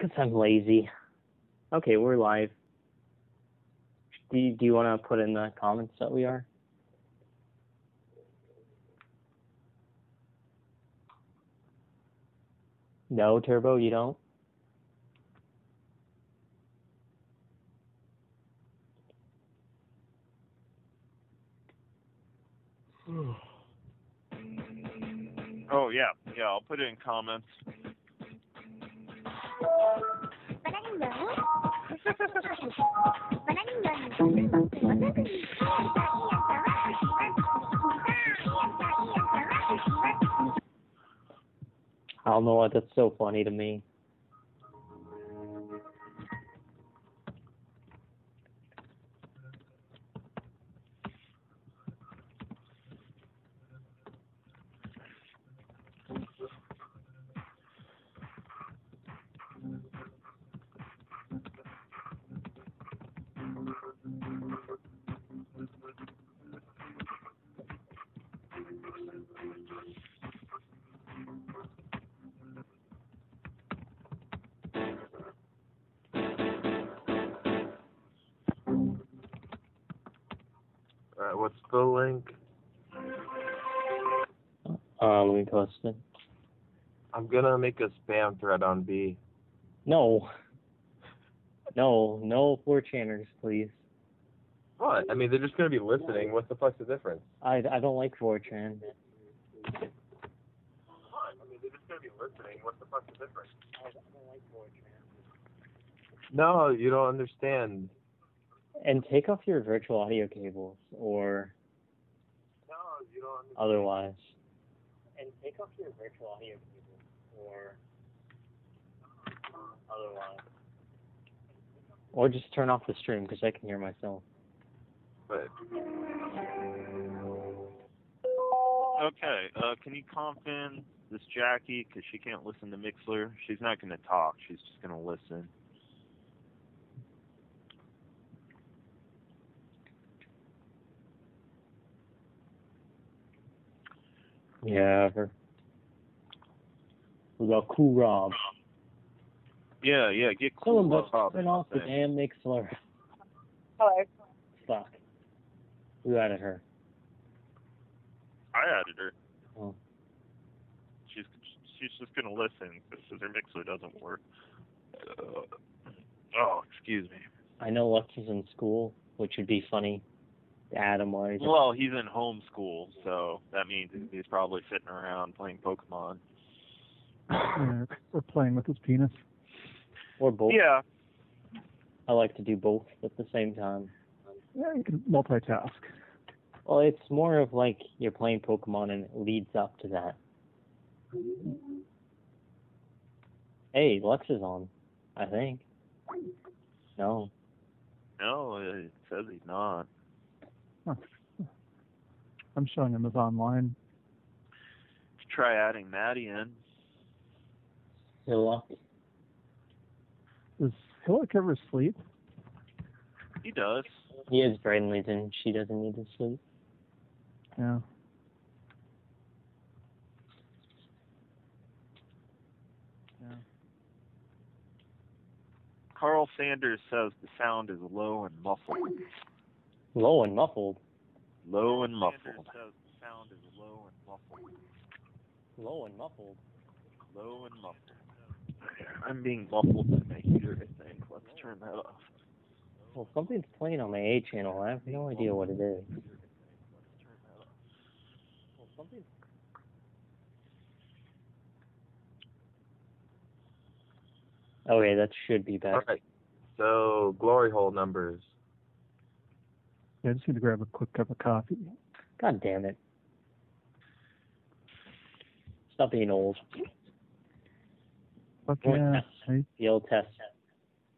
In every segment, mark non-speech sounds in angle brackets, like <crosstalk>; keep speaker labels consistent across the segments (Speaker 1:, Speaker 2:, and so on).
Speaker 1: Because I'm lazy. Okay, we're live. Do you, do you want to put in the comments that we are? No, Turbo, you don't? <sighs>
Speaker 2: Oh yeah, yeah. I'll put it in comments. <laughs>
Speaker 1: I don't know what that's so funny to me.
Speaker 3: Alright, what's the link?
Speaker 1: Uh, let me post it.
Speaker 3: I'm gonna make a spam thread on B.
Speaker 1: No. No, no 4chaners, please.
Speaker 3: What? I mean, they're just gonna be listening. What the fuck's the difference?
Speaker 1: I, I don't like 4chan.
Speaker 3: What? I mean, they're just gonna be listening. What the fuck's the difference? No, you don't understand.
Speaker 1: And take off your virtual audio cables, or
Speaker 3: No, you don't understand.
Speaker 1: otherwise. And take off your virtual audio cables, or otherwise. Or just turn off the stream, because I can hear myself.
Speaker 3: But
Speaker 2: Okay. Uh, can you conf in this Jackie because she can't listen to Mixlr? She's not gonna talk. She's just gonna listen.
Speaker 1: Yeah, ever. We got Cool Rob.
Speaker 2: Yeah, yeah. Get
Speaker 1: Tell
Speaker 2: cool
Speaker 1: him to
Speaker 2: up.
Speaker 1: turn off the damn Mixlr.
Speaker 4: Hello.
Speaker 1: Fuck. Who added her?
Speaker 2: I added her.
Speaker 1: Oh.
Speaker 2: She's she's just gonna listen because her mixer doesn't work. Uh, oh, excuse me.
Speaker 1: I know Lex is in school, which would be funny. to add him while he's
Speaker 2: Well, he's in homeschool, so that means he's probably sitting around playing Pokemon.
Speaker 5: Yeah, or playing with his penis.
Speaker 1: or both.
Speaker 2: Yeah,
Speaker 1: I like to do both at the same time.
Speaker 5: Yeah, you can multitask.
Speaker 1: Well, it's more of like you're playing Pokemon and it leads up to that. Hey, Lex is on, I think. No.
Speaker 2: no, it says he's not.
Speaker 5: I'm showing him as online.
Speaker 2: Try adding Maddie in.
Speaker 1: Hilla.
Speaker 5: Does Hillock ever sleep?
Speaker 2: He does.
Speaker 1: He is brain and she doesn't need to sleep.
Speaker 5: Yeah. Yeah.
Speaker 2: Carl Sanders says the sound is low and muffled.
Speaker 1: Low and muffled.
Speaker 2: Low and muffled. says the sound is low and muffled.
Speaker 1: Low and muffled.
Speaker 2: Low and muffled. I'm being muffled by my heater, I think. Let's turn that off.
Speaker 1: Well, something's playing on my A channel. I have no idea what it is. Well, something's Okay, that should be better.
Speaker 3: alright. So glory hole numbers.
Speaker 5: Yeah, I just need to grab a quick cup of coffee.
Speaker 1: God damn it. Stop being old.
Speaker 5: Fuck yeah. <laughs>
Speaker 1: test.
Speaker 5: I,
Speaker 1: The old test.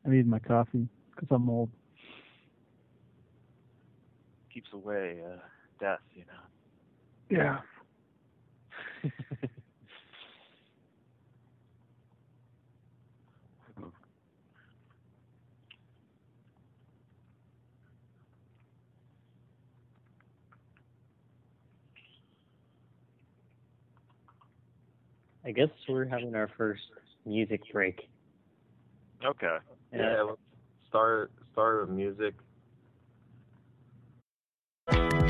Speaker 5: I need my coffee because I'm old.
Speaker 2: Keeps away uh, death, you know.
Speaker 5: Yeah. <laughs>
Speaker 1: I guess we're having our first music break.
Speaker 2: Okay.
Speaker 6: Yeah. let's start start with music.
Speaker 7: I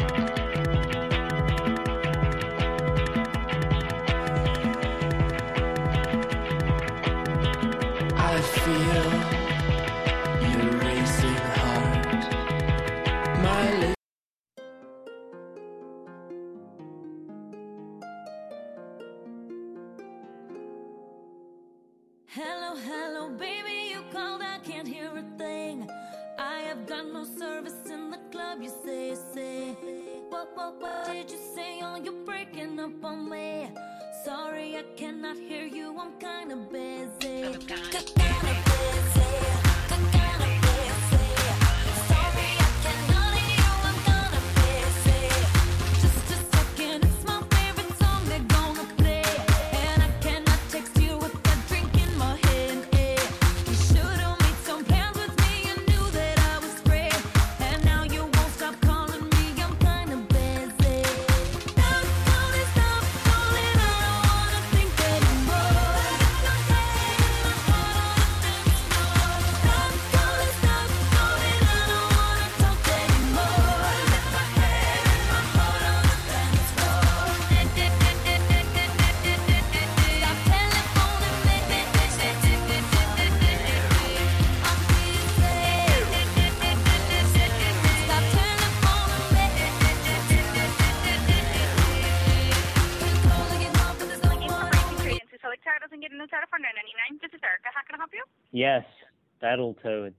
Speaker 1: Battletoads.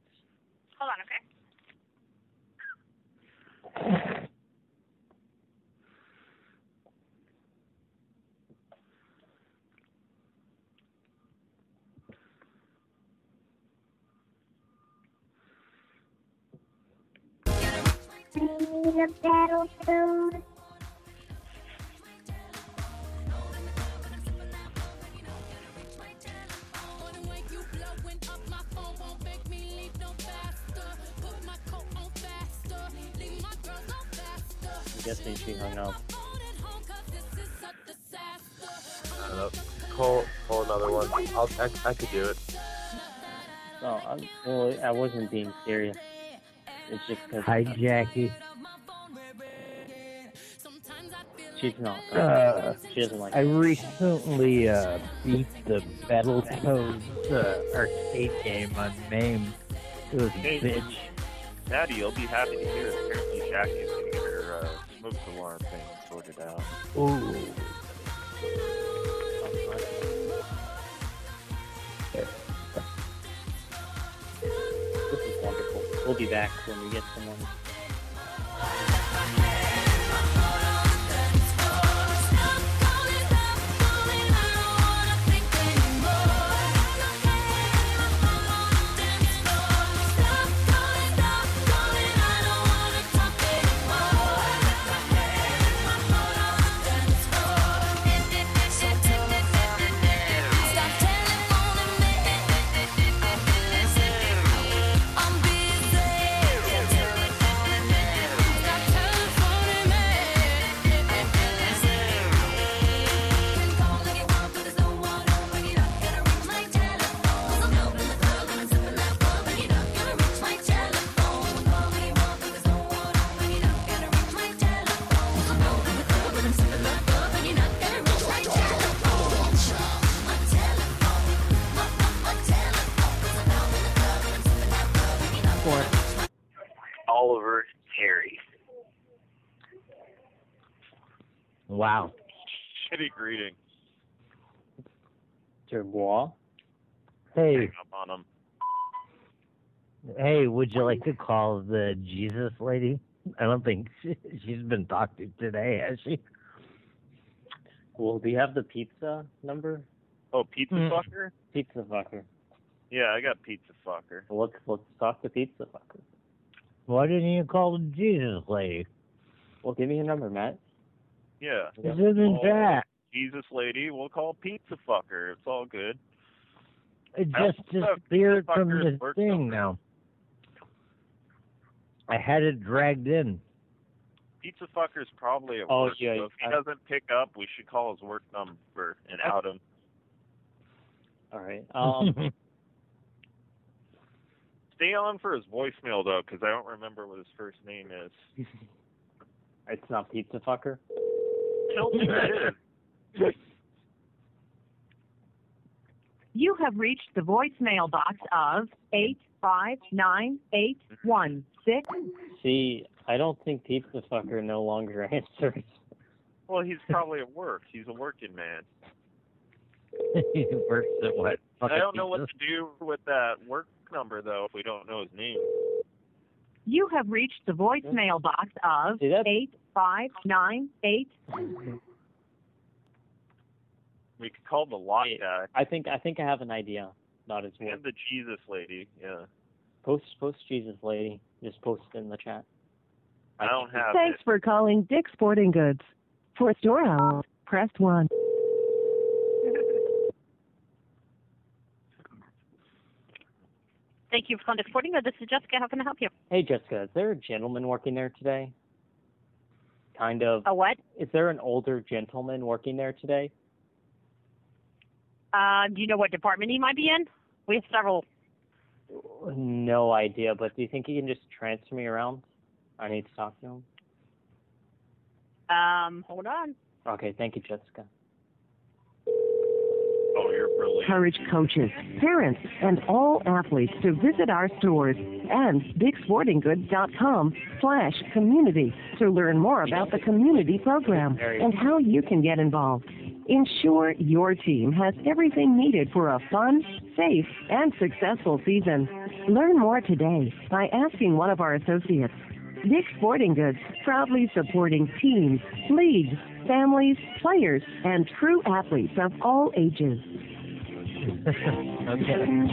Speaker 4: Hold on, okay?
Speaker 8: The Battletoad.
Speaker 1: Guessing she hung up.
Speaker 6: I don't know. Call call another one. I'll I, I could do it.
Speaker 1: No, I'm, well, I wasn't being serious. It's just because
Speaker 9: Hi, Jackie.
Speaker 1: she's not.
Speaker 9: Uh,
Speaker 1: she doesn't like.
Speaker 9: I recently uh, beat the Battletoads uh, arcade game on MAME. It was a
Speaker 2: Hey.
Speaker 9: bitch.
Speaker 2: Daddy, you'll be happy to hear apparently Jackie's gonna get her smoke alarm thing sorted out.
Speaker 9: Ooh.
Speaker 1: This is wonderful. We'll be back when we get someone.
Speaker 2: Shitty greeting.
Speaker 1: Gerbois.
Speaker 9: Hey,
Speaker 2: Hang up on him.
Speaker 9: hey, would you like to call the Jesus lady? I don't think she, <laughs> she's been talked to today, has she?
Speaker 1: Well, do you have the pizza number?
Speaker 2: Oh, pizza
Speaker 9: Mm.
Speaker 2: fucker?
Speaker 1: Pizza fucker.
Speaker 2: Yeah, I got pizza fucker.
Speaker 1: Well, let's let's talk to pizza fucker.
Speaker 9: Why didn't you call the Jesus lady?
Speaker 1: Well, give me your number, Matt.
Speaker 2: Yeah.
Speaker 9: This isn't
Speaker 2: Oh.
Speaker 9: that.
Speaker 2: Jesus lady, we'll call pizza fucker. It's all good.
Speaker 9: It just
Speaker 2: don't
Speaker 9: disappeared from
Speaker 2: the
Speaker 9: thing
Speaker 2: over.
Speaker 9: now. I had it dragged in.
Speaker 2: Pizza fucker's probably at
Speaker 1: Oh,
Speaker 2: work.
Speaker 1: yeah,
Speaker 2: So if he
Speaker 1: I-
Speaker 2: doesn't pick up, we should call his work number and out him.
Speaker 1: All right. Um, <laughs>
Speaker 2: Stay on for his voicemail though, because I don't remember what his first name is. <laughs>
Speaker 1: It's not Pizza Fucker.
Speaker 2: Tell me that is.
Speaker 10: You have reached the voicemail box of eight five nine eight one six.
Speaker 1: See, I don't think Pizza Fucker no longer <laughs> answers.
Speaker 2: Well, he's probably at work. He's a working man. <laughs>
Speaker 9: he works at what?
Speaker 2: I don't know what to do with that work number though if we don't know his name.
Speaker 10: You have reached the voicemail box of
Speaker 1: See, that's-
Speaker 10: eight five nine eight.
Speaker 2: We could call the lot
Speaker 1: Wait.
Speaker 2: guy
Speaker 1: I think I think I have an idea Not as work.
Speaker 2: and the Jesus lady. Yeah,
Speaker 1: Post post Jesus lady. Just post it in the chat.
Speaker 2: I don't have
Speaker 10: Thanks
Speaker 2: it.
Speaker 10: for calling Dick Sporting Goods. For store hours, press one.
Speaker 11: Thank you for calling Sporting Goods. This is Jessica. How can I help you?
Speaker 1: Hey Jessica, is there a gentleman working there today? Kind of.
Speaker 11: A what?
Speaker 1: Is there an older gentleman working there today?
Speaker 11: Uh, do you know what department he might be in? We have several.
Speaker 1: No idea, but do you think he can just transfer me around? I need to talk to him.
Speaker 11: Um, hold on.
Speaker 1: Okay, thank you, Jessica.
Speaker 2: Oh, you're brilliant.
Speaker 10: Encourage coaches, parents, and all athletes to visit our stores and bigsportinggoods.com slash community to learn more about the community program and how you can get involved. Ensure your team has everything needed for a fun, safe, and successful season. Learn more today by asking one of our associates. Dick Sporting Goods, proudly supporting teams, leagues, families, players, and true athletes of all ages.
Speaker 9: okay.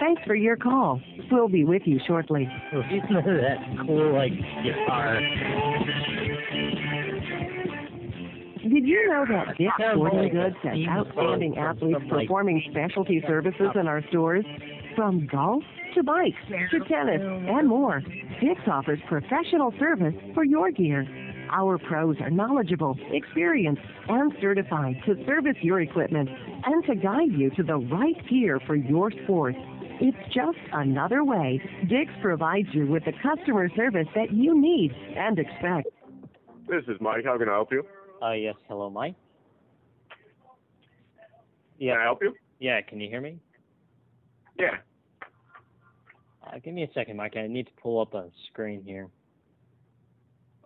Speaker 10: Thanks for your call. We'll be with you shortly.
Speaker 9: Isn't <laughs> that cool, like, guitar?
Speaker 10: Did you know that Dick Sporting Goods has outstanding athletes performing specialty services in our stores? From golf to bikes to tennis and more, Dick's offers professional service for your gear. Our pros are knowledgeable, experienced, and certified to service your equipment and to guide you to the right gear for your sport. It's just another way Dick's provides you with the customer service that you need and expect.
Speaker 3: This is Mike. How can I help you?
Speaker 1: Uh, yes, hello, Mike.
Speaker 3: Can I help you?
Speaker 1: Yeah, can you hear me?
Speaker 3: Yeah.
Speaker 1: Uh, give me a second, Mike. I need to pull up a screen here.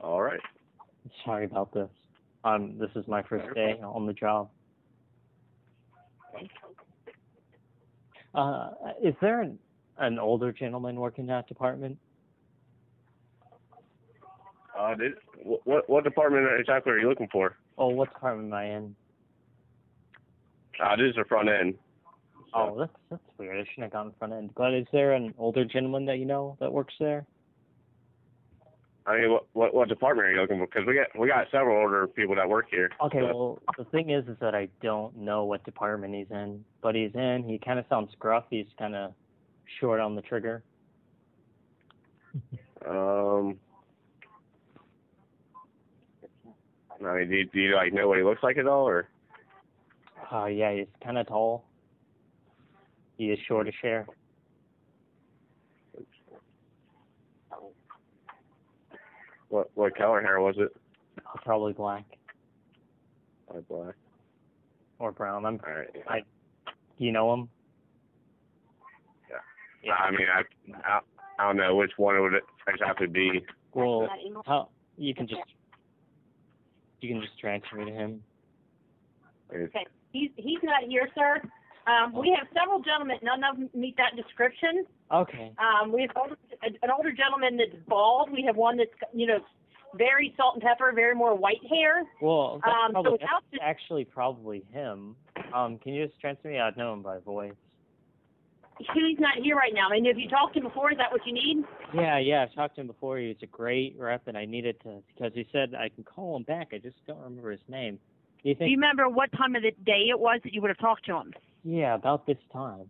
Speaker 3: All right.
Speaker 1: Sorry about this. Um, this is my first day on the job. Uh, is there an, an older gentleman working that department?
Speaker 3: Uh, did, what what department exactly are you looking for?
Speaker 1: Oh, what department am I in?
Speaker 3: Uh, this is the front end.
Speaker 1: Oh, that's that's weird. I shouldn't have gone front end. But is there an older gentleman that you know that works there?
Speaker 3: I mean, what what, what department are you looking for? Because we got we got several older people that work here.
Speaker 1: Okay,
Speaker 3: So-
Speaker 1: well, the thing is, is that I don't know what department he's in, but he's in. He kind of sounds gruff. He's kind of short on the trigger.
Speaker 3: Um. I mean, do you, do you like know what he looks like at all, or?
Speaker 1: Uh, yeah, he's kind of tall. He is short of share.
Speaker 3: What what color hair was it?
Speaker 1: Uh, Probably black
Speaker 3: Like black.
Speaker 1: or brown. I'm.
Speaker 3: All right.
Speaker 1: I. Do you know him?
Speaker 3: Yeah. yeah. I mean, I, I I don't know which one it would exactly be.
Speaker 1: Well, how you can just you can just transfer me to him.
Speaker 11: Okay. He's he's not here, sir. Um, we have several gentlemen. None of them meet that description.
Speaker 1: Okay.
Speaker 11: Um, we have older, an older gentleman that's bald. We have one that's you know very salt and pepper, very more white hair.
Speaker 1: Well, that's,
Speaker 11: Um,
Speaker 1: probably,
Speaker 11: without
Speaker 1: that's actually probably him. Um, can you just transfer me? I know him by voice.
Speaker 11: He's not here right now. I mean, have you talked to him before? Is that what you need?
Speaker 1: Yeah, yeah, I've talked to him before. He was a great rep, and I needed to because he said I can call him back. I just don't remember his name. Do you
Speaker 11: Do you remember what time of the day it was that you would have talked to him?
Speaker 1: Yeah, about this time.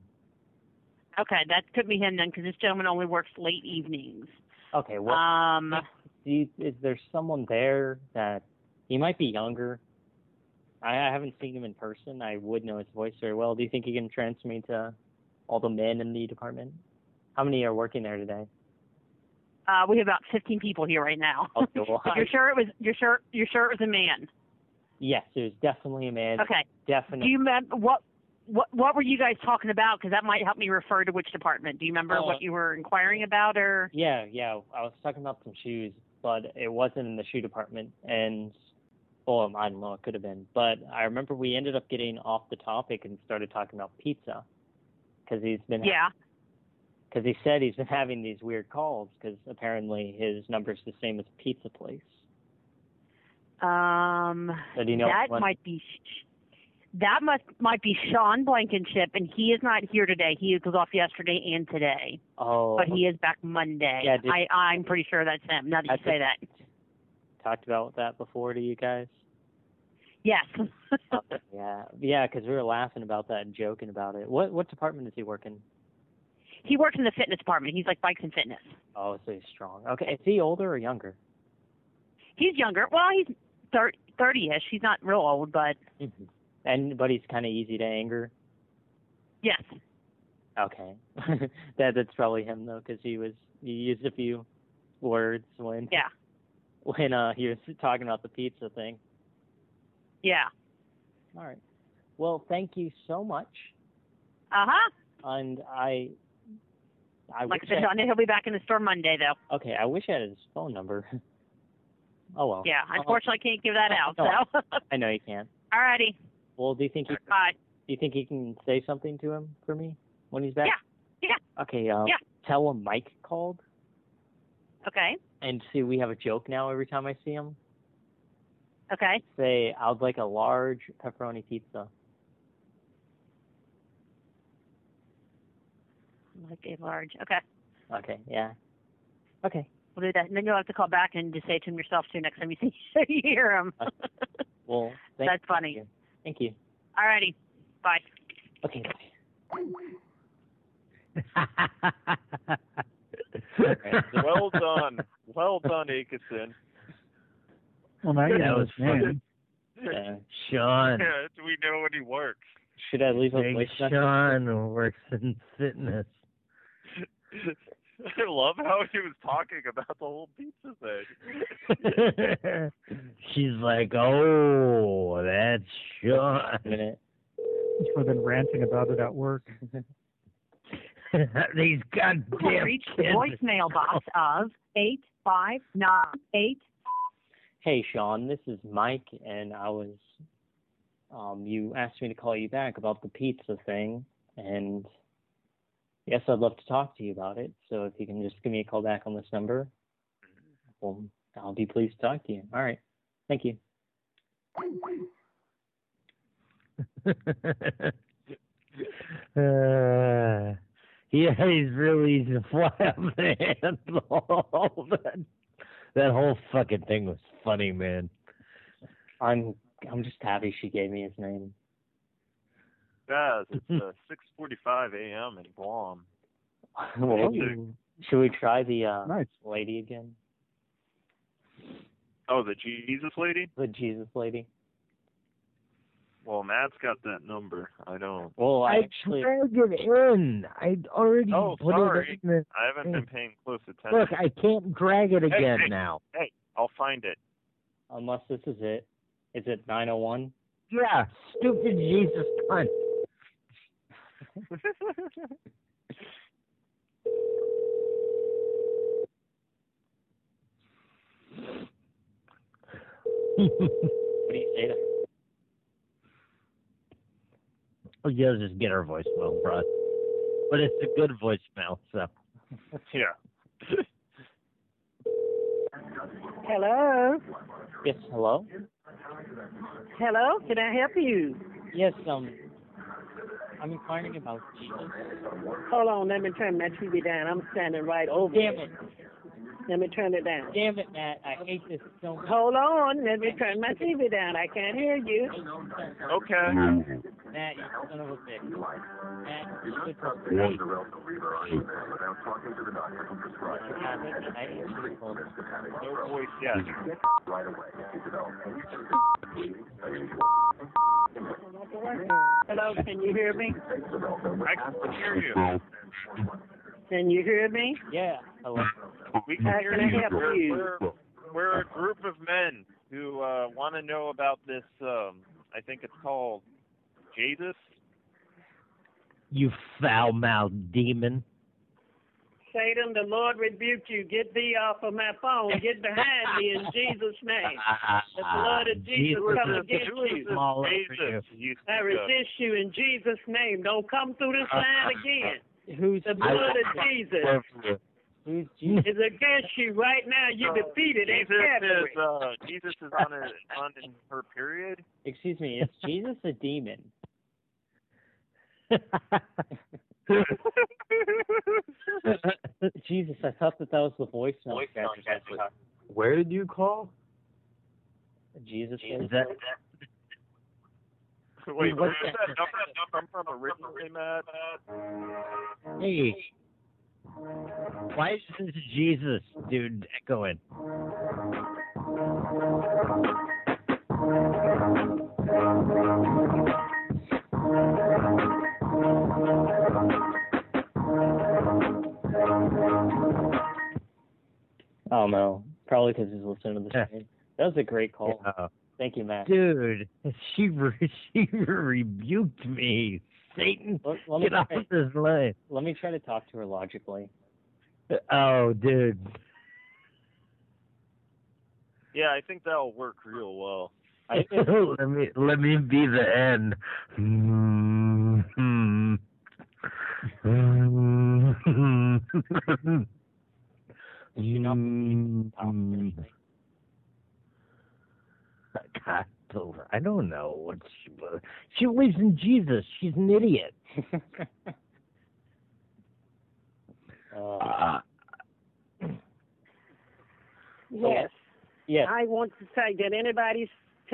Speaker 11: Okay, that could be him then, because this gentleman only works late evenings.
Speaker 1: Okay, well,
Speaker 11: Um,
Speaker 1: do you, is there someone there that he might be younger? I, I haven't seen him in person. I would know his voice very well. Do you think you can transfer me to all the men in the department? How many are working there today?
Speaker 11: Uh, we have about 15 people here right now.
Speaker 1: Well,
Speaker 11: you're sure it was you're sure you're sure it was a man?
Speaker 1: Yes, there's definitely a man.
Speaker 11: Okay.
Speaker 1: Definitely.
Speaker 11: Do you remember what what what were you guys talking about? Because that might help me refer to which department. Do you remember
Speaker 1: Uh,
Speaker 11: what you were inquiring about, or
Speaker 1: Yeah, yeah. I was talking about some shoes, but it wasn't in the shoe department. And, well, I don't know, it could have been. But I remember we ended up getting off the topic and started talking about pizza. Because he's been,
Speaker 11: yeah?
Speaker 1: because he said he's been having these weird calls because apparently his number's the same as pizza place.
Speaker 11: Um,
Speaker 1: So you know
Speaker 11: that
Speaker 1: what-
Speaker 11: might be that must might be Sean Blankenship, and he is not here today. He was off yesterday and today,
Speaker 1: Oh,
Speaker 11: but he is back Monday.
Speaker 1: Yeah, did-
Speaker 11: I I'm pretty sure that's him. Now that you say that,
Speaker 1: talked about that before to you guys.
Speaker 11: Yes. <laughs>
Speaker 1: Yeah, yeah, because we were laughing about that and joking about it. What what department is he working?
Speaker 11: he works in the fitness department. He's like bikes and fitness.
Speaker 1: Oh, so he's strong. Okay, is he older or younger?
Speaker 11: He's younger. Well, he's thirty-ish. He's not real old, but
Speaker 1: Mm-hmm. And but he's kind of easy to anger.
Speaker 11: yes.
Speaker 1: Okay, <laughs> that that's probably him though, because he was he used a few words when
Speaker 11: Yeah. <laughs>
Speaker 1: when uh he was talking about the pizza thing.
Speaker 11: Yeah.
Speaker 1: All right. Well, thank you so much,
Speaker 11: Uh huh.
Speaker 1: and I I
Speaker 11: Like I said, I know he'll be back in the store Monday, though.
Speaker 1: okay. I wish I had his phone number. <laughs> oh well.
Speaker 11: Yeah. Unfortunately, I can't give that out.
Speaker 1: No.
Speaker 11: So. <laughs>
Speaker 1: I know you can't.
Speaker 11: Alrighty.
Speaker 1: Well, do you think you
Speaker 11: Bye.
Speaker 1: do you think you can say something to him for me when he's back?
Speaker 11: Yeah. Yeah.
Speaker 1: Okay. Um,
Speaker 11: Yeah.
Speaker 1: Tell him Mike called,
Speaker 11: Okay.
Speaker 1: and see we have a joke now every time I see him.
Speaker 11: Okay.
Speaker 1: Say I'd like a large pepperoni pizza.
Speaker 11: Like a large. Okay.
Speaker 1: Okay. Yeah. Okay.
Speaker 11: We'll do that. And then you'll have to call back and just say to him yourself too next time you <laughs> see you hear him.
Speaker 1: Uh, well, <laughs> thank
Speaker 11: That's funny.
Speaker 1: you. Thank you.
Speaker 11: Alrighty. Bye.
Speaker 1: Okay. <laughs>
Speaker 2: well done. Well done, Akeson.
Speaker 5: Well, now you
Speaker 9: That
Speaker 5: know
Speaker 9: was
Speaker 5: his name.
Speaker 1: Yeah.
Speaker 9: Sean.
Speaker 2: Yeah, do we know when he works?
Speaker 1: Should I leave a
Speaker 9: Big
Speaker 1: voice message?
Speaker 9: Sean works in fitness. <laughs>
Speaker 2: I love how he was talking about the whole pizza thing. <laughs>
Speaker 9: She's like, oh, that's Sean.
Speaker 1: minute.
Speaker 5: More than ranting about it at work. <laughs>
Speaker 9: These goddamn
Speaker 11: Reach the
Speaker 9: kids.
Speaker 11: voicemail box of eight five nine eight.
Speaker 1: Hey, Sean, this is Mike, and I was, um, you asked me to call you back about the pizza thing, and yes, I'd love to talk to you about it. So if you can just give me a call back on this number, well, I'll be pleased to talk to you. All right. Thank you. <laughs>
Speaker 9: uh, yeah, he's really to fly off the handle. That, that whole fucking thing was funny, man.
Speaker 1: I'm, I'm just happy she gave me his name.
Speaker 2: Yes, it's uh, <laughs> 6:45 a.m. in Guam. <laughs>
Speaker 1: well,
Speaker 2: Ooh.
Speaker 1: should we try the uh,
Speaker 5: Nice.
Speaker 1: lady again?
Speaker 2: Oh, the Jesus lady?
Speaker 1: The Jesus lady?
Speaker 2: Well, Matt's got that number. I don't.
Speaker 1: Well, I
Speaker 9: I
Speaker 1: actually,
Speaker 9: dragged it in. I already
Speaker 2: Oh,
Speaker 9: put
Speaker 2: sorry.
Speaker 9: it in. The,
Speaker 2: I haven't been paying close attention.
Speaker 9: look, I can't drag it
Speaker 2: Hey,
Speaker 9: again
Speaker 2: hey.
Speaker 9: now.
Speaker 2: Hey, I'll find it.
Speaker 1: unless this is it, is it 901?
Speaker 9: Yeah, stupid Jesus cunt. <laughs>
Speaker 1: What do you say to
Speaker 9: Oh, yeah, just get our voicemail, bro. But it's a good voicemail, so. <laughs>
Speaker 2: yeah.
Speaker 12: Hello.
Speaker 1: Yes, hello?
Speaker 12: Hello. Can I help you?
Speaker 1: Yes, um, I'm inquiring about Jesus.
Speaker 12: Hold on. Let me turn my TV down. I'm standing right over.
Speaker 1: Damn it.
Speaker 12: Let me turn it down.
Speaker 1: Damn it, Matt. I hate this so much.
Speaker 12: Hold on. Let me turn my TV down. I can't hear you.
Speaker 2: Okay.
Speaker 1: Matt, you son of a bitch. Matt, you should talk to
Speaker 2: Your
Speaker 1: me.
Speaker 2: voice, yes.
Speaker 12: Hello, can you hear me?
Speaker 2: I can hear you.
Speaker 12: Can you hear me?
Speaker 1: Yeah. Hello.
Speaker 2: We can hear you. We're, we're, we're a group of men who uh, want to know about this. Um, I think it's called Jesus.
Speaker 9: You foul mouthed demon.
Speaker 12: Satan, the Lord rebuke you. Get thee off of my phone. Get behind me in Jesus' name. <laughs> The blood of Jesus come against you.
Speaker 9: you.
Speaker 2: Jesus. You
Speaker 12: I resist you in Jesus' name. Don't come through this line <laughs> again.
Speaker 1: Who's
Speaker 12: The blood of Jesus
Speaker 1: Who's Jesus?
Speaker 12: is against you right now. You're defeated
Speaker 2: Jesus
Speaker 12: Calvary.
Speaker 2: is uh, Jesus is on a, on in her period.
Speaker 1: Excuse me, is Jesus a demon? Jesus, I thought that that was the voicemail. Voice
Speaker 13: Where did you call?
Speaker 1: Jesus.
Speaker 9: Is that
Speaker 2: Wait,
Speaker 1: What-
Speaker 2: where did that number come from originally, Matt?
Speaker 9: hey? Why is this Jesus dude echoing?
Speaker 1: Oh no, probably because he's listening to the stream. That was a great call.
Speaker 9: Yeah.
Speaker 1: Thank you, Matt.
Speaker 9: Dude, <laughs> she re- <laughs> she rebuked me. Satan,
Speaker 1: Let, let me
Speaker 9: get off
Speaker 1: try,
Speaker 9: this line.
Speaker 1: let me try to talk to her logically.
Speaker 9: Oh, dude.
Speaker 2: Yeah, I think that'll work real well.
Speaker 1: I, <laughs>
Speaker 9: let me let me be the end. Mm-hmm.
Speaker 1: you not <laughs>
Speaker 9: Mm-hmm. God, Silver, I don't know what she was. She believes in Jesus. She's an idiot. <laughs>
Speaker 1: uh,
Speaker 9: Uh,
Speaker 12: Yes.
Speaker 1: yes.
Speaker 12: I want to say, did anybody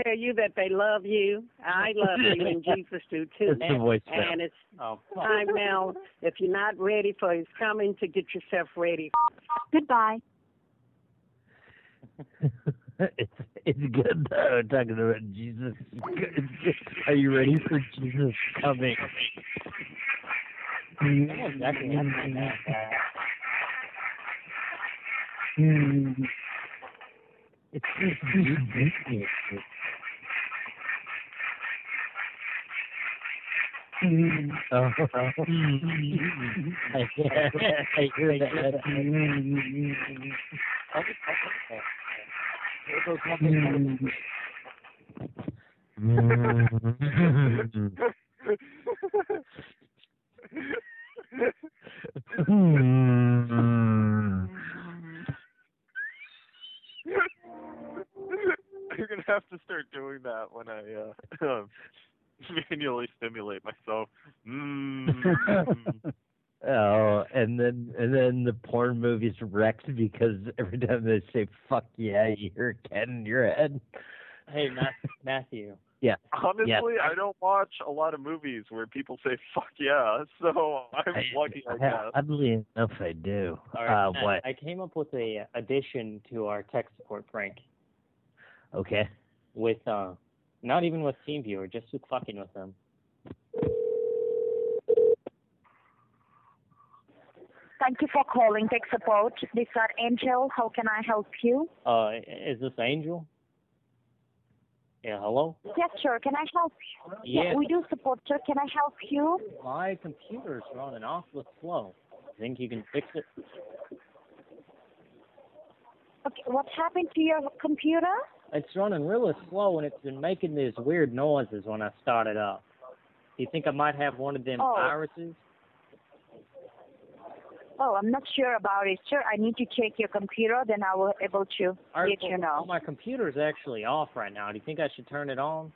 Speaker 12: tell you that they love you? I love you, and <laughs> Jesus do too.
Speaker 9: it's the voicemail.
Speaker 12: And it's
Speaker 1: Oh,
Speaker 12: time now, if you're not ready for his coming, to get yourself ready.
Speaker 14: Goodbye. <laughs>
Speaker 9: it's it's good though talking about Jesus. <laughs> Are you ready for Jesus coming?
Speaker 1: Someone's exactly like that.
Speaker 9: It's just Oh, I I hear that.
Speaker 2: You're gonna have to start doing that when I uh, <laughs> um, <laughs> manually stimulate myself. Mm.
Speaker 9: Oh, and then and then the porn movie's wrecked because every time they say "fuck yeah," you hear Ken in your head.
Speaker 1: Hey, Matthew. <laughs>
Speaker 9: Yeah.
Speaker 2: Honestly,
Speaker 9: Yeah.
Speaker 2: I don't watch a lot of movies where people say "fuck yeah," <laughs> so I'm lucky. I guess.
Speaker 9: Oddly enough, I do.
Speaker 1: All right,
Speaker 9: uh, what?
Speaker 1: I came up with a addition to our tech support prank
Speaker 9: Okay.
Speaker 1: with uh, not even with TeamViewer, just with fucking with them.
Speaker 14: Thank you for calling Tech Support. This is Angel. How can I help you?
Speaker 1: Uh, is this Angel? Yeah, hello.
Speaker 14: Yes, sir. Can I help you?
Speaker 1: Yeah.
Speaker 14: we do support, sir. Can I help you?
Speaker 1: My computer's running awfully slow. Think you can fix it?
Speaker 14: Okay, what happened to your computer?
Speaker 1: It's running really slow, and it's been making these weird noises when I start it up. Do you think I might have one of them
Speaker 14: Oh.
Speaker 1: viruses?
Speaker 14: Oh, I'm not sure about it, sir. I need to check your computer, then I will be able to
Speaker 1: right,
Speaker 14: let you know.
Speaker 1: My computer's actually off right now. Do you think I should turn it on?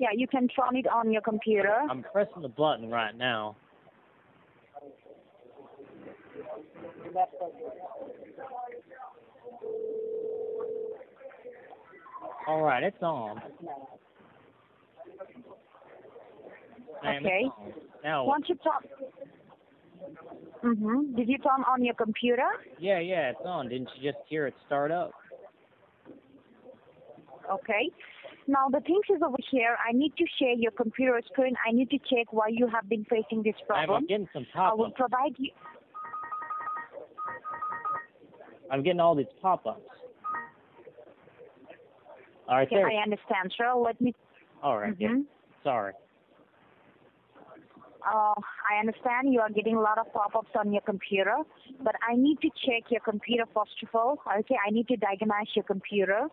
Speaker 14: Yeah, you can turn it on your computer.
Speaker 1: I'm pressing the button right now. All right, it's on.
Speaker 14: Okay.
Speaker 1: Now,
Speaker 14: Once you turn, mm-hmm. Did you turn on your computer?
Speaker 1: yeah, yeah, it's on. Didn't you just hear it start up?
Speaker 14: Okay. Now the thing is over here. I need to share your computer screen. I need to check why you have been facing this problem.
Speaker 1: I'm getting some
Speaker 14: I will provide you.
Speaker 1: I'm getting all these pop-ups. All right,
Speaker 14: Okay,
Speaker 1: there.
Speaker 14: I understand, sir. Let me.
Speaker 1: All right, yeah.
Speaker 14: Mhm.
Speaker 1: Sorry.
Speaker 14: Uh, I understand you are getting a lot of pop-ups on your computer, but I need to check your computer first of all. Okay, I need to diagnose your computer.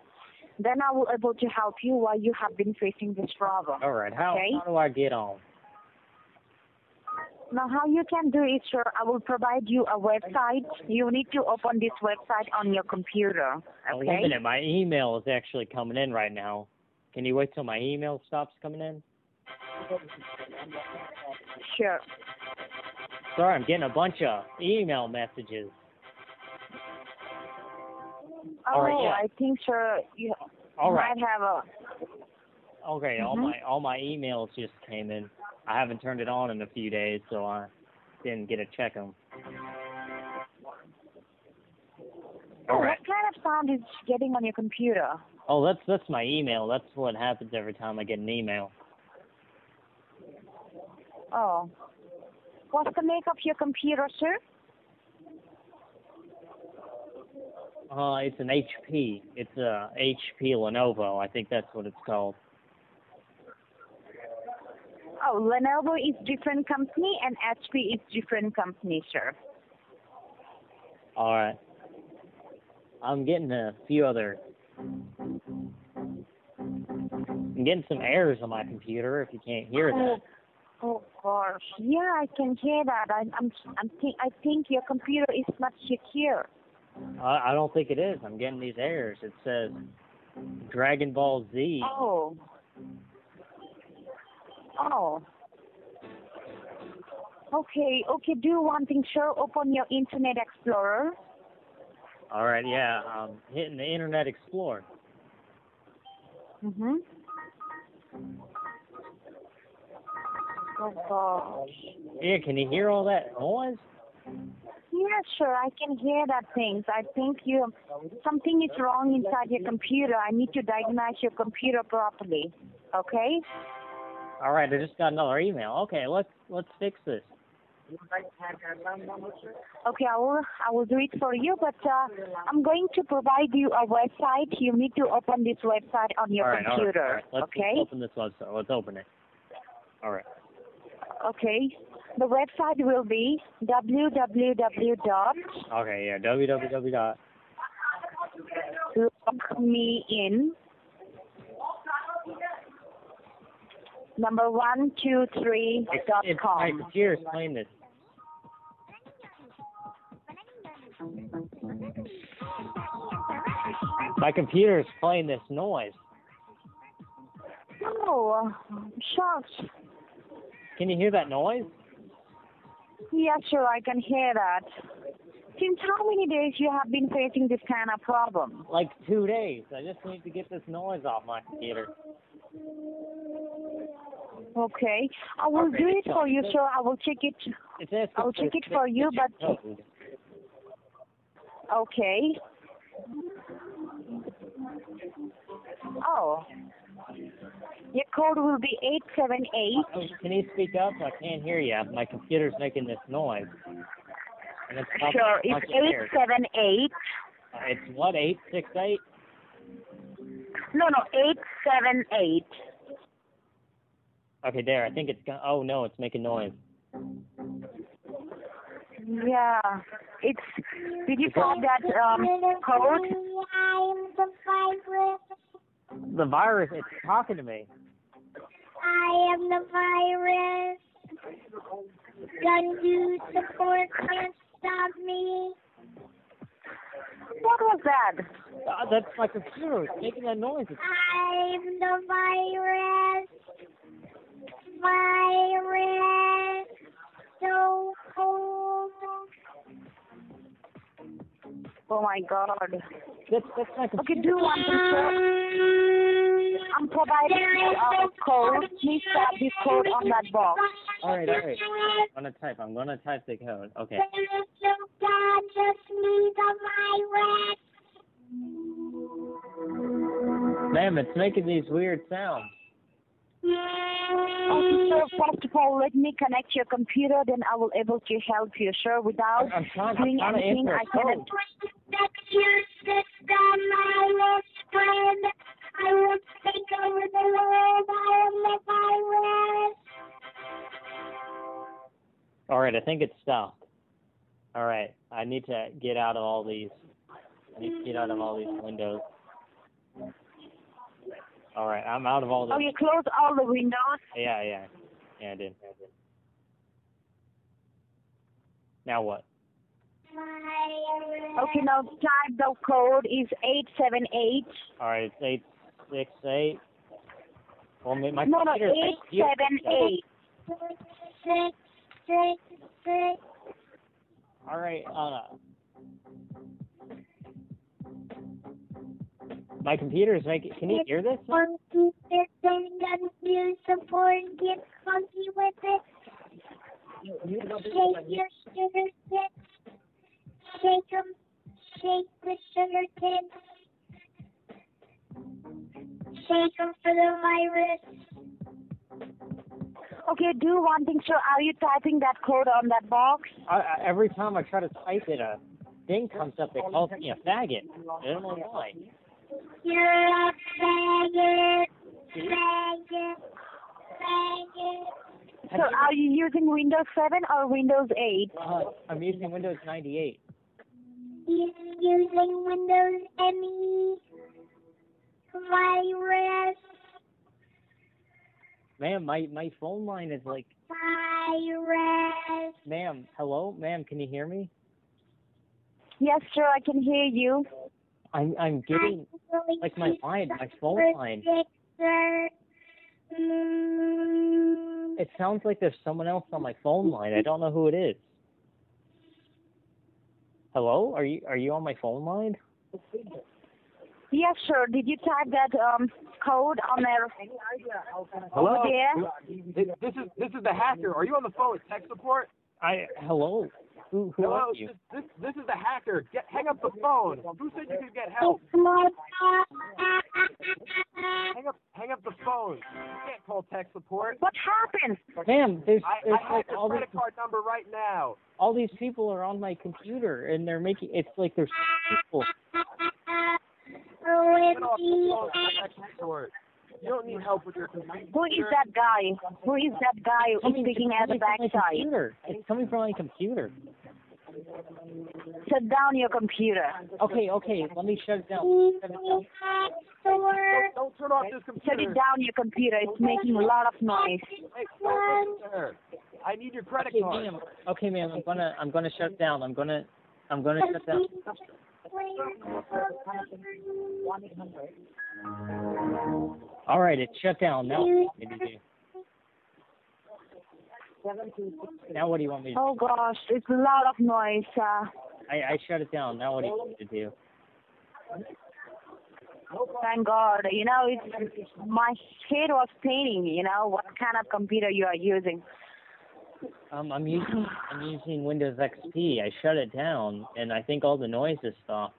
Speaker 14: Then I will able to help you why you have been facing this problem.
Speaker 1: All right. How
Speaker 14: Okay.
Speaker 1: how do I get on?
Speaker 14: Now, how you can do it, sir? I will provide you a website. You need to open this website on your computer.
Speaker 1: Oh, Wait a
Speaker 14: Okay.
Speaker 1: minute, my email is actually coming in right now. Can you wait till my email stops coming in?
Speaker 14: Sure.
Speaker 1: Sorry, I'm getting a bunch of email messages.
Speaker 14: Oh,
Speaker 1: All right, yeah.
Speaker 14: I think, sir, you
Speaker 1: All right.
Speaker 14: might have a.
Speaker 1: Okay, all
Speaker 14: Mhm.
Speaker 1: my all my emails just came in. I haven't turned it on in a few days, so I didn't get to check them.
Speaker 14: Oh, what kind of sound is getting on your computer?
Speaker 1: Oh, that's that's my email. That's what happens every time I get an email.
Speaker 14: Oh. What's the make of your computer, sir?
Speaker 1: Uh, it's an HP. It's a HP Lenovo. I think that's what it's called.
Speaker 14: Oh, Lenovo is different company and HP is different company, sir.
Speaker 1: All right. I'm getting a few other. I'm getting some errors on my computer. If you can't hear that.
Speaker 14: Oh gosh. Yeah, I can hear that. I, I'm I'm think I think your computer is not secure.
Speaker 1: I, I don't think it is. I'm getting these errors. It says Dragon Ball Z.
Speaker 14: Oh. Oh. Okay, okay, do one thing, sir. Open your Internet Explorer.
Speaker 1: All right, yeah. I'm hitting the Internet Explorer.
Speaker 14: Mm-hmm. Oh gosh.
Speaker 1: Yeah, can you hear all that noise?
Speaker 14: Yeah, sure, I can hear that things. I think you something is wrong inside your computer. I need to diagnose your computer properly. Okay?
Speaker 1: All right, I just got another email. Okay, let's let's fix this.
Speaker 14: Okay, I will I will do it for you, but uh, I'm going to provide you a website. You need to open this website on your
Speaker 1: all right, all right,
Speaker 14: computer.
Speaker 1: all right. Let's,
Speaker 14: okay?
Speaker 1: let's open this website. Let's open it. All right.
Speaker 14: Okay. The website will be www dot
Speaker 1: Okay, yeah. www dot
Speaker 14: in number one two three dot
Speaker 1: it's my
Speaker 14: com.
Speaker 1: computer's playing this. My computer's playing this noise.
Speaker 14: Oh, uh, shucks.
Speaker 1: Can you hear that noise?
Speaker 14: Yeah, sure, I can hear that. Since how many days you have been facing this kind of problem?
Speaker 1: Like two days. I just need to get this noise off my computer.
Speaker 14: Okay, I will
Speaker 1: Okay,
Speaker 14: do it for you, sir. I will check it. I will check it for you, but okay. Oh, your code will be eight seven eight.
Speaker 1: Oh, Can you speak up? I can't hear you. My computer's making this noise. And it's causing
Speaker 14: Sure,
Speaker 1: a bunch
Speaker 14: it's
Speaker 1: of
Speaker 14: eight
Speaker 1: errors.
Speaker 14: seven eight.
Speaker 1: Uh, It's what, 868?
Speaker 14: No, no, eight seven eight.
Speaker 1: Okay, there. I think it's go- Oh, no, it's making noise.
Speaker 14: Yeah, it's. Did you find that um code?
Speaker 1: The virus, it's talking to me.
Speaker 8: I am the virus. Gun you support can't stop me.
Speaker 14: What was that?
Speaker 1: Uh, that's my computer. It's making that noise.
Speaker 8: I'm the virus. Virus. So cold.
Speaker 14: Oh my God.
Speaker 1: That's that's my
Speaker 14: Okay, do one thing, sir. I'm providing a code. Please type this code on that box.
Speaker 1: All right, all right. I'm gonna type. I'm gonna type the code. Okay.
Speaker 8: God just me the virus.
Speaker 1: Ma'am, it's making these weird sounds.
Speaker 14: Okay, sir, first of all, let me connect your computer, then I will able to help you, sir. Without
Speaker 1: I'm trying, I'm
Speaker 14: doing
Speaker 1: trying to
Speaker 14: anything,
Speaker 1: answer
Speaker 14: I
Speaker 1: a
Speaker 14: cannot.
Speaker 1: code.
Speaker 8: That's your system, virus friend. I will take over the world. I am the virus.
Speaker 1: All right, I think it's stopped. All right, I need to get out of all these. I need to get out of all these windows. All right, I'm out of all
Speaker 14: the.
Speaker 1: Oh,
Speaker 14: you close all the windows.
Speaker 1: Yeah, yeah, yeah, I did. I did. Now what?
Speaker 14: Okay, now type the code is eight seven eight.
Speaker 1: All right, it's eight six eight. Well, my, my
Speaker 14: No, no,
Speaker 1: computer's
Speaker 14: eight
Speaker 1: here.
Speaker 14: seven eight.
Speaker 8: Six, six, six.
Speaker 1: All right, uh, my computer is making. Can you hear this?
Speaker 8: Funky system, confuse support, get funky with it. Shake your sugar tits. Shake them. shake the sugar tits. Shake them for the virus.
Speaker 14: Okay, do one thing, So, Are you typing that code on that box?
Speaker 1: I, I, every time I try to type it, a thing comes up that calls me a faggot. I don't know why.
Speaker 8: You're a faggot, faggot, faggot.
Speaker 14: So are you using Windows 7 or Windows 8?
Speaker 1: Uh, I'm using Windows 98.
Speaker 8: He's using Windows ME virus,
Speaker 1: Ma'am, my my phone line is like,
Speaker 8: virus.
Speaker 1: ma'am, hello, ma'am, can you hear me?
Speaker 14: Yes, sir, I can hear you.
Speaker 1: I'm I'm getting like my line, my phone line.
Speaker 8: Mm,
Speaker 1: It sounds like there's someone else on my phone line. I don't know who it is. Hello, are you are you on my phone line?
Speaker 14: Yes, sir. Did you type that um code on there?
Speaker 13: Hello?
Speaker 14: Over there?
Speaker 13: This this is this is the hacker. Are you on the phone with tech support?
Speaker 1: I hello. Who who
Speaker 13: Hello,
Speaker 1: are you?
Speaker 13: This, this this is the hacker. Get hang up the phone. Who said you could get help? Hang up hang up the phone. You can't call tech support.
Speaker 14: What happened?
Speaker 1: Ma'am, there's
Speaker 13: I,
Speaker 1: there's
Speaker 13: I
Speaker 1: like
Speaker 13: have
Speaker 1: all
Speaker 13: your
Speaker 1: these
Speaker 13: credit card number right now.
Speaker 1: all these people are on my computer and they're making it's like there's people.
Speaker 13: Get off the phone with tech support. You don't need help with your computer.
Speaker 14: Who is that guy? Who is that guy who's
Speaker 1: Coming-
Speaker 14: speaking
Speaker 1: it's
Speaker 14: at the
Speaker 1: coming from my
Speaker 14: backside?
Speaker 1: computer. It's coming from my computer.
Speaker 14: Shut down your computer.
Speaker 1: Okay, okay, let me shut it down. Shut it down.
Speaker 13: Don't, don't turn off this computer.
Speaker 14: Shut it down your computer. It's making a lot of noise.
Speaker 13: Hey, don't listen to her. I need your credit
Speaker 1: Okay,
Speaker 13: card.
Speaker 1: ma'am. Okay, ma'am. I'm gonna I'm gonna shut down. I'm gonna I'm gonna shut down. All right, it's shut down. Now what do you want me to do? Now what do you want me to do?
Speaker 14: Oh gosh, it's a lot of noise. Uh,
Speaker 1: I, I shut it down. Now what do you want me to do?
Speaker 14: thank God. You know, it's my head was paining. You know what kind of computer you are using.
Speaker 1: Um, I'm using I'm using Windows XP. I shut it down, and I think all the noise is stopped.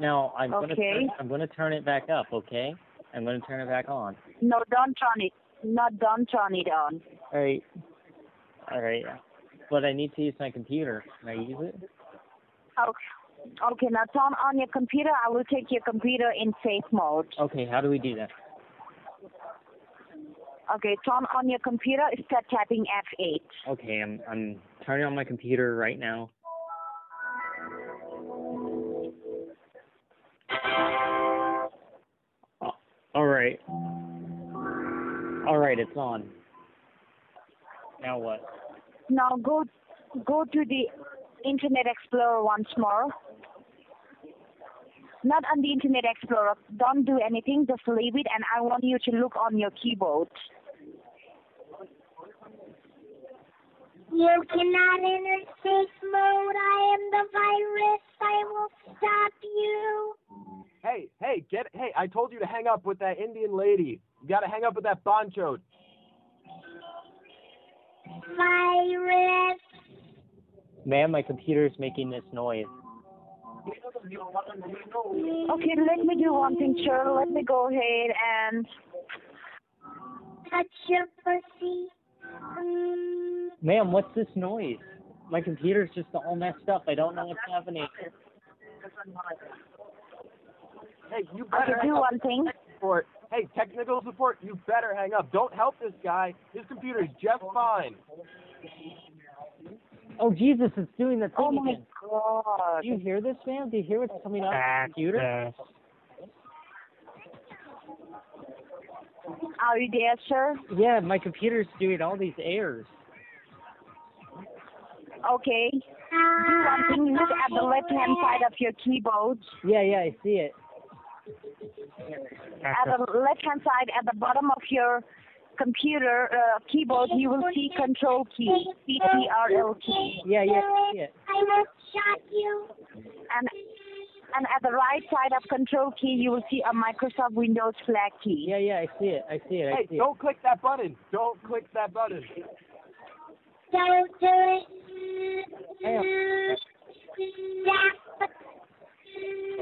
Speaker 1: Now I'm gonna turn, I'm gonna turn it back up. Okay, I'm gonna turn it back on.
Speaker 14: No, don't turn it. Not don't turn it on.
Speaker 1: All right, all right. But I need to use my computer. Can I use it?
Speaker 14: Okay. Okay, now turn on your computer. I will take your computer in safe mode.
Speaker 1: Okay, how do we do that?
Speaker 14: Okay, turn on your computer. Start tapping F8.
Speaker 1: Okay, I'm I'm turning on my computer right now. Uh, all right. All right, it's on. Now what?
Speaker 14: Now go go to the Internet Explorer once more. Not on the Internet Explorer. Don't do anything. Just leave it, and I want you to look on your keyboard.
Speaker 8: You cannot enter safe mode. I am the virus. I will stop you.
Speaker 6: Hey, hey, get hey, I told you to hang up with that Indian lady. You gotta hang up with that boncho.
Speaker 8: Virus.
Speaker 1: Ma'am, my computer is making this noise.
Speaker 14: Okay, let me do one thing, sure. Let me go ahead and
Speaker 8: Touch your pussy. Mm,
Speaker 1: Ma'am, what's this noise? My computer's just all messed up. I don't know what's happening.
Speaker 6: Hey, you better
Speaker 14: do
Speaker 6: hang up
Speaker 14: one
Speaker 6: with
Speaker 14: thing.
Speaker 6: support. Hey, technical support, you better hang up. Don't help this guy. His computer's just fine.
Speaker 1: Oh Jesus, it's doing the thing
Speaker 14: Oh my
Speaker 1: again.
Speaker 14: god.
Speaker 1: Do you hear this, ma'am? Do you hear what's coming out of the computer?
Speaker 14: Are you there, sir?
Speaker 1: Yeah, my computer's doing all these errors.
Speaker 14: Okay. Do one thing. Look at the left-hand side of your keyboard.
Speaker 1: Yeah, yeah, I see it.
Speaker 14: At the left-hand side, at the bottom of your computer uh, keyboard, you will see Control key, C T R L key.
Speaker 1: Yeah, yeah, I see it.
Speaker 8: I will shot you.
Speaker 14: And and at the right side of Control key, you will see a Microsoft Windows flag key.
Speaker 1: Yeah, yeah, I see it. I see it. I
Speaker 6: Hey,
Speaker 1: see
Speaker 6: don't click that button. Don't click that button.
Speaker 8: Don't do it.
Speaker 1: Ma'am.
Speaker 8: Stop.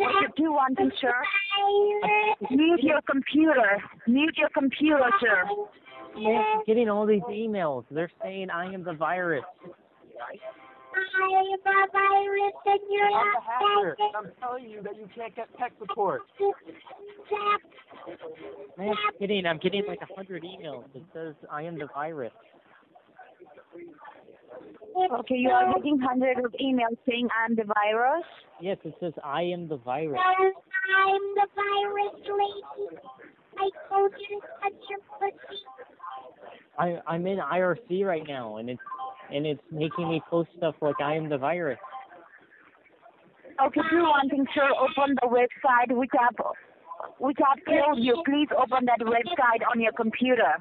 Speaker 14: Okay, do one thing, sir. Mute your computer. Mute your computer, sir.
Speaker 1: I'm getting all these emails. They're saying I am the virus.
Speaker 8: I am a virus and you're
Speaker 6: I'm
Speaker 8: not
Speaker 6: the hacker.
Speaker 8: safe.
Speaker 6: I'm telling you that you can't get tech support.
Speaker 8: Stop.
Speaker 1: Ma'am, I'm getting, I'm getting like a hundred emails. It says I am the virus.
Speaker 14: Okay, you are getting hundreds of emails saying I'm the virus.
Speaker 1: Yes, it says I am the virus.
Speaker 8: I'm the virus lady. I told you to touch your pussy.
Speaker 1: I, I'm in IRC right now, and it's and it's making me post stuff like I am the virus.
Speaker 14: Okay, do one thing, sir. Open the website which I've which I've told you. Please open that website on your computer.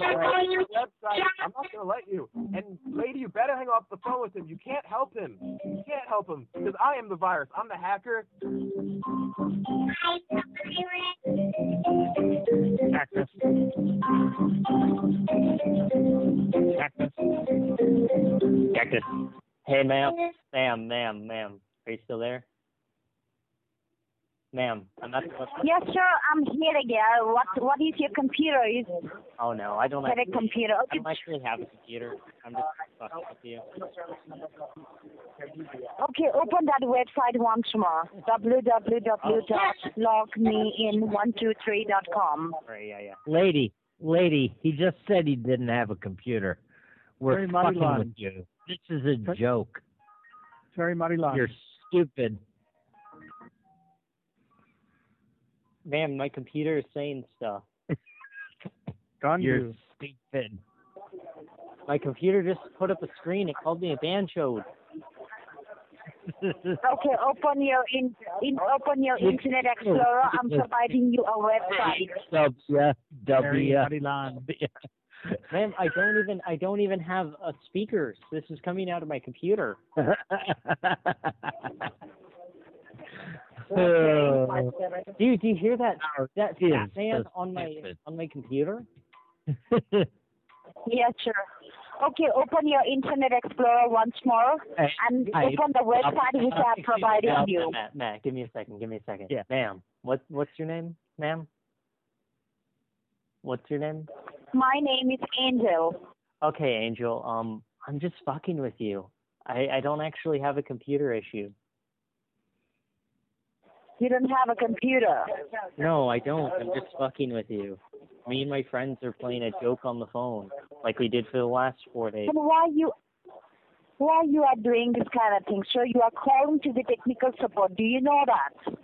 Speaker 6: Website. I'm not gonna let you. And lady, you better hang off the phone with him. You can't help him. You can't help him because I am the virus. I'm the hacker.
Speaker 8: I'm the virus.
Speaker 5: Cactus. Cactus.
Speaker 1: Cactus. Hey, ma'am, ma'am, ma'am, ma'am. Are you still there? Ma'am, I'm not.
Speaker 14: Yes, sir. I'm here again. What what is your computer? Is
Speaker 1: Oh no, I don't
Speaker 14: that a
Speaker 1: actually.
Speaker 14: computer?
Speaker 1: I don't actually have a computer. I'm just fucking with you.
Speaker 14: Okay, open that website once more. www.logmein123.com.
Speaker 1: Right, yeah, yeah.
Speaker 9: Lady, lady, he just said he didn't have a computer. We're
Speaker 5: Very mighty
Speaker 9: fucking with you. This is a joke.
Speaker 5: Very mighty line.
Speaker 9: You're stupid.
Speaker 1: Ma'am, my computer is saying stuff. <laughs>
Speaker 5: Gun
Speaker 9: You're
Speaker 5: you.
Speaker 9: stupid.
Speaker 1: My computer just put up a screen. It called me a banjo. <laughs>
Speaker 14: Okay, open your in, in open your Internet Explorer. I'm providing you a website.
Speaker 9: W
Speaker 5: Very
Speaker 9: W.
Speaker 5: mighty. <laughs>
Speaker 1: Ma'am, I don't even I don't even have a speakers. This is coming out of my computer.
Speaker 9: Oh.
Speaker 1: Dude, do you hear that that
Speaker 9: is
Speaker 1: fat man
Speaker 9: so
Speaker 1: on my
Speaker 9: stupid.
Speaker 1: on my computer? <laughs>
Speaker 14: yeah, sure. Okay, open your Internet Explorer once more and
Speaker 9: I-
Speaker 14: open the website which I have provided
Speaker 1: Matt,
Speaker 14: you.
Speaker 1: Matt, Matt, give me a second. Give me a second.
Speaker 9: Yeah.
Speaker 1: Ma'am, what what's your name, ma'am? What's your name?
Speaker 14: My name is Angel.
Speaker 1: Okay, Angel. Um, I'm just fucking with you. I I don't actually have a computer issue.
Speaker 14: You don't have a computer.
Speaker 1: No, I don't. I'm just fucking with you. Me and my friends are playing a joke on the phone, like we did for the last four days.
Speaker 14: Then why you why you are doing this kind of thing? So you are calling to the technical support. Do you know that?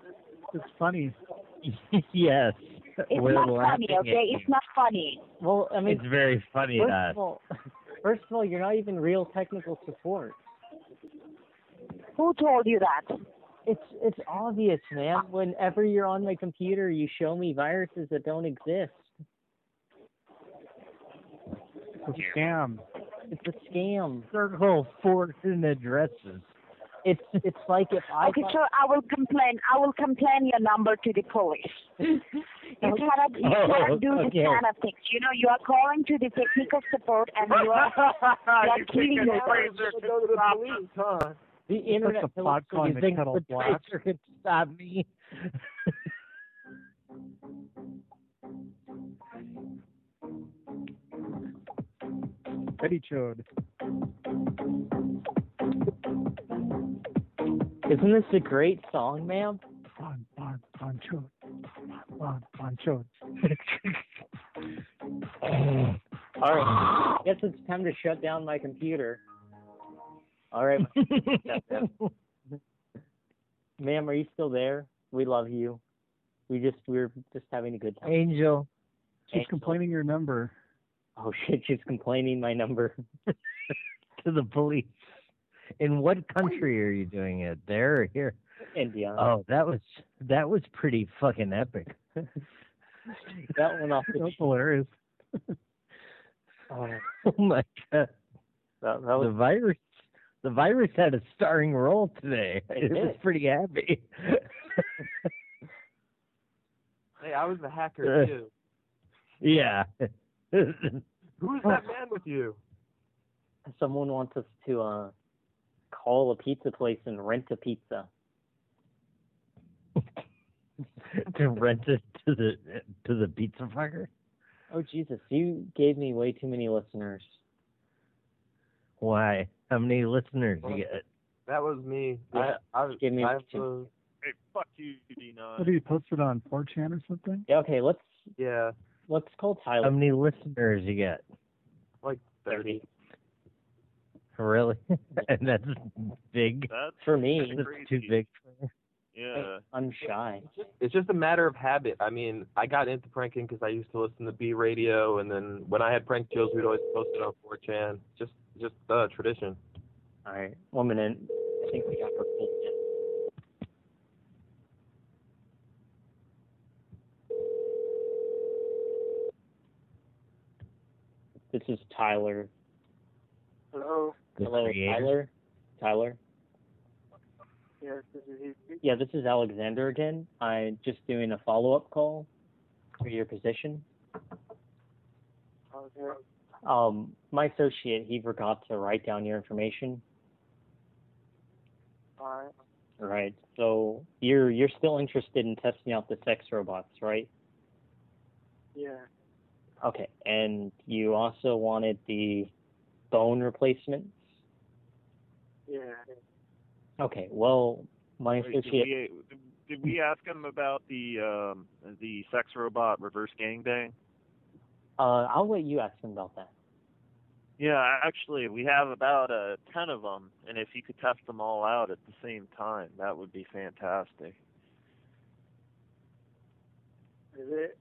Speaker 5: It's funny. <laughs>
Speaker 9: yes.
Speaker 14: It's
Speaker 9: We're
Speaker 14: not funny, okay? It's not funny.
Speaker 1: Well, I mean,
Speaker 9: It's very funny
Speaker 1: first
Speaker 9: that.
Speaker 1: of all, first of all, you're not even real technical support.
Speaker 14: Who told you that?
Speaker 1: It's it's obvious, man. Whenever you're on my computer, you show me viruses that don't exist.
Speaker 5: It's a scam.
Speaker 1: It's a scam.
Speaker 9: Circle Fortune addresses.
Speaker 1: It's it's like if I
Speaker 14: Okay, so I will complain. I will complain your number to the police. <laughs> you cannot, you
Speaker 9: Oh,
Speaker 14: cannot do this kind of things. You know, you are calling to the technical support and you are, <laughs> you are killing
Speaker 6: You
Speaker 14: your
Speaker 6: should go to the police, huh?
Speaker 9: The internet
Speaker 5: the
Speaker 9: knows
Speaker 5: pot
Speaker 9: so
Speaker 5: calling
Speaker 9: you
Speaker 5: the
Speaker 9: think
Speaker 5: kettle
Speaker 9: the
Speaker 5: black.
Speaker 9: tracer could stop me?
Speaker 5: Betty Chode.
Speaker 1: Isn't this a great song, ma'am?
Speaker 5: Bon, bon, bon Chode. Bon, bon Chode. <laughs>
Speaker 1: All right. Guess it's time to shut down my computer. All right. <laughs> <laughs> Ma'am, are you still there? We love you. We just we're just having a good time.
Speaker 9: Angel.
Speaker 5: She's
Speaker 1: Angel.
Speaker 5: complaining your number.
Speaker 1: Oh shit, she's complaining my number. <laughs>
Speaker 9: to the police. In what country are you doing it? There or here?
Speaker 1: Indiana.
Speaker 9: Oh, that was that was pretty fucking epic.
Speaker 1: that went off the
Speaker 5: hilarious.
Speaker 1: Oh,
Speaker 9: Oh my god.
Speaker 1: that, that
Speaker 9: The virus the virus had a starring role today.
Speaker 1: It
Speaker 9: It was
Speaker 1: did.
Speaker 9: pretty happy. <laughs>
Speaker 6: Hey, I was the hacker
Speaker 9: Uh,
Speaker 6: too.
Speaker 9: yeah. <laughs>
Speaker 6: Who's that man with you?
Speaker 1: someone wants us to uh call a pizza place and rent a pizza. <laughs>
Speaker 9: to rent it to the to the pizza fucker?
Speaker 1: Oh Jesus, you gave me way too many listeners.
Speaker 9: Why? How many listeners you get?
Speaker 6: That was me.
Speaker 1: I-
Speaker 6: I,
Speaker 1: give me
Speaker 6: I've, uh,
Speaker 2: Hey, fuck you, D9.
Speaker 5: What did you post it on 4chan or something?
Speaker 1: Yeah, okay, let's
Speaker 6: yeah,
Speaker 1: let's call Tyler.
Speaker 9: How many listeners you get?
Speaker 6: like
Speaker 1: Thirty.
Speaker 9: Really? and <laughs> that's big.
Speaker 2: That's
Speaker 1: For me,
Speaker 9: That's
Speaker 2: crazy.
Speaker 9: too big for
Speaker 2: Yeah.
Speaker 1: I'm shy.
Speaker 6: it's just a matter of habit. I mean, I got into pranking because I used to listen to B radio, and then when I had prank shows, we'd always post it on 4chan. Just, just uh, tradition.
Speaker 1: All right, one minute. I think we got her pulled in. This is Tyler.
Speaker 13: Hello.
Speaker 9: the
Speaker 1: Hello,
Speaker 9: creator.
Speaker 1: Tyler. Tyler.
Speaker 13: Yes, this is.
Speaker 1: Yeah, this is Alexander again. I'm just doing a follow-up call for your position.
Speaker 13: Okay.
Speaker 1: Um, my associate, he forgot to write down your information.
Speaker 13: All right.
Speaker 1: Right. So you're you're still interested in testing out the sex robots, right?
Speaker 13: Yeah.
Speaker 1: Okay. And you also wanted the bone replacements.
Speaker 13: Yeah.
Speaker 1: Okay. Well, my
Speaker 2: Wait, did,
Speaker 1: associate.
Speaker 2: we, did we ask him about the um the sex robot reverse gangbang?
Speaker 1: Uh, I'll let you ask him about that.
Speaker 2: Yeah, actually, we have about uh, ten of them, and if you could test them all out at the same time, that would be fantastic.
Speaker 13: Is it?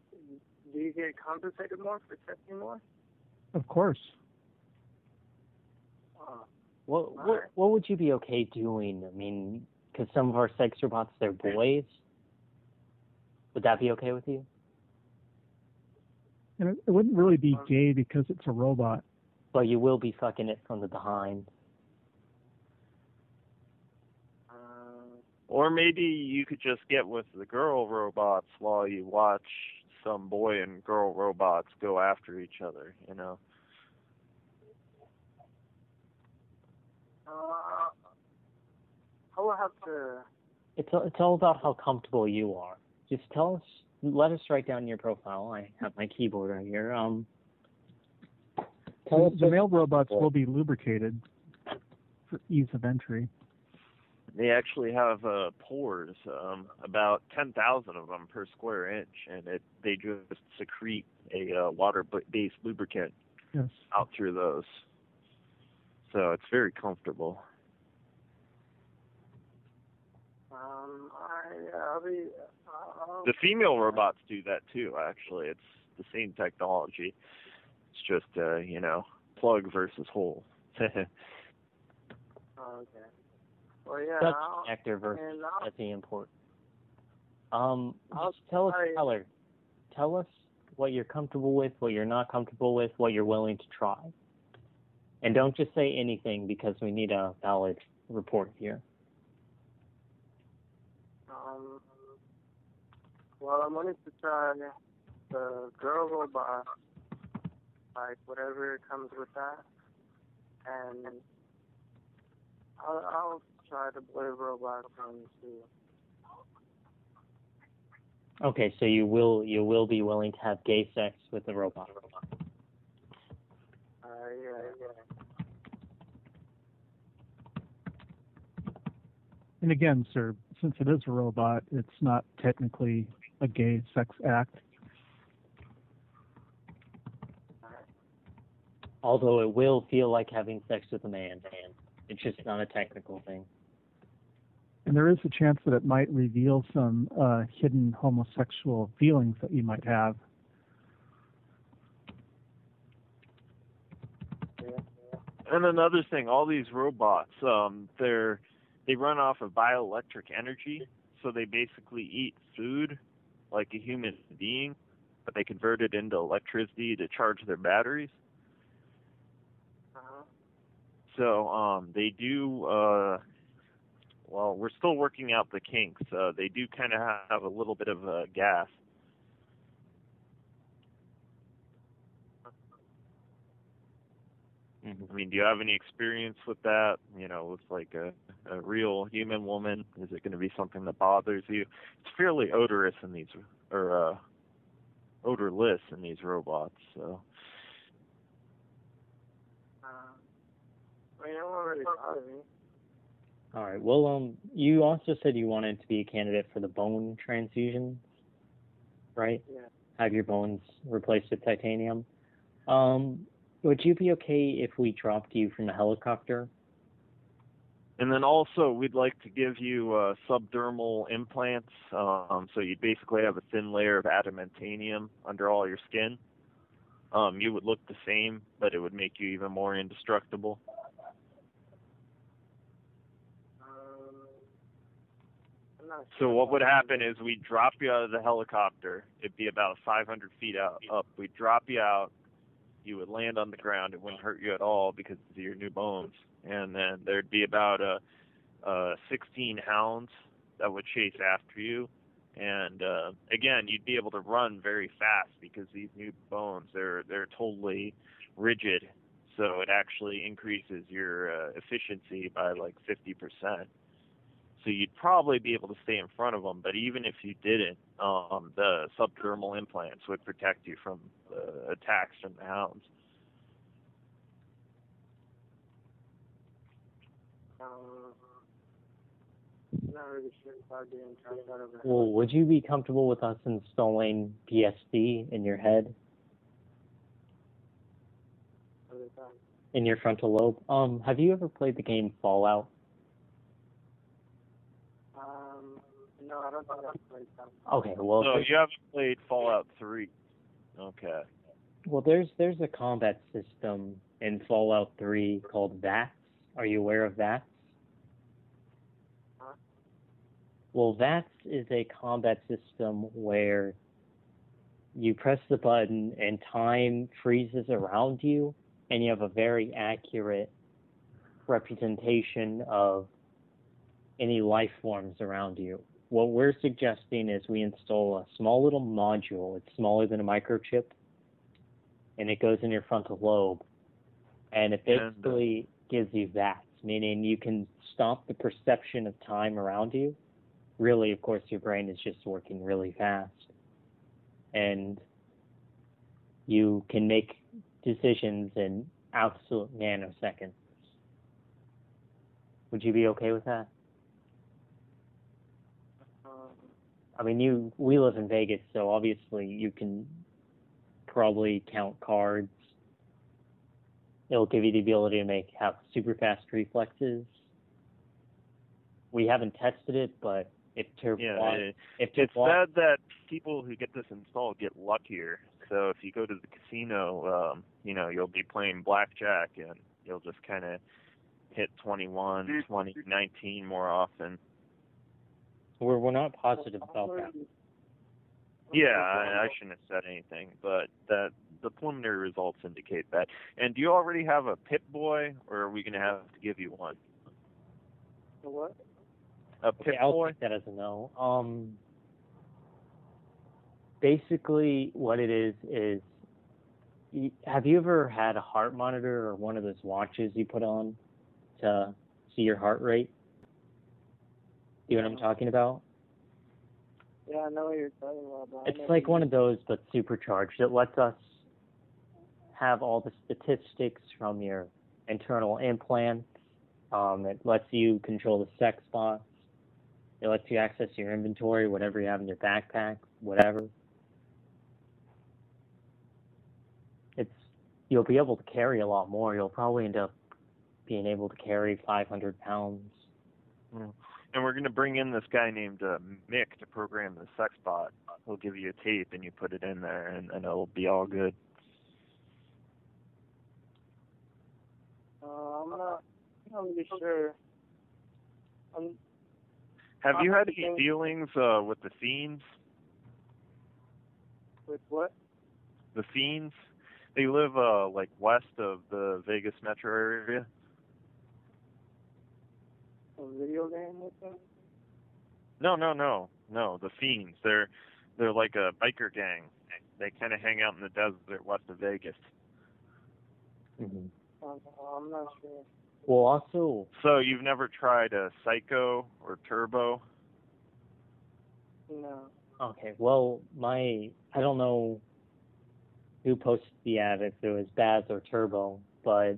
Speaker 13: Do you get compensated more for testing more?
Speaker 5: Of course.
Speaker 13: Oh.
Speaker 1: What what what would you be okay doing? I mean, because some of our sex robots they're boys. Would that be okay with you?
Speaker 5: And it, it wouldn't really be gay because it's a robot.
Speaker 1: But you will be fucking it from the behind.
Speaker 13: Uh,
Speaker 2: Or maybe you could just get with the girl robots while you watch some boy and girl robots go after each other. You know.
Speaker 13: Uh, I will have to.
Speaker 1: It's all- it's all about how comfortable you are. Just tell us, let us write down your profile. I have my keyboard right here. Um, tell us
Speaker 5: The
Speaker 1: what-
Speaker 5: male robots will be lubricated for ease of entry.
Speaker 2: They actually have uh, pores, um, about 10,000 of them per square inch, and it they just secrete a uh, water-based lubricant
Speaker 5: Yes.
Speaker 2: out through those. So it's very comfortable.
Speaker 13: Um, I, I'll be. Uh,
Speaker 2: The female robots do that too. Actually, it's the same technology. It's just uh, you know plug versus hole. <laughs>
Speaker 13: okay. Well, yeah.
Speaker 1: Such actor versus
Speaker 13: and I'll,
Speaker 1: the import. Um,
Speaker 13: I'll
Speaker 1: just tell us,
Speaker 13: try-
Speaker 1: Tyler. Tell us what you're comfortable with, what you're not comfortable with, what you're willing to try, And don't just say anything because we need a valid report here.
Speaker 13: Um, well, I wanted to try the girl robot, like whatever comes with that, and I'll, I'll try the boy robot one too.
Speaker 1: Okay, so you will you will be willing to have gay sex with the robot.
Speaker 13: Uh, yeah, yeah.
Speaker 5: And again, sir, since it is a robot, it's not technically a gay sex act.
Speaker 1: Although it will feel like having sex with a man, man. It's just not a technical thing.
Speaker 5: And there is a chance that it might reveal some uh, hidden homosexual feelings that you might have.
Speaker 2: And another thing, all these robots, um, they're they run off of bioelectric energy, so they basically eat food like a human being, but they convert it into electricity to charge their batteries. So um, they do. Uh, well, we're still working out the kinks. Uh, they do kind of have a little bit of a gas. I mean, do you have any experience with that? You know, with like a, a real human woman, is it going to be something that bothers you? It's fairly odorous in these, or uh, odorless in these robots. So,
Speaker 13: Uh, I mean, it won't really bother me.
Speaker 1: All right. Well, um, you also said you wanted to be a candidate for the bone transfusions, right?
Speaker 13: Yeah.
Speaker 1: Have your bones replaced with titanium. Um, would you be okay if we dropped you from the helicopter?
Speaker 2: and then also we'd like to give you uh, subdermal implants. Um, so you'd basically have a thin layer of adamantium under all your skin. Um, you would look the same, but it would make you even more indestructible. So what would happen is we'd drop you out of the helicopter. It'd be about 500 feet out up. We'd drop you out. You would land on the ground. It wouldn't hurt you at all because of your new bones. And then there'd be about a, uh 16 hounds that would chase after you. And uh, again, you'd be able to run very fast because these new bones they're they're totally rigid. So it actually increases your uh, efficiency by like 50 percent so you'd probably be able to stay in front of them. But even if you didn't, um, the subdermal implants would protect you from uh, attacks from the hounds.
Speaker 1: Well, would you be comfortable with us installing PSD in your head, in your frontal lobe? Um, have you ever played the game Fallout?
Speaker 13: Um, no, I don't think I've played.
Speaker 1: Okay, well,
Speaker 2: so you haven't played Fallout 3. Okay.
Speaker 1: well, there's there's a combat system in Fallout 3 called VATS. Are you aware of VATS? Well, VATS is a combat system where you press the button and time freezes around you, and you have a very accurate representation of any life forms around you. What we're suggesting is we install a small little module. It's smaller than a microchip, and it goes in your frontal lobe, and it
Speaker 2: And, uh,
Speaker 1: basically gives you that, meaning you can stop the perception of time around you. Really, of course, your brain is just working really fast, and you can make decisions in absolute nanoseconds. Would you be okay with that? I mean, you we live in Vegas, so obviously you can probably count cards. It'll give you the ability to make have super fast reflexes. We haven't tested it, but if to
Speaker 2: Yeah, it-
Speaker 1: if to
Speaker 2: It's said that people who get this installed get luckier. So if you go to the casino, um, you know, you'll be playing blackjack and you'll just kind of hit 21, 20, 19 more often.
Speaker 1: We're we're not positive about that.
Speaker 2: Yeah, I, I shouldn't have said anything, but that the preliminary results indicate that. And do you already have a pit boy, or are we going to have to give you one?
Speaker 13: The what?
Speaker 2: A pit
Speaker 1: Okay, I'll
Speaker 2: boy?
Speaker 1: take that as a no. Um, basically, what it is is, have you ever had a heart monitor or one of those watches you put on to see your heart rate? You know what I'm talking about?
Speaker 13: Yeah, I know what you're talking about.
Speaker 1: It's like one of those, but supercharged. It lets us have all the statistics from your internal implants. Um, it lets you control the sex box. It lets you access your inventory, whatever you have in your backpack, whatever. It's you'll be able to carry a lot more. You'll probably end up being able to carry 500 pounds.
Speaker 2: Mm. And we're going to bring in this guy named uh, Mick to program the sex bot. He'll give you a tape and you put it in there, and, and it'll be all good.
Speaker 13: Uh, I'm not. I'm not really sure. I'm,
Speaker 2: Have you had any dealings uh, with the fiends?
Speaker 13: with what?
Speaker 2: The fiends? They live uh, like west of the Vegas metro area.
Speaker 13: A video game with them?
Speaker 2: No, no, no, no. The fiends. They're they're like a biker gang. They kind of hang out in the desert west of Vegas.
Speaker 1: Mm-hmm.
Speaker 13: Um, I'm not sure.
Speaker 1: Well, also,
Speaker 2: So you've never tried a Psycho or Turbo?
Speaker 13: No.
Speaker 1: Okay, well, my I don't know who posted the ad if it was Baz or Turbo, but y-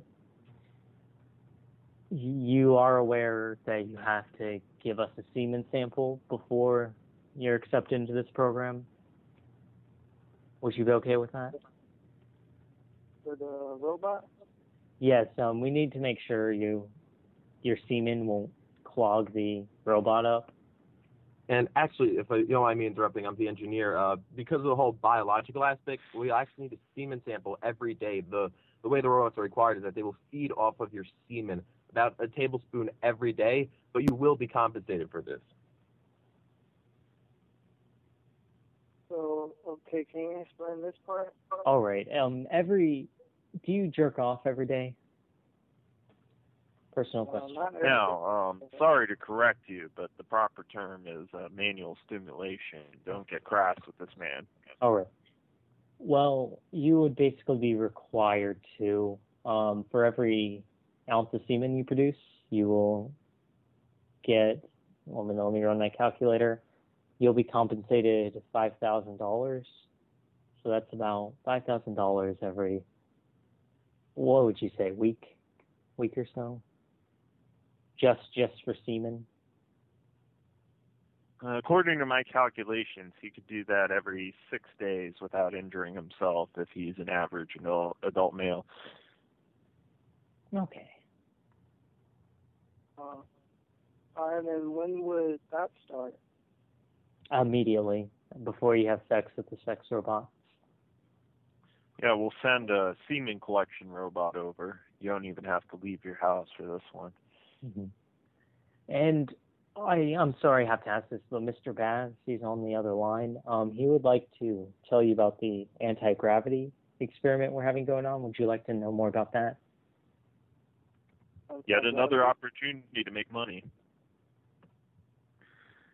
Speaker 1: you are aware that you have to give us a semen sample before you're accepted into this program. Would you be okay with that?
Speaker 13: For the robot?
Speaker 1: Yes, um, we need to make sure you your semen won't clog the robot up.
Speaker 6: And actually, if I, you don't mind me interrupting, I'm the engineer. Uh, because of the whole biological aspect, we actually need a semen sample every day. The the way the robots are required is that they will feed off of your semen about a tablespoon every day, but you will be compensated for this.
Speaker 13: So, okay, can you explain this part?
Speaker 1: All right. Um, every do you jerk off every day? Personal
Speaker 13: Uh,
Speaker 1: question.
Speaker 2: No, um, sorry to correct you, but the proper term is uh, manual stimulation. Don't get crass with this man.
Speaker 1: All right. Well, you would basically be required to, um, for every ounce of semen you produce, you will get, well, let me run my calculator, you'll be compensated $5,000. So that's about $5,000 every, what would you say, week, week or so? Just, just for semen?
Speaker 2: Uh, according to my calculations, he could do that every six days without injuring himself if he's an average adult, adult male.
Speaker 1: Okay.
Speaker 13: Uh, and then when would that start?
Speaker 1: Immediately, before you have sex with the sex robot.
Speaker 2: Yeah, we'll send a semen collection robot over. You don't even have to leave your house for this one.
Speaker 1: hmm And I, I'm sorry I have to ask this, but Mr. Baz, he's on the other line. Um, he would like to tell you about the anti-gravity experiment we're having going on. Would you like to know more about that?
Speaker 2: Yet another opportunity to make money.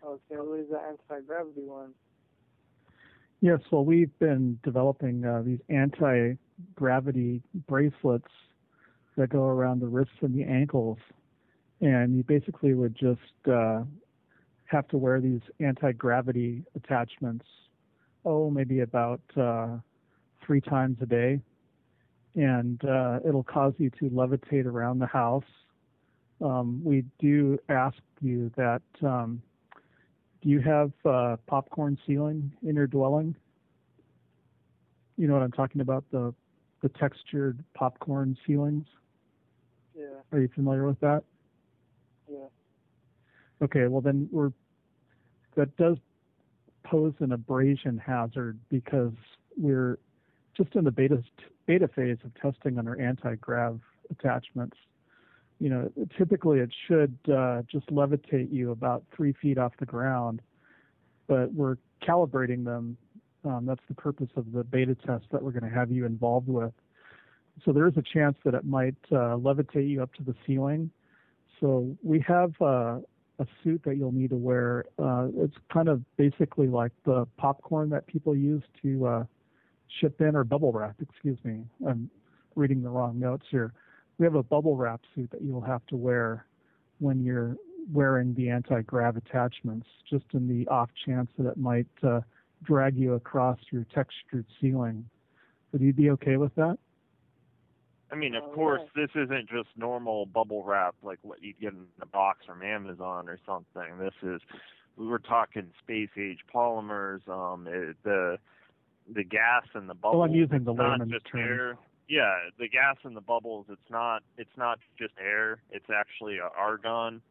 Speaker 13: Okay, what is the anti-gravity one?
Speaker 5: Yes, well, we've been developing uh, these anti-gravity bracelets that go around the wrists and the ankles, and you basically would just uh, have to wear these anti-gravity attachments. Oh, maybe about uh, three times a day, and uh, it'll cause you to levitate around the house. Um, we do ask you that. Um, do you have uh, popcorn ceiling in your dwelling? You know what I'm talking about the the textured popcorn ceilings.
Speaker 13: Yeah,
Speaker 5: Are you familiar with that?
Speaker 13: yeah.
Speaker 5: Okay, well then we're that does pose an abrasion hazard because we're just in the beta beta phase of testing under anti-grav attachments. You know, typically it should uh, just levitate you about three feet off the ground, but we're calibrating them Um, that's the purpose of the beta test that we're going to have you involved with. So there is a chance that it might uh, levitate you up to the ceiling. So we have uh, a suit that you'll need to wear. Uh, it's kind of basically like the popcorn that people use to uh, ship in, or bubble wrap, excuse me. I'm reading the wrong notes here. We have a bubble wrap suit that you'll have to wear when you're wearing the anti-grav attachments, just in the off chance that it might uh, drag you across your textured ceiling. Would you be okay with that?
Speaker 2: I mean, of course, this isn't just normal bubble wrap like what you'd get in a box from Amazon or something. This is, we were talking space age polymers. Um, it, the the gas and the bubbles.
Speaker 5: Well, I'm using the layman's
Speaker 2: just
Speaker 5: term.
Speaker 2: air. Yeah, the gas and the bubbles. It's not. It's not just air. It's actually a argon.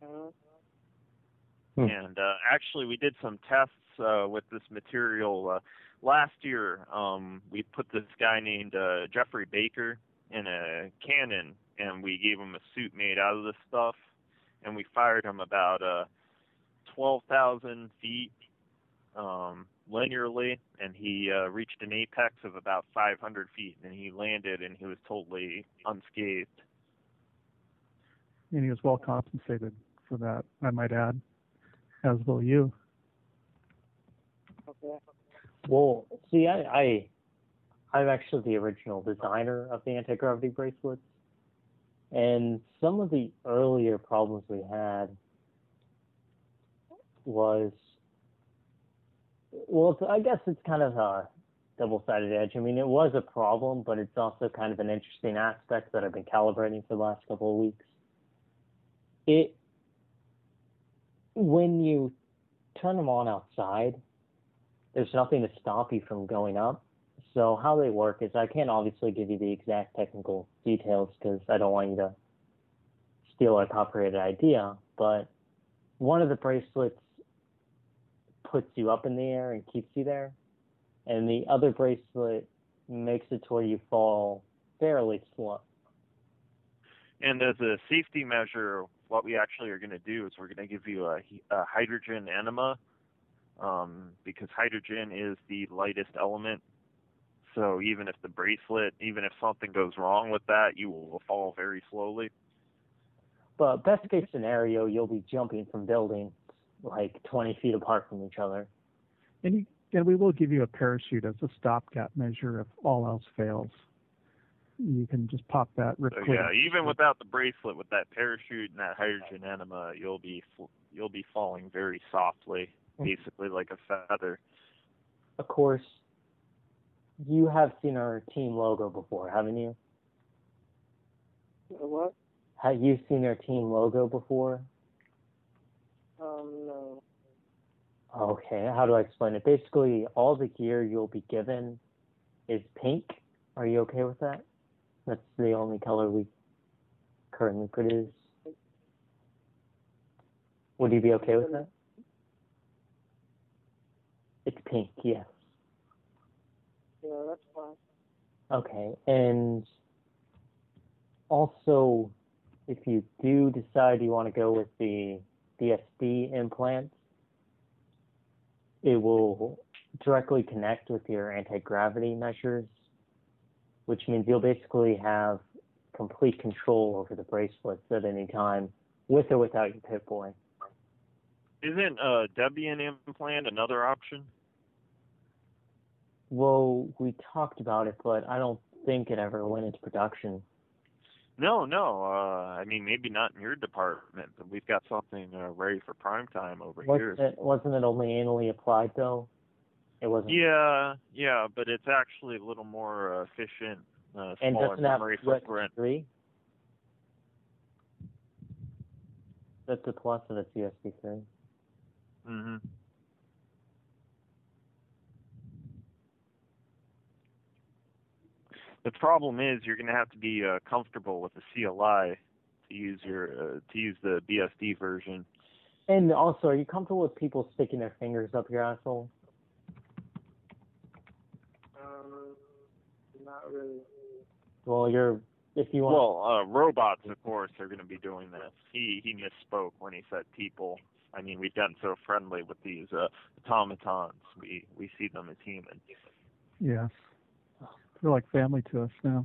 Speaker 5: Hmm.
Speaker 2: And uh, actually, we did some tests uh, with this material uh, last year. Um, we put this guy named uh, Jeffrey Baker in a cannon, and we gave him a suit made out of this stuff, and we fired him about uh, 12,000 feet um, linearly, and he uh, reached an apex of about 500 feet, and he landed, and he was totally unscathed.
Speaker 5: And he was well compensated for that, I might add, as will you.
Speaker 13: Okay.
Speaker 1: Well, see, I, I, I'm actually the original designer of the anti-gravity bracelets, and some of the earlier problems we had was, well, I guess it's kind of a double-sided edge. I mean, it was a problem, but it's also kind of an interesting aspect that I've been calibrating for the last couple of weeks. It, when you turn them on outside, there's nothing to stop you from going up. So how they work is I can't obviously give you the exact technical details because I don't want you to steal our copyrighted idea, but one of the bracelets puts you up in the air and keeps you there, and the other bracelet makes it to where you fall fairly slow.
Speaker 2: And as a safety measure, what we actually are going to do is we're going to give you a, a hydrogen enema um, because hydrogen is the lightest element. So even if the bracelet, even if something goes wrong with that, you will fall very slowly.
Speaker 1: But best case scenario, you'll be jumping from buildings like 20 feet apart from each other.
Speaker 5: And, you, and we will give you a parachute as a stopgap measure if all else fails. You can just pop that rip
Speaker 2: So
Speaker 5: quick.
Speaker 2: yeah, even without the bracelet, with that parachute and that hydrogen enema, you'll be fl- you'll be falling very softly, mm-hmm. basically like a feather.
Speaker 1: Of course, you have seen our team logo before, haven't you?
Speaker 13: What?
Speaker 1: Have you seen our team logo before?
Speaker 13: Um, no.
Speaker 1: Okay, how do I explain it? Basically, all the gear you'll be given is pink. Are you okay with that? That's the only color we currently produce. Would you be okay with that? It's pink, yes.
Speaker 13: Yeah, that's fine.
Speaker 1: Okay, and also, if you do decide you want to go with the BSD implant, it will directly connect with your anti-gravity measures, which means you'll basically have complete control over the bracelets at any time, with or without your Pip-Boy.
Speaker 2: Isn't a Debian implant another option?
Speaker 1: Well, we talked about it, but I don't think it ever went into production.
Speaker 2: No, no. Uh, I mean, maybe not in your department, but we've got something uh, ready for prime time over here.
Speaker 1: Wasn't it, wasn't it only anally applied though? It wasn't.
Speaker 2: Yeah, yeah, but it's actually a little more uh, efficient, uh,
Speaker 1: and
Speaker 2: smaller memory footprint.
Speaker 1: three. That's the plus of its USB three.
Speaker 2: hmm The problem is you're going to have to be uh, comfortable with the CLI to use your uh, to use the BSD version.
Speaker 1: And also, are you comfortable with people sticking their fingers up your asshole?
Speaker 13: Um, not really.
Speaker 1: Well, you're if you want.
Speaker 2: Well, uh, robots, of course, are going to be doing this. He he misspoke when he said people. I mean, we've gotten so friendly with these uh, automatons. We we see them as human.
Speaker 5: Yes. They're like family to us now.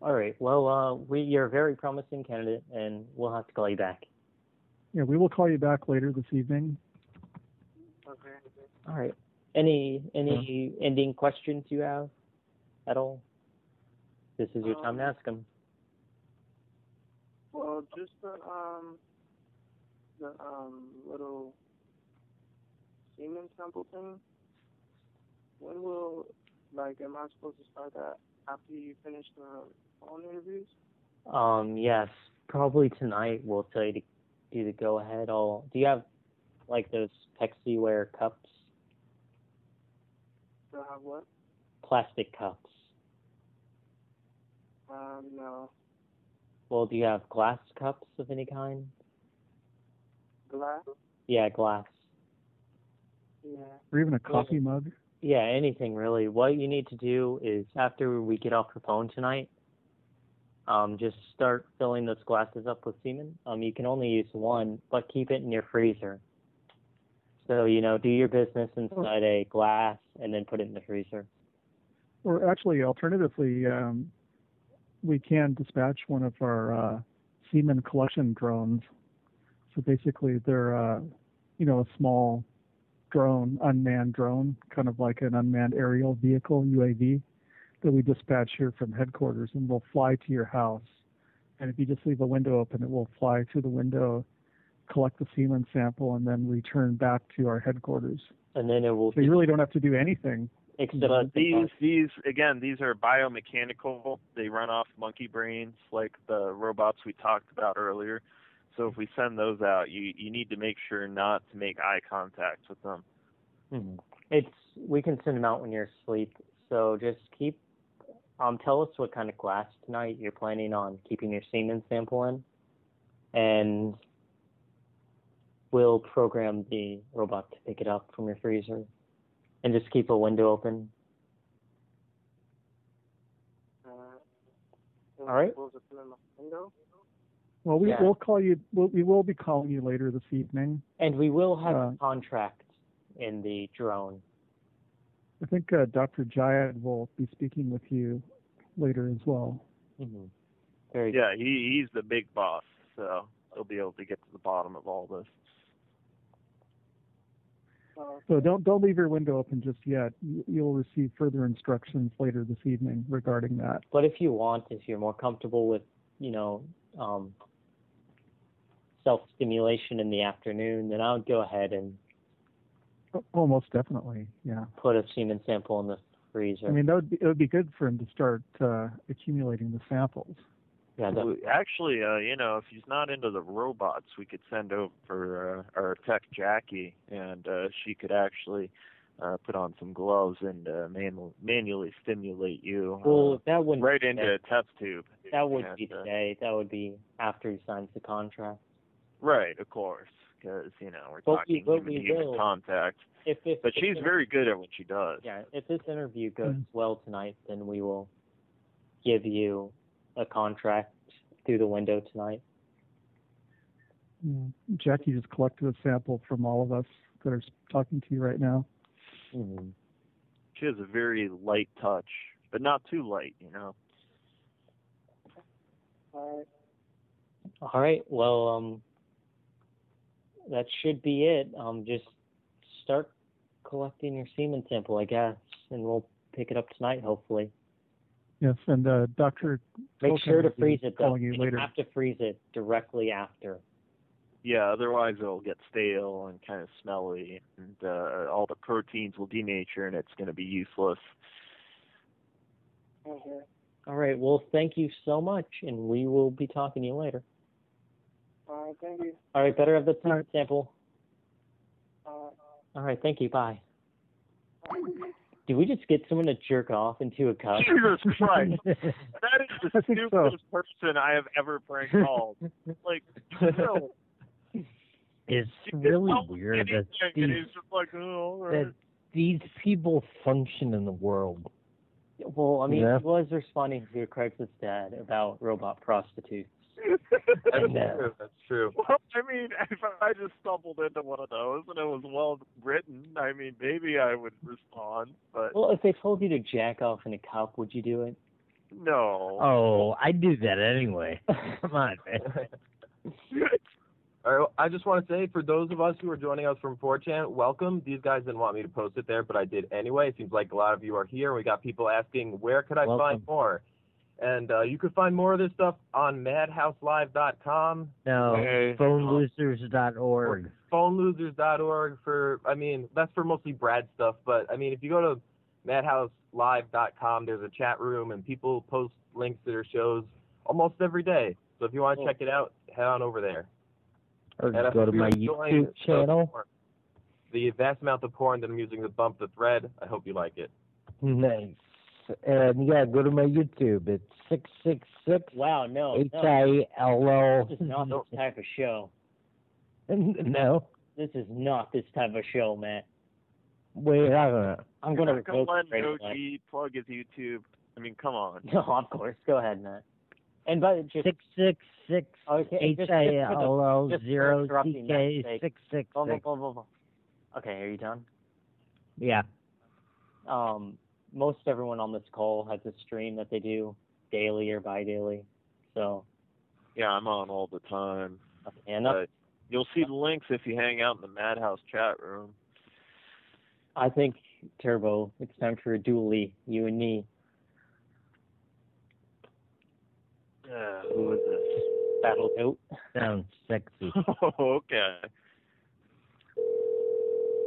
Speaker 1: All right. Well, uh, we you're a very promising candidate, and we'll have to call you back.
Speaker 5: Yeah, we will call you back later this evening.
Speaker 13: Okay.
Speaker 1: All right. Any any ending questions you have at all? This is your time to ask them.
Speaker 13: Well, just the um the um little semen sample thing. When will like am I supposed to start that after you finish the phone interviews?
Speaker 1: Um, yes, probably tonight we'll tell you to do the go ahead. I'll, do you have like those Pepsi cups,
Speaker 13: Do I have what?
Speaker 1: plastic cups?
Speaker 13: Um no.
Speaker 1: Well, do you have glass cups of any kind?
Speaker 13: Glass?
Speaker 1: Yeah, glass.
Speaker 13: Yeah.
Speaker 5: Or even a coffee mug.
Speaker 1: Yeah, anything really. What you need to do is after we get off the phone tonight, um, just start filling those glasses up with semen. Um, you can only use one, but keep it in your freezer. So you know, do your business inside a glass and then put it in the freezer.
Speaker 5: Or actually, alternatively, um, we can dispatch one of our uh, semen collection drones. So basically, they're uh, you know a small drone, unmanned drone, kind of like an unmanned aerial vehicle (UAV) that we dispatch here from headquarters, and will fly to your house. And if you just leave a window open, it will fly through the window, collect the semen sample, and then return back to our headquarters.
Speaker 1: And then it will.
Speaker 5: So you really don't have to do anything.
Speaker 1: Except
Speaker 2: these these again, these are biomechanical. They run off monkey brains like the robots we talked about earlier. So if we send those out, you you need to make sure not to make eye contact with them.
Speaker 1: Mhm. It's we can send them out when you're asleep. So just keep um tell us what kind of glass tonight you're planning on keeping your semen sample in, and we'll program the robot to pick it up from your freezer, and just keep a window open.
Speaker 13: Uh,
Speaker 5: All right.
Speaker 13: Supposed to put in window?
Speaker 5: Well, we
Speaker 1: Yeah.
Speaker 5: will call you. We'll, we will be calling you later this evening.
Speaker 1: And we will have
Speaker 5: Uh,
Speaker 1: a contract in the drone.
Speaker 5: I think uh, Dr. Jayad will be speaking with you later as well.
Speaker 1: Mm-hmm. Very
Speaker 2: Yeah, he he's the big boss, so he'll be able to get to the bottom of all this.
Speaker 5: So don't don't leave your window open just yet. You, you'll receive further instructions later this evening regarding that.
Speaker 1: But if you want, if you're more comfortable with, you know, um, self stimulation in the afternoon, then I would go ahead and
Speaker 5: almost definitely. Yeah.
Speaker 1: put a semen sample in the freezer.
Speaker 5: I mean, that would be, it would be good for him to start uh, accumulating the samples.
Speaker 1: yeah,
Speaker 2: Well, Actually, uh, you know, if he's not into the robots, we could send over uh, our tech Jackie, and uh, she could actually uh, put on some gloves and uh, manu- manually stimulate you uh,
Speaker 1: well, that wouldn't
Speaker 2: right
Speaker 1: be
Speaker 2: into
Speaker 1: today.
Speaker 2: a test tube.
Speaker 1: That would
Speaker 2: And,
Speaker 1: be
Speaker 2: uh,
Speaker 1: today. That would be after he signs the contract.
Speaker 2: Right, of course, because you know we're
Speaker 1: But we-
Speaker 2: talking
Speaker 1: but we
Speaker 2: human
Speaker 1: will.
Speaker 2: contact.
Speaker 1: If if
Speaker 2: But
Speaker 1: if
Speaker 2: she's
Speaker 1: it-
Speaker 2: very good at what she does.
Speaker 1: Yeah, if this interview goes
Speaker 5: Mm.
Speaker 1: well tonight, then we will give you a contract through the window tonight.
Speaker 5: Mm. Jackie just collected a sample from all of us that are talking to you right now.
Speaker 1: Mm-hmm.
Speaker 2: She has a very light touch, but not too light, you know.
Speaker 13: All right.
Speaker 1: All right. Well, um, that should be it. Um, just start collecting your semen sample, I guess, and we'll pick it up tonight, hopefully.
Speaker 5: Yes, and uh, Dr.
Speaker 1: Make
Speaker 5: Tolkien
Speaker 1: sure to freeze it though.
Speaker 5: calling you
Speaker 1: You
Speaker 5: later.
Speaker 1: have to freeze it directly after.
Speaker 2: Yeah, otherwise it'll get stale and kind of smelly, and uh, all the proteins will denature, and it's going to be useless.
Speaker 13: Okay.
Speaker 1: All right. Well, thank you so much, and we will be talking to you later.
Speaker 13: All right. Thank you.
Speaker 1: All right. Better have the semen sample.
Speaker 13: All right.
Speaker 1: All right. Thank you. Bye. Did we just get someone to jerk off into a cup?
Speaker 2: Jesus Christ. <laughs> That is the
Speaker 5: I think so.
Speaker 2: stupidest person I have ever prank called. like, no.
Speaker 9: It's really
Speaker 2: tell
Speaker 9: weird that these,
Speaker 2: just like, oh, all right.
Speaker 9: that these people function in the world.
Speaker 1: Well, I mean,
Speaker 9: Yeah.
Speaker 1: he was responding to your Craigslist ad about robot prostitutes. <laughs>
Speaker 6: That's true. That's true.
Speaker 2: Well, I mean, if I just stumbled into one of those and it was well written, I mean, maybe I would respond, but
Speaker 1: Well, if they told you to jack off in a cup, would you do it?
Speaker 2: no.
Speaker 9: Oh, I do that anyway. <laughs> Come on, man. <laughs>
Speaker 6: All right, well, I just want to say for those of us who are joining us from 4chan, welcome. These guys didn't want me to post it there, but I did anyway. It seems like a lot of you are here. We got people asking, where could I
Speaker 9: Welcome.
Speaker 6: find more? And uh, you can find more of this stuff on madhouselive.com,
Speaker 9: No,
Speaker 2: Hey.
Speaker 9: phonelosers.org.
Speaker 6: phonelosers.org for, I mean, that's for mostly Brad stuff. But, I mean, if you go to madhouselive.com, there's a chat room and people post links to their shows almost every day. So if you want to check it out, head on over there.
Speaker 9: Or
Speaker 6: And
Speaker 9: go to my YouTube channel.
Speaker 6: porn. The vast amount of porn that I'm using to bump the thread. I hope you like it. <laughs>
Speaker 9: Nice. And yeah, go to my YouTube. It's six six six
Speaker 1: Wow, no,
Speaker 9: H
Speaker 1: no.
Speaker 9: I L
Speaker 1: This is not this type of show. <laughs>
Speaker 9: No.
Speaker 1: This is not this type of show, Matt.
Speaker 9: Wait, I don't know.
Speaker 1: I'm gonna
Speaker 2: Not gonna
Speaker 1: revoke
Speaker 2: let OG
Speaker 1: away.
Speaker 2: plug his YouTube. I mean, come on. <laughs>
Speaker 1: No, of course. Go ahead, Matt. And by just
Speaker 9: Six six six
Speaker 1: okay,
Speaker 9: H
Speaker 1: just-
Speaker 9: I
Speaker 1: just for the-
Speaker 9: L O
Speaker 1: just for
Speaker 9: zero
Speaker 1: interrupting
Speaker 9: C
Speaker 1: Matt's
Speaker 9: K
Speaker 1: sake.
Speaker 9: six six
Speaker 1: Blah, blah,
Speaker 9: six.
Speaker 1: Okay, are you done?
Speaker 9: Yeah.
Speaker 1: Um, most everyone on this call has a stream that they do daily or bi-daily. So,
Speaker 2: Yeah, I'm on all the time.
Speaker 1: And enough.
Speaker 2: But you'll see the links if you hang out in the Madhouse chat room.
Speaker 1: I think Turbo, it's time for a dually, you and me.
Speaker 2: Uh, who is this?
Speaker 1: Battle goat.
Speaker 9: Sounds sexy. <laughs>
Speaker 2: okay.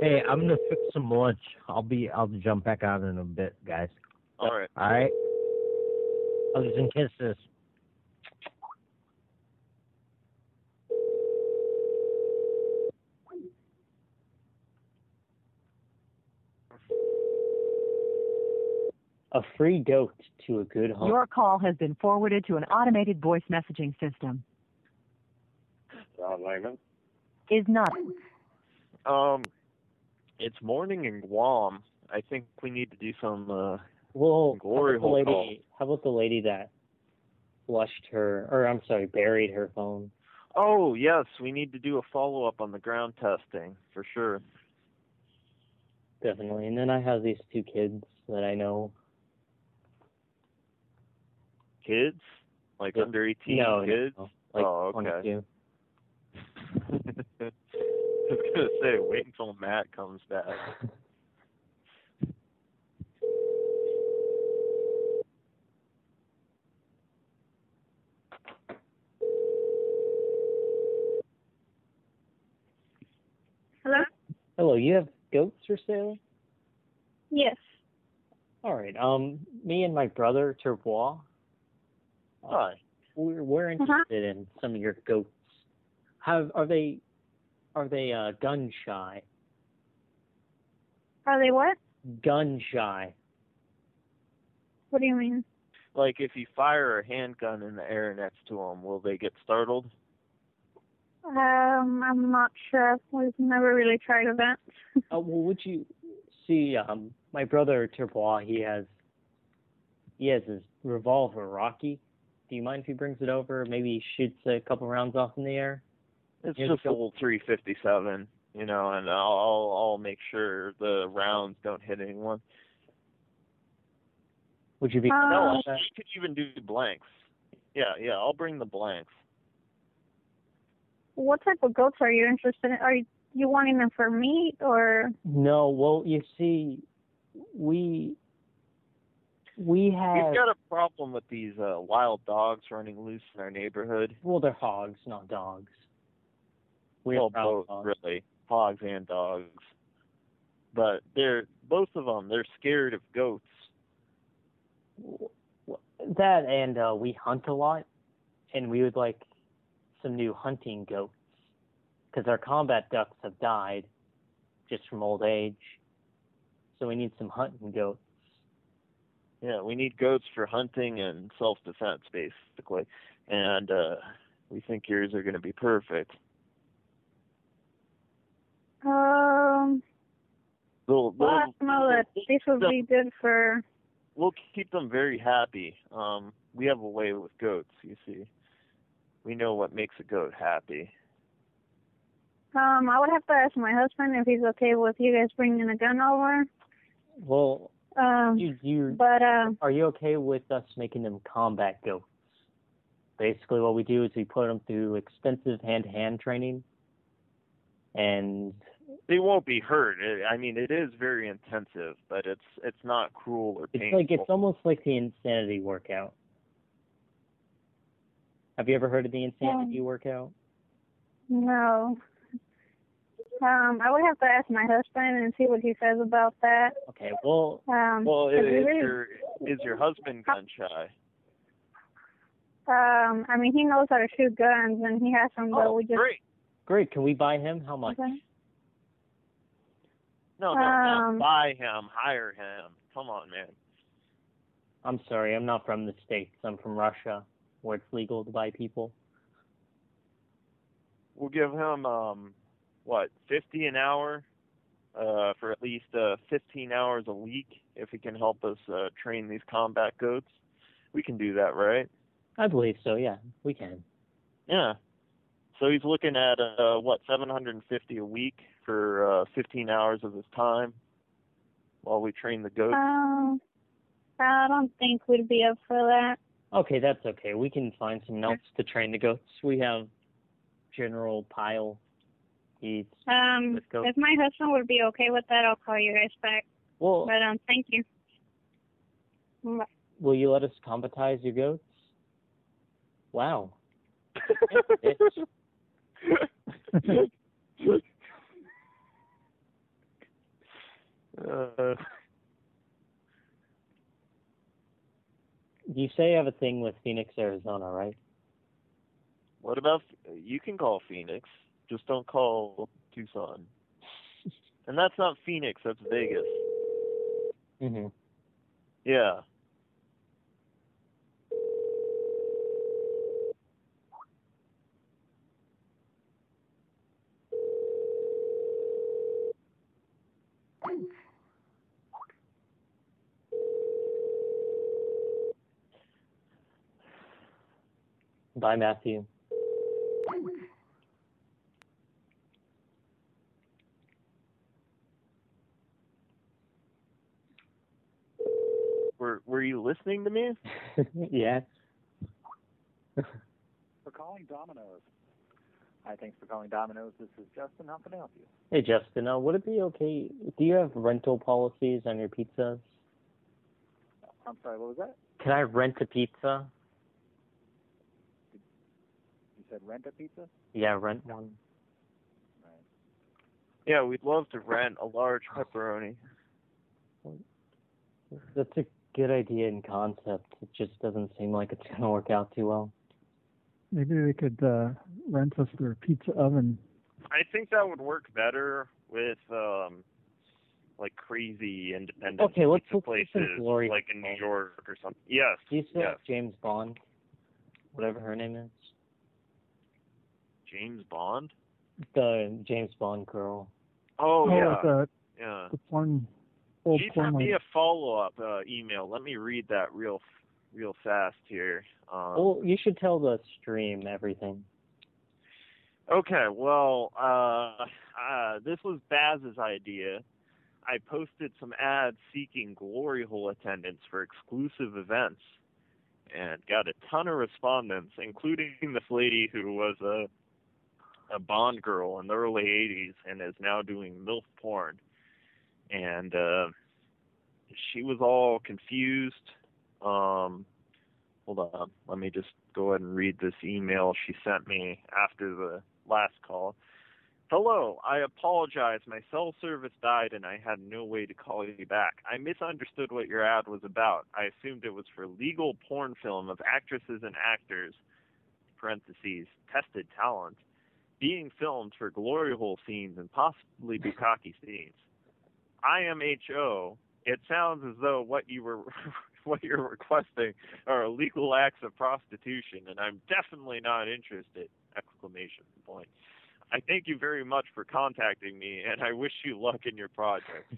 Speaker 9: Hey, I'm gonna fix some lunch. I'll be I'll jump back on in a bit, guys.
Speaker 2: All right.
Speaker 9: All right. Hugs and kisses.
Speaker 1: A free goat to a good home.
Speaker 15: Your call has been forwarded to an automated voice messaging system.
Speaker 3: Ron Lehman.
Speaker 15: Is not.
Speaker 2: Um, it's morning in Guam. I think we need to do some uh,
Speaker 1: Well,
Speaker 2: glory
Speaker 1: how about the
Speaker 2: hole
Speaker 1: lady?
Speaker 2: call.
Speaker 1: How about the lady that flushed her, or I'm sorry, buried her phone?
Speaker 2: Oh yes, we need to do a follow up on the ground testing for sure.
Speaker 1: Definitely. And then I have these two kids that I know.
Speaker 2: Kids, like
Speaker 1: Yeah.
Speaker 2: under eighteen
Speaker 1: No, no,
Speaker 2: kids.
Speaker 1: no, like
Speaker 2: oh, okay. <laughs> I was gonna say, wait until Matt comes back.
Speaker 8: Hello?
Speaker 1: Hello, you have goats for sale?
Speaker 8: Yes.
Speaker 1: All right. Um, me and my brother Turbois. uh,
Speaker 2: Hi.
Speaker 1: We're we're interested in some of your goats. Have are they are they uh gun shy?
Speaker 8: Are they what?
Speaker 1: Gun shy.
Speaker 8: What do you mean?
Speaker 2: Like if you fire a handgun in the air next to them, will they get startled?
Speaker 8: Um, I'm not sure. We've never really tried that. <laughs>
Speaker 1: Uh, well, would you see? Um, my brother Turbois, he has he has his revolver, Rocky. Do you mind if he brings it over? Maybe he shoots a couple rounds off in the air.
Speaker 2: It's
Speaker 1: Here's
Speaker 2: just
Speaker 1: a
Speaker 2: a little 357, you know, and I'll I'll, I'll make sure the rounds don't hit anyone.
Speaker 1: Would you be?
Speaker 8: Uh,
Speaker 2: no, you could even do blanks. Yeah, yeah, I'll bring the blanks.
Speaker 8: What type of goats are you interested in? Are you, you wanting them for meat or?
Speaker 1: No, well, you see, we we have
Speaker 2: We've got a problem with these uh, wild dogs running loose in our neighborhood.
Speaker 1: well, they're hogs, not dogs. We
Speaker 2: well,
Speaker 1: have
Speaker 2: both
Speaker 1: dogs.
Speaker 2: really, hogs and dogs. But they're both of them. They're scared of goats.
Speaker 1: That and uh, we hunt a lot, and we would like some new hunting goats because our combat ducks have died just from old age. So we need some hunting goats.
Speaker 2: Yeah, we need goats for hunting and self-defense, basically. And uh, we think yours are going to be perfect.
Speaker 8: Um,
Speaker 2: They'll,
Speaker 8: well, I
Speaker 2: they'll,
Speaker 8: don't know that this would be good for.
Speaker 2: we'll keep them very happy. Um, we have a way with goats, you see. We know what makes a goat happy.
Speaker 16: Um, I would have to ask my husband if he's okay with you guys bringing a gun over.
Speaker 1: Well,
Speaker 16: Um,
Speaker 1: you, you
Speaker 16: but uh,
Speaker 1: are you okay with us making them combat goats? Basically, what we do is we put them through extensive hand-to-hand training, and
Speaker 2: They won't be hurt. It, I mean, it is very intensive, but it's it's not cruel or painful.
Speaker 1: it's like it's almost like the insanity workout. Have you ever heard of the insanity workout?
Speaker 16: no. Um, I would have to ask my husband and see what he says about that.
Speaker 1: Okay, well,
Speaker 16: Um,
Speaker 2: well,
Speaker 16: 'cause
Speaker 2: is, is
Speaker 16: really-
Speaker 2: your is your husband gun shy?
Speaker 16: um, I mean, he knows how to shoot guns and he has some, but
Speaker 2: Oh,
Speaker 16: we just.
Speaker 2: great.
Speaker 1: Great. Can we buy him? How much?
Speaker 16: Okay.
Speaker 2: No, no, not
Speaker 16: Um,
Speaker 2: buy him, hire him. Come on, man.
Speaker 1: I'm sorry, I'm not from the states. I'm from Russia, where it's legal to buy people.
Speaker 2: We'll give him um what, fifty an hour, uh, for at least uh fifteen hours a week if he can help us uh train these combat goats. We can do that, right?
Speaker 1: I believe so. Yeah, we can.
Speaker 2: Yeah. So he's looking at uh what, seven hundred and fifty a week for uh fifteen hours of his time while we train the goats.
Speaker 16: Um, I don't think we'd be up for that.
Speaker 1: Okay, that's okay. We can find someone else to train the goats. We have General Pyle. He's
Speaker 16: Um, if my husband would be okay with that, I'll call you guys back.
Speaker 1: well.
Speaker 16: But um, thank you. Bye.
Speaker 1: Will you let us combatize your goats? Wow. <laughs> <laughs>
Speaker 2: Uh, <laughs>
Speaker 1: You say you have a thing with Phoenix, Arizona, right?
Speaker 2: what about you can call Phoenix, just don't call Tucson. <laughs> And that's not Phoenix, that's Vegas.
Speaker 1: Mm-hmm.
Speaker 2: Yeah.
Speaker 1: Bye, Matthew.
Speaker 2: Were were you listening to me? <laughs>
Speaker 1: yes.
Speaker 17: for calling Domino's. Hi, thanks for calling Domino's. This is Justin. How can I help you?
Speaker 1: Hey, Justin. Uh, would it be okay? Do you have rental policies on your pizzas?
Speaker 17: I'm sorry, what was that?
Speaker 1: Can I rent a pizza?
Speaker 17: You said rent a pizza?
Speaker 1: Yeah, rent one.
Speaker 2: Yeah, we'd love to rent a large pepperoni.
Speaker 1: That's a good idea in concept. It just doesn't seem like it's gonna work out too well.
Speaker 5: Maybe they could uh, rent us their pizza oven.
Speaker 2: I think that would work better with um like crazy independent
Speaker 1: Okay, let's
Speaker 2: pizza
Speaker 1: look
Speaker 2: places
Speaker 1: glory
Speaker 2: like in New York or something. Yes.
Speaker 1: Do you still
Speaker 2: yes.
Speaker 1: James Bond? Whatever her name is.
Speaker 2: James Bond?
Speaker 1: The James Bond girl.
Speaker 2: Oh, yeah.
Speaker 5: the,
Speaker 2: yeah.
Speaker 5: the porn, old
Speaker 2: She sent me a follow up uh, email. Let me read that real real fast here. Um,
Speaker 1: Well, you should tell the stream everything.
Speaker 2: Okay, well, uh, uh, this was Baz's idea. I posted some ads seeking glory hole attendance for exclusive events and got a ton of respondents, including this lady who was a a Bond girl in the early 80s and is now doing MILF porn. And uh, she was all confused. Um, hold on, let me just go ahead and read this email she sent me after the last call. Hello, I apologize. My cell service died and I had no way to call you back. I misunderstood what your ad was about. I assumed it was for legal porn film of actresses and actors, parentheses, tested talent, being filmed for glory hole scenes and possibly bukkake <laughs> scenes. IMHO, it sounds as though what you were <laughs> what you're requesting are illegal acts of prostitution, and I'm definitely not interested! Exclamation point. I thank you very much for contacting me, and I wish you luck in your project.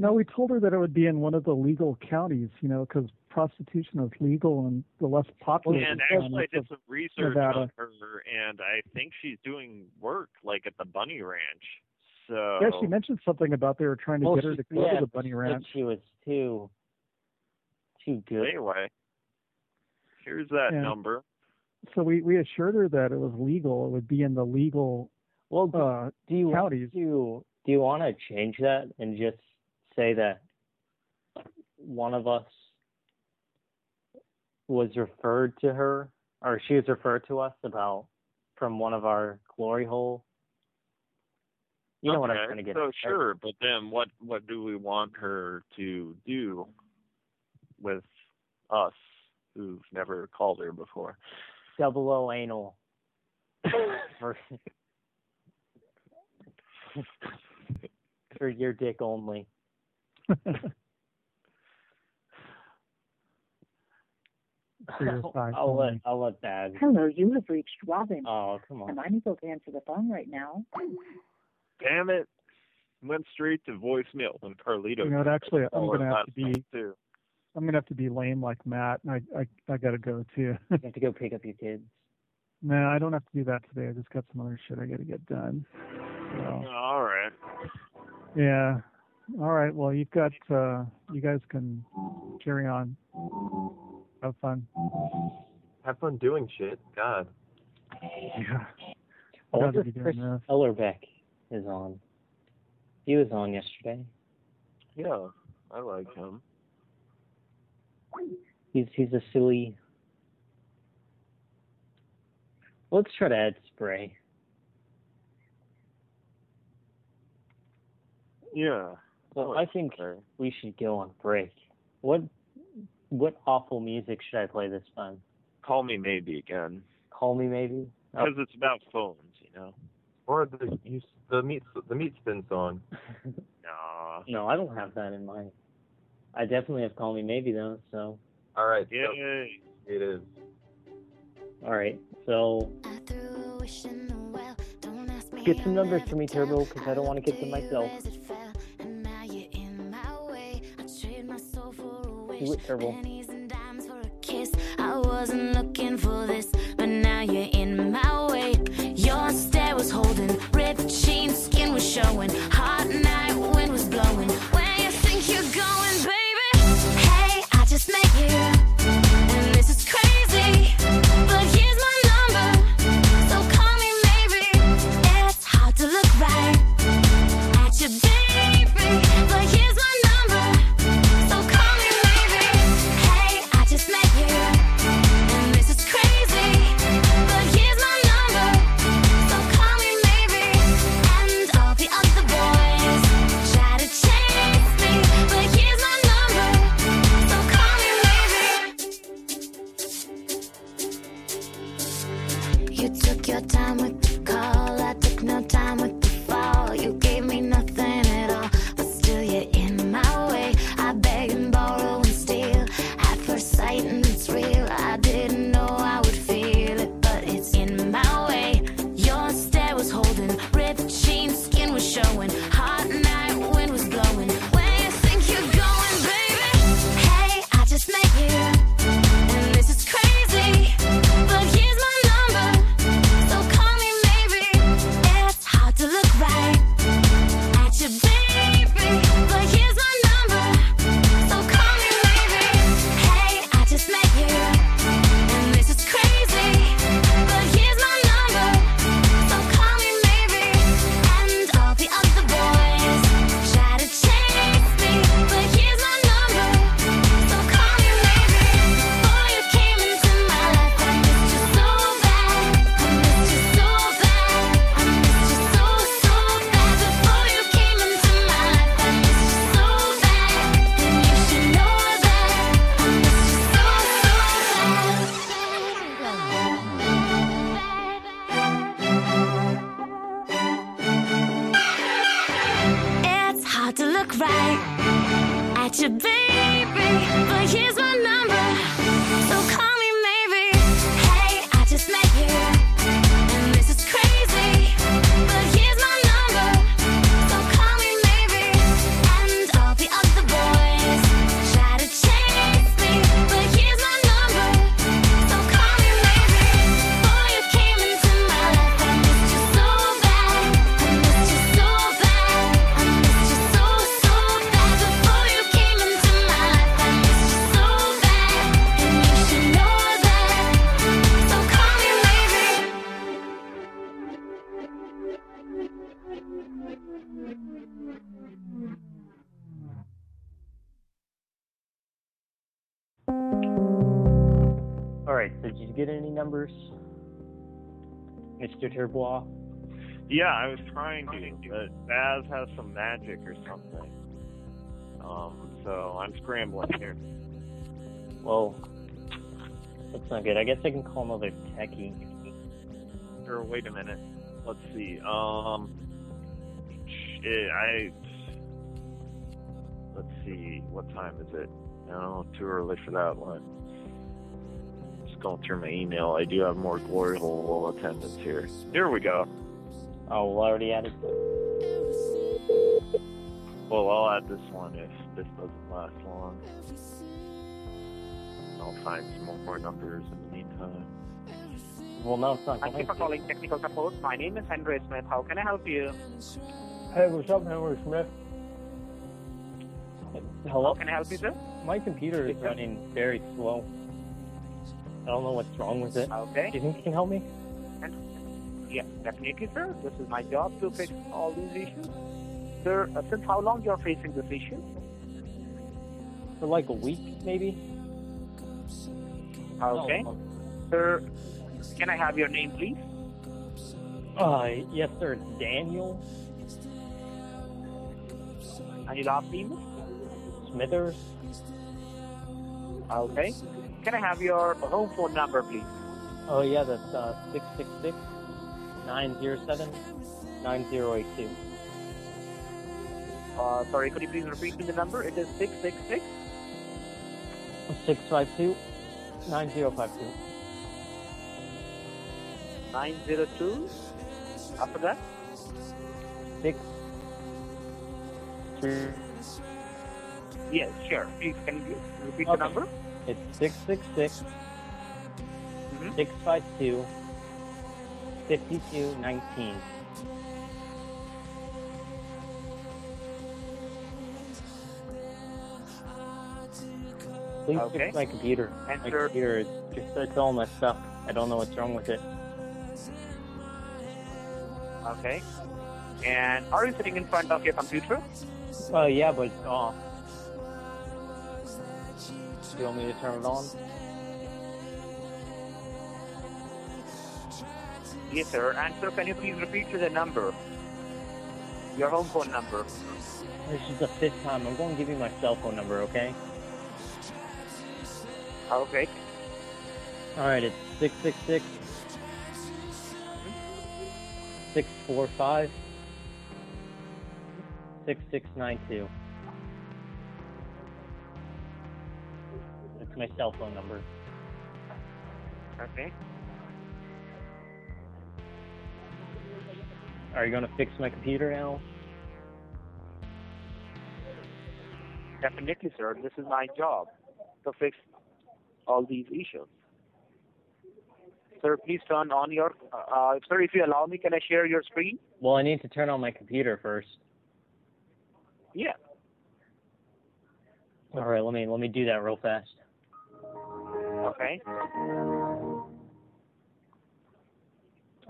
Speaker 5: No, we told her that it would be in one of the legal counties, you know, because prostitution is legal in the less populated
Speaker 2: And actually, I did some research
Speaker 5: Nevada.
Speaker 2: on her, and I think she's doing work like at the Bunny Ranch. So
Speaker 5: Yeah, she mentioned something about they were trying to
Speaker 1: Well,
Speaker 5: get her
Speaker 1: she-
Speaker 5: to go
Speaker 1: yeah,
Speaker 5: to the bunny
Speaker 1: she said
Speaker 5: ranch.
Speaker 1: She was too too good.
Speaker 2: anyway, here's that
Speaker 5: Yeah.
Speaker 2: number.
Speaker 5: So we, we assured her that it was legal. It would be in the legal
Speaker 1: well,
Speaker 5: uh,
Speaker 1: do you
Speaker 5: counties.
Speaker 1: Do you, do you want to change that and just say that one of us was referred to her, or she was referred to us about from one of our glory hole? You know what I'm trying to get
Speaker 2: So
Speaker 1: at, right?
Speaker 2: sure, but then what what do we want her to do with us who've never called her before?
Speaker 1: Double O anal. <laughs> for, <laughs> for your dick only. <laughs>
Speaker 5: For your size
Speaker 1: I'll let
Speaker 5: only.
Speaker 1: I'll let that.
Speaker 18: Hello, you have reached Robin.
Speaker 1: Oh come on.
Speaker 18: I'm unable to answer the phone right now.
Speaker 2: Damn it! Went straight to voicemail when Carlito.
Speaker 5: You know, what, actually, I'm gonna have to be
Speaker 2: too.
Speaker 5: I'm gonna have to be lame like Matt, and I I, I gotta go too. <laughs>
Speaker 1: You have to go pick up your kids.
Speaker 5: no, I don't have to do that today. I just got some other shit I gotta get done. So
Speaker 2: All right.
Speaker 5: yeah. All right. Well, you've got uh, you guys can carry on. Have fun.
Speaker 6: Have fun doing shit. God.
Speaker 5: Yeah.
Speaker 1: I
Speaker 5: I'd
Speaker 1: wonder if Chris
Speaker 5: this.
Speaker 1: Ellerbeck is on. He was on yesterday.
Speaker 2: Yeah, I like him.
Speaker 1: He's he's a silly. Let's try to add spray.
Speaker 2: Yeah.
Speaker 1: Well, oh, I think we should go on break. What what awful music should I play this time?
Speaker 2: Call me maybe again.
Speaker 1: Call me maybe. Oh,
Speaker 2: Because it's about phones, you know.
Speaker 6: Or the you, the meat the meat spin song. <laughs>
Speaker 2: Nah.
Speaker 1: no, I don't have that in mind. I definitely have call me maybe though. So
Speaker 6: All right. so it is.
Speaker 1: all right. So get some numbers for me, Turbo, because I don't want to get them myself.
Speaker 7: I wasn't looking for this, but now you're in my way. Your stare was holding, ripped jeans, skin was showing. Hot night,
Speaker 1: numbers, Mr. Turbois?
Speaker 2: Yeah, I was trying to, but Baz has some magic or something. Um, so I'm scrambling here.
Speaker 1: Well, that's not good. I guess I can call another techie.
Speaker 2: Or wait a minute. Let's see. Um, shit, I. Let's see. What time is it? No, too early for that one. Just going through my email. I do have more glory hole attendance here. Here we go.
Speaker 1: Oh, well, I already added.
Speaker 2: Well, I'll add this one if this doesn't last long. I'll find some more numbers in the meantime.
Speaker 1: Well, no, it's not
Speaker 19: Thank you for calling technical support. My name is Henry Smith. How can I help you?
Speaker 20: Hey, what's up, Henry Smith?
Speaker 1: Hello?
Speaker 19: How can I help you, sir?
Speaker 1: My computer is running very slow. I don't know what's wrong with it.
Speaker 19: Okay.
Speaker 1: Do you think you can help me?
Speaker 19: Yes, definitely, sir. This is my job to fix all these issues. Sir, uh, since how long you're facing this issue?
Speaker 1: For like a week, maybe?
Speaker 19: Okay. Sir, can I have your name, please?
Speaker 1: Uh, yes, sir. It's Daniel
Speaker 19: And your last name?
Speaker 1: Smithers.
Speaker 19: Okay. Can I have your home phone number, please?
Speaker 1: Oh, yeah, that's uh, 666 907 9082.
Speaker 19: Uh, sorry, could you please repeat me the number? It is 666
Speaker 1: 652 9052.
Speaker 19: 902. After that?
Speaker 1: 6 3
Speaker 19: Yes, sure. Please, can you repeat the number?
Speaker 1: It's 666 652 mm-hmm. 5219. Please
Speaker 19: Okay.
Speaker 1: fix my computer.
Speaker 19: And
Speaker 1: my computer is just it's all messed up. I don't know what's wrong with it.
Speaker 19: Okay. And are you sitting in front of your computer?
Speaker 1: Oh yeah, but it's off. Do you want me to turn it on?
Speaker 19: Yes, sir. And sir, can you please repeat to the number? Your home phone number.
Speaker 1: This is the fifth time. I'm going to give you my cell phone number, okay?
Speaker 19: Okay.
Speaker 1: All right, it's 666 645 6692. My cell phone number.
Speaker 19: Okay.
Speaker 1: Are you going to fix my computer now?
Speaker 19: Definitely, sir. This is my job to fix all these issues. Sir, please turn on your. Uh, sir, if you allow me, can I share your screen?
Speaker 1: Well, I need to turn on my computer first.
Speaker 19: Yeah.
Speaker 1: All right, let me let me do that real fast.
Speaker 19: Okay.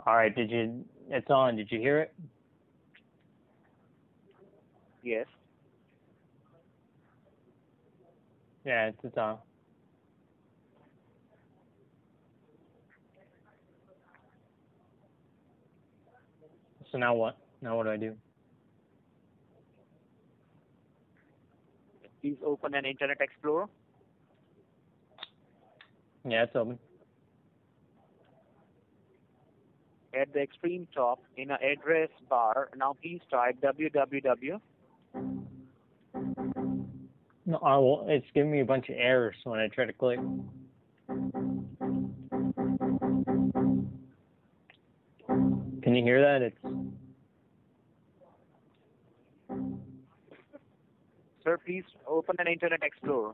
Speaker 1: All right, did you? It's on. Did you hear it?
Speaker 19: Yes.
Speaker 1: Yeah, it's, it's on. So now what? Now what do I do?
Speaker 19: Please open an Internet Explorer.
Speaker 1: Yeah, it's open.
Speaker 19: At the extreme top, in an address bar, now please type www.
Speaker 1: No, I will, it's giving me a bunch of errors when I try to click. Can you hear that? It's
Speaker 19: Sir, please open an Internet Explorer.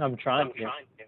Speaker 1: I'm trying I'm to. Trying to.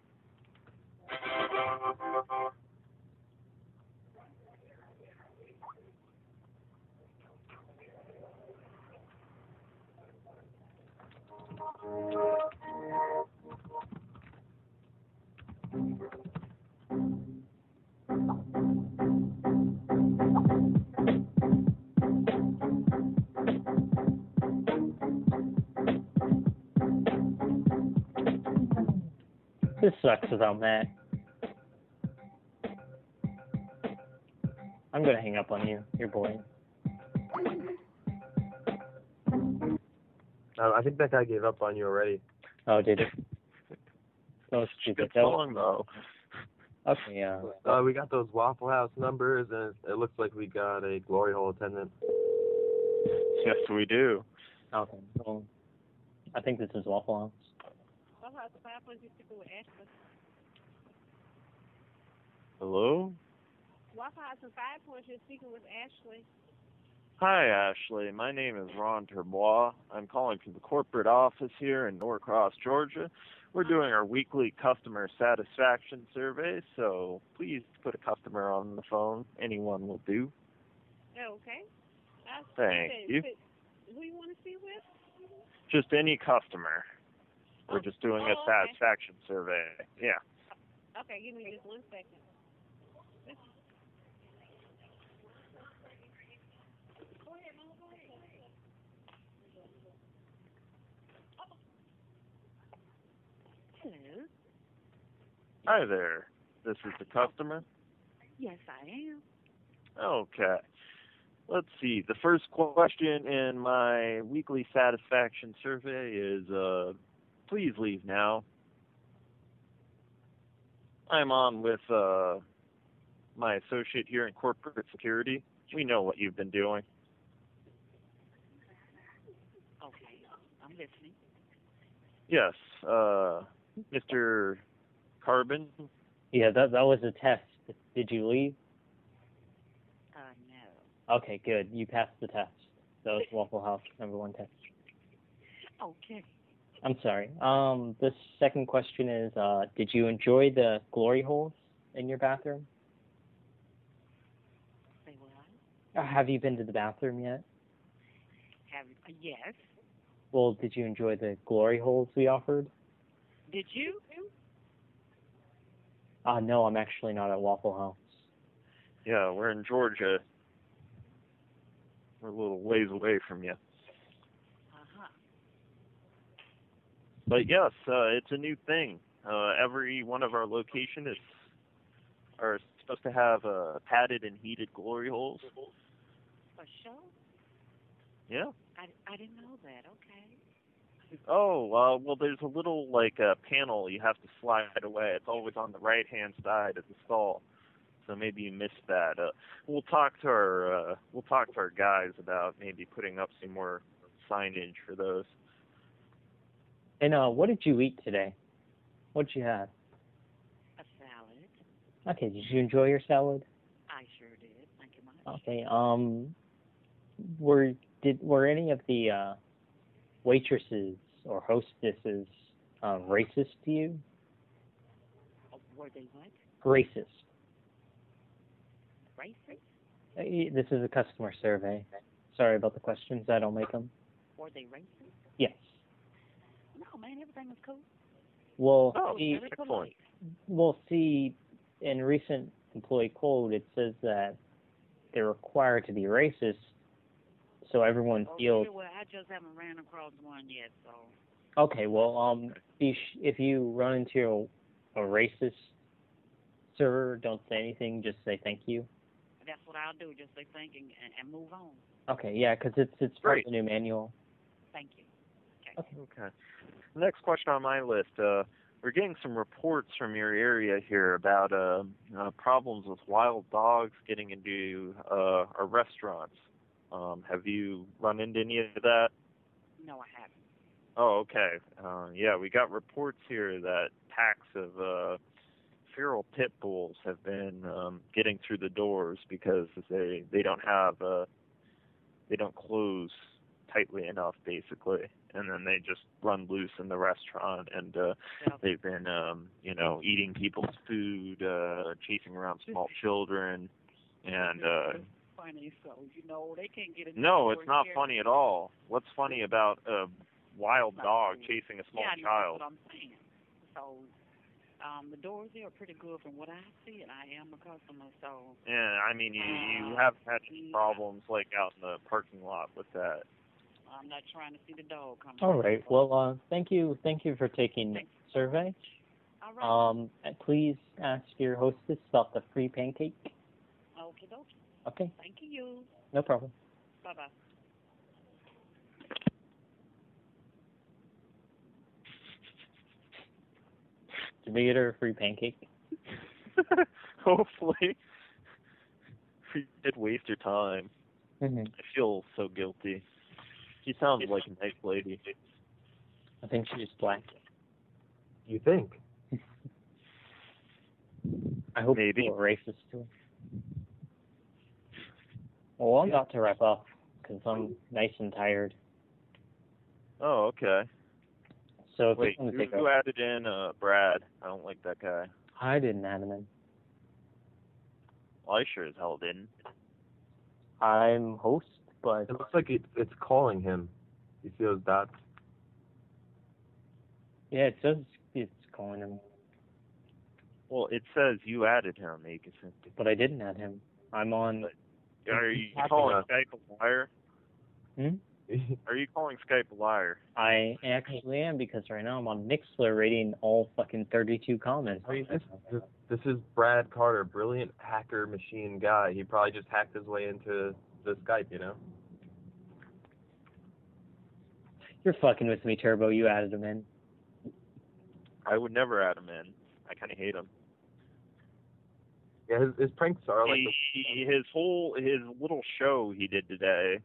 Speaker 1: This sucks without Matt. I'm gonna hang up on you. You're boring.
Speaker 6: Uh, I think that guy gave up on you already.
Speaker 1: Oh, did it? So stupid.
Speaker 2: Good song though.
Speaker 1: Okay, yeah.
Speaker 6: Uh, we got those Waffle House numbers, and it looks like we got a glory hole attendant.
Speaker 2: Yes, we do.
Speaker 1: Okay. Well, I think this is Waffle House.
Speaker 2: Hello.
Speaker 21: Waffle House and Five Points, you're speaking with Ashley.
Speaker 2: Hi, Ashley. My name is Ron Turbois. I'm calling from the corporate office here in Norcross, Georgia. We're doing our weekly customer satisfaction survey, so please put a customer on the phone. Anyone will do.
Speaker 21: Okay. Uh,
Speaker 2: Thank you.
Speaker 21: Who you want to see with?
Speaker 2: Just any customer. We're just doing
Speaker 21: Oh,
Speaker 2: a
Speaker 21: okay.
Speaker 2: satisfaction survey. Yeah.
Speaker 21: Okay, give me just one second.
Speaker 22: Hello.
Speaker 2: Hi there. This is the customer.
Speaker 22: Yes, I am.
Speaker 2: Okay. Let's see. The first question in my weekly satisfaction survey is uh, please leave now. I'm on with uh, my associate here in corporate security. We know what you've been doing.
Speaker 22: Okay, I'm listening.
Speaker 2: Yes, uh, Mr. Carbon.
Speaker 1: Yeah, that that was a test. Did you leave?
Speaker 22: Uh, no.
Speaker 1: Okay, good. You passed the test. That was Waffle House number one test.
Speaker 22: Okay.
Speaker 1: I'm sorry. Um, the second question is, uh, did you enjoy the glory holes in your bathroom?
Speaker 22: Say what?
Speaker 1: Uh, have you been to the bathroom yet?
Speaker 22: Have uh, yes.
Speaker 1: Well, did you enjoy the glory holes we offered?
Speaker 22: Did you?
Speaker 1: Uh, no, I'm actually not at Waffle House.
Speaker 2: Yeah, we're in Georgia. We're a little ways away from you.
Speaker 22: Uh-huh.
Speaker 2: But yes, uh, it's a new thing. Uh, every one of our locations is are supposed to have uh, padded and heated glory holes.
Speaker 22: For sure.
Speaker 2: Yeah.
Speaker 22: I, I didn't know that. Okay.
Speaker 2: Oh, uh, well, there's a little like uh, panel you have to slide away. It's always on the right hand side of the stall. So maybe you missed that. Uh, we'll talk to our uh, we'll talk to our guys about maybe putting up some more signage for those.
Speaker 1: And uh, what did you eat today? What did you have?
Speaker 22: A salad.
Speaker 1: Okay, did you enjoy your salad?
Speaker 22: I sure did. Thank you much.
Speaker 1: Okay. Um, were did were any of the uh, waitresses or hostesses uh, racist to you?
Speaker 22: Oh, were they what?
Speaker 1: Racist.
Speaker 22: Racist?
Speaker 1: Uh, This is a customer survey. Sorry about the questions. I don't make them.
Speaker 22: Were they racist?
Speaker 1: Yes.
Speaker 22: No, man. Everything was cool.
Speaker 1: Well,
Speaker 22: Oh,
Speaker 1: see,
Speaker 22: very polite.
Speaker 1: well, see, in recent employee code, it says that they're required to be racist, so everyone
Speaker 22: Oh,
Speaker 1: feels
Speaker 22: yeah, well, I just haven't ran across one yet, so.
Speaker 1: Okay, well, um, be if you run into a, a racist server, don't say anything. Just say thank you.
Speaker 22: That's what I'll do. Just say thank you and, and move on.
Speaker 1: Okay, yeah, 'cause it's it's part of the new manual.
Speaker 22: Thank you.
Speaker 2: Okay. The next question on my list. Uh, we're getting some reports from your area here about uh, uh, problems with wild dogs getting into uh, our restaurants. Um, have you run into any of that?
Speaker 22: No, I haven't.
Speaker 2: Oh, okay. Uh, yeah, we got reports here that packs of uh, feral pit bulls have been um, getting through the doors because they they don't have uh, they don't close tightly enough, basically, and then they just run loose in the restaurant, and uh, they've been um, you know eating people's food, uh, chasing around small children, and uh,
Speaker 22: Funny, so you know they can't get
Speaker 2: no, it's not funny at all. What's funny about a wild dog chasing a small
Speaker 22: yeah,
Speaker 2: child?
Speaker 22: That's what I'm saying. So, um, the doors there are pretty good from what I see, and I am a customer, so.
Speaker 2: Yeah, I mean, you you
Speaker 22: Uh,
Speaker 2: haven't had any problems like out in the parking lot with that.
Speaker 22: I'm not trying to see the dog come.
Speaker 1: All right. Well, uh, thank you, thank you for taking the survey.
Speaker 22: All right.
Speaker 1: Um, please ask your hostess about the free pancake.
Speaker 22: Okay, dokie.
Speaker 1: Okay,
Speaker 22: Thank you.
Speaker 1: no problem.
Speaker 22: Bye bye.
Speaker 1: Did we get her a free pancake? <laughs>
Speaker 2: Hopefully. You did waste your time.
Speaker 1: Mhm.
Speaker 2: I feel so guilty. She sounds like a nice lady.
Speaker 1: I think she's black.
Speaker 6: You think? <laughs>
Speaker 1: I hope
Speaker 2: Maybe.
Speaker 1: people are racist to her. Well, I'm about to wrap up because I'm nice and tired.
Speaker 2: Oh, okay.
Speaker 1: So if
Speaker 2: Wait,
Speaker 1: you
Speaker 2: who,
Speaker 1: take
Speaker 2: who
Speaker 1: a,
Speaker 2: added in uh Brad? I don't like that guy.
Speaker 1: I didn't add him in.
Speaker 2: Well, I sure as hell didn't.
Speaker 1: I'm host, but
Speaker 6: It looks like it, it's calling him. You see those dots?
Speaker 1: yeah, it says it's calling him,
Speaker 2: Well, it says you added him, Akison.
Speaker 1: but I didn't add him. I'm on.
Speaker 2: Are you calling
Speaker 6: enough.
Speaker 2: Skype a liar?
Speaker 1: Hmm? <laughs>
Speaker 2: Are you calling Skype a liar?
Speaker 1: I actually am because right now I'm on Mixlr rating all fucking 32 comments.
Speaker 6: This, this, this is Brad Carter, brilliant hacker machine guy. He probably just hacked his way into the Skype, you know?
Speaker 1: You're fucking with me, Turbo. You added him in.
Speaker 2: I would never add him in. I kind of hate him.
Speaker 6: Yeah, his, his pranks are like the
Speaker 2: his whole his little show he did today.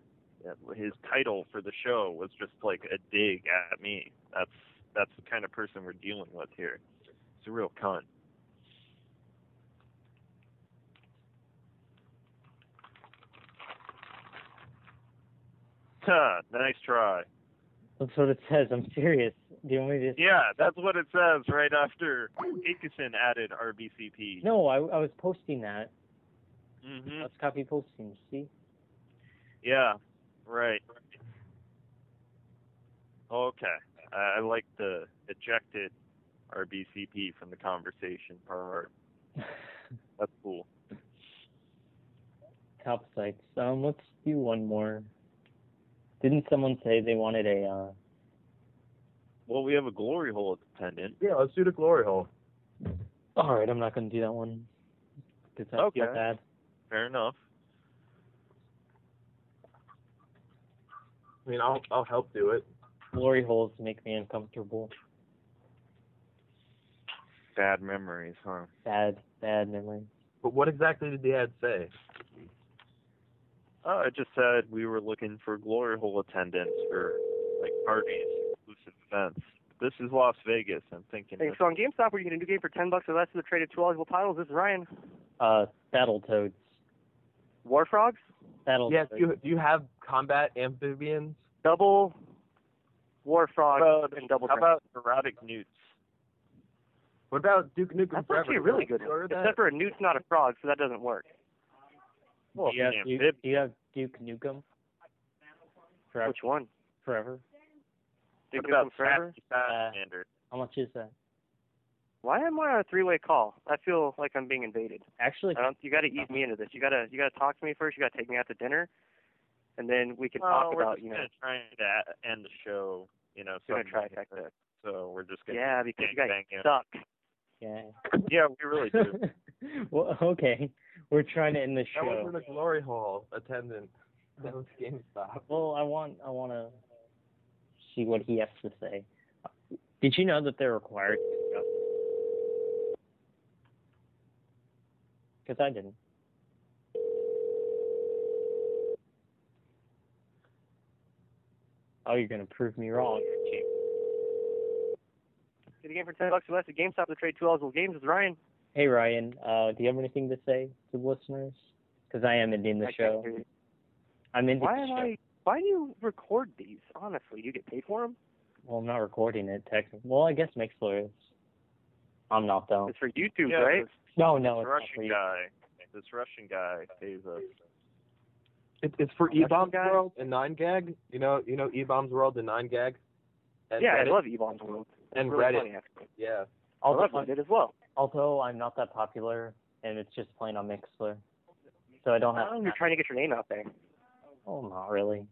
Speaker 2: uh, His title for the show was just like a dig at me. That's that's the kind of person we're dealing with here. He's a real cunt. Huh, nice try.
Speaker 1: That's what it says. I'm serious. Do you want me to?
Speaker 2: Yeah, that's what it says right after Aikison added RBCP.
Speaker 1: No, I, I was posting that. Mm-hmm. Was copy posting. See?
Speaker 2: Yeah, right. Okay. I, I like the ejected RBCP from the conversation part. <laughs> That's cool.
Speaker 1: Top sites. Um, let's do one more. Didn't someone say they wanted a? uh
Speaker 2: Well, we have a glory hole attendant.
Speaker 6: Yeah, let's do the glory hole.
Speaker 1: All right, I'm not gonna do that one because I
Speaker 2: Okay.
Speaker 1: bad.
Speaker 2: Fair enough.
Speaker 6: I mean, I'll I'll help do it.
Speaker 1: Glory holes make me uncomfortable.
Speaker 2: Bad memories, huh?
Speaker 1: Bad, bad memories.
Speaker 6: But what exactly did the ad say?
Speaker 2: Oh, it just said we were looking for glory hole attendants for like parties, exclusive events. This is Las Vegas. I'm thinking.
Speaker 23: Hey, so on GameStop, where you get a new game for ten bucks or less for the traded two eligible titles, this is Ryan.
Speaker 1: Uh, Battletoads.
Speaker 23: War Frogs,
Speaker 1: Battletoads.
Speaker 6: Yes, do you, do you have combat amphibians?
Speaker 23: double War Frogs,
Speaker 2: How about,
Speaker 23: and double.
Speaker 2: how
Speaker 23: Dragon.
Speaker 2: about erotic newts?
Speaker 6: What about Duke Nukem
Speaker 23: That's
Speaker 6: Forever?
Speaker 23: actually a really good one. Except for a newt's not a frog, so that doesn't work.
Speaker 2: Well,
Speaker 1: do, you have Duke, do you have Duke Nukem? Forever.
Speaker 23: Which one?
Speaker 1: Forever.
Speaker 23: Duke
Speaker 2: what about
Speaker 23: Nukem Forever?
Speaker 2: Fat,
Speaker 1: Uh,
Speaker 2: Standard?
Speaker 1: How much is that?
Speaker 23: Why am I on a three-way call? I feel like I'm being invaded.
Speaker 1: Actually,
Speaker 23: I don't. You got to ease me into this. You got to. You got to talk to me first. You got to take me out to dinner, and then we can
Speaker 2: Well,
Speaker 23: talk
Speaker 2: we're
Speaker 23: about
Speaker 2: just
Speaker 23: you know.
Speaker 2: gonna try to end the show. You know,
Speaker 23: Gonna try
Speaker 2: like that. So we're just gonna
Speaker 23: Yeah, because you guys
Speaker 2: bang
Speaker 23: suck.
Speaker 1: yeah.
Speaker 2: Yeah, we really do. <laughs>
Speaker 1: well, okay. We're trying to end the show.
Speaker 6: That
Speaker 1: show.
Speaker 6: wasn't a glory hall attendant. <laughs> That was GameStop.
Speaker 1: Well, I want I want to see what he has to say. Did you know that they're required? Because I didn't. Oh, you're gonna prove me wrong. aren't you?
Speaker 23: Get a game for ten bucks or less at GameStop to trade two eligible games with Ryan.
Speaker 1: Hey Ryan, uh, do you have anything to say to the listeners? Because I am ending the
Speaker 23: I
Speaker 1: show. I'm ending
Speaker 23: Why
Speaker 1: the
Speaker 23: am
Speaker 1: show.
Speaker 23: I? Why do you record these? Honestly, do you get paid for them?
Speaker 1: Well, I'm not recording it technically. Well, I guess Mixlr is. I'm not though.
Speaker 23: It's for YouTube,
Speaker 2: Yeah,
Speaker 23: right?
Speaker 2: this,
Speaker 1: No, no,
Speaker 2: this
Speaker 1: it's not
Speaker 2: Russian
Speaker 1: for
Speaker 2: guy. This Russian guy pays us.
Speaker 6: It, it's for
Speaker 23: Russian
Speaker 6: eBaum's
Speaker 23: guy?
Speaker 6: World and 9gag. You know, you know eBaum's World and 9gag. And
Speaker 23: yeah,
Speaker 6: Reddit.
Speaker 23: I love eBaum's World.
Speaker 6: and
Speaker 23: really
Speaker 6: Reddit.
Speaker 23: funny.
Speaker 6: Yeah.
Speaker 23: I love
Speaker 1: Although,
Speaker 23: Reddit as well.
Speaker 1: Although I'm not that popular, and it's just playing on Mixlr, so I don't have.
Speaker 23: Oh, you're trying to get your name out there.
Speaker 1: Oh, not really.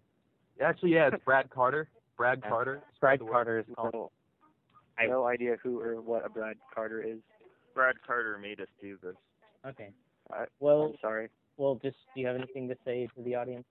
Speaker 6: Actually, yeah, it's Brad Carter. Brad
Speaker 1: Yeah.
Speaker 6: Carter.
Speaker 1: Brad. Carter is called.
Speaker 23: I have no idea who or what a Brad Carter is.
Speaker 2: Brad Carter made us do this.
Speaker 1: Okay.
Speaker 23: I,
Speaker 1: Well,
Speaker 23: I'm sorry.
Speaker 1: well, just do you have anything to say to the audience?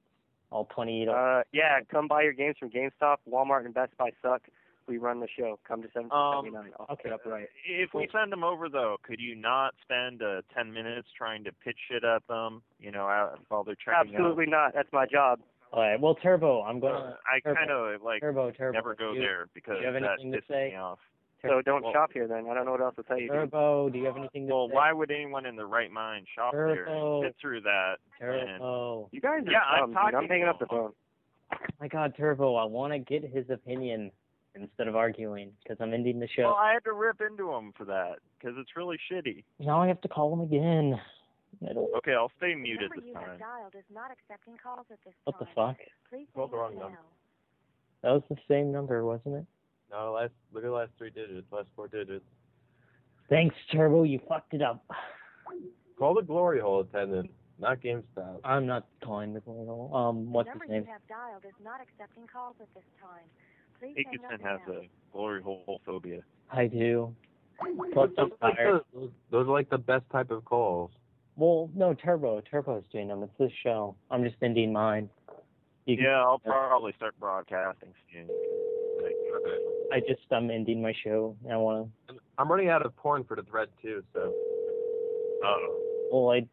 Speaker 1: All 28. of
Speaker 23: Uh, yeah, come buy your games from GameStop. Walmart and Best Buy suck. We run the show. Come to 1779. I'll
Speaker 1: okay.
Speaker 23: get up right.
Speaker 2: If we send them over though, could you not spend uh, ten minutes trying to pitch shit at them? You know, out, while they're checking
Speaker 23: Absolutely not. That's my job.
Speaker 1: All right. Well, Turbo, I'm going
Speaker 2: Uh,
Speaker 1: to.
Speaker 2: I kind of like
Speaker 1: Turbo, Turbo.
Speaker 2: never go
Speaker 1: you,
Speaker 2: there because
Speaker 1: you have
Speaker 2: that
Speaker 1: anything to
Speaker 2: pisses
Speaker 1: say?
Speaker 2: me off.
Speaker 23: So don't
Speaker 2: Well-
Speaker 23: shop here then. I don't know what else to tell you.
Speaker 1: Turbo, do you have anything to
Speaker 2: Well,
Speaker 1: say?
Speaker 2: why would anyone in their right mind shop there
Speaker 1: Turbo.
Speaker 2: and sit through that? And,
Speaker 1: Turbo.
Speaker 23: You guys are
Speaker 2: yeah, I'm
Speaker 23: dumb, dude.
Speaker 2: talking.
Speaker 23: I'm hanging up the phone.
Speaker 1: My God, Turbo, I want to get his opinion instead of arguing because I'm ending the show.
Speaker 2: Well, I had to rip into him for that because it's really shitty.
Speaker 1: Now I have to call him again.
Speaker 2: Okay, I'll stay muted this time.
Speaker 24: dialed is not accepting calls at this
Speaker 1: What the fuck?
Speaker 24: Please
Speaker 6: Called the wrong
Speaker 24: now.
Speaker 6: number.
Speaker 1: That was the same number, wasn't it?
Speaker 6: No, last look at the last three digits, last four digits.
Speaker 1: Thanks, Turbo. You fucked it up.
Speaker 6: Call the glory hole attendant, not GameStop.
Speaker 1: I'm not calling the glory hole. Um, what's
Speaker 24: the number
Speaker 1: his name?
Speaker 24: you have dialed is not accepting calls at this time. Please hang up
Speaker 2: has a glory hole phobia.
Speaker 1: I do. Plus, I'm
Speaker 6: Those, are like
Speaker 1: tired.
Speaker 6: the, those, those are like the best type of calls.
Speaker 1: Well, no, Turbo. Turbo's doing them. It's this show. I'm just ending mine. You can-
Speaker 2: Yeah, I'll probably start broadcasting soon.
Speaker 1: I just I'm ending my show. I want to.
Speaker 6: I'm running out of porn for the thread too, so
Speaker 2: oh.
Speaker 1: Well, I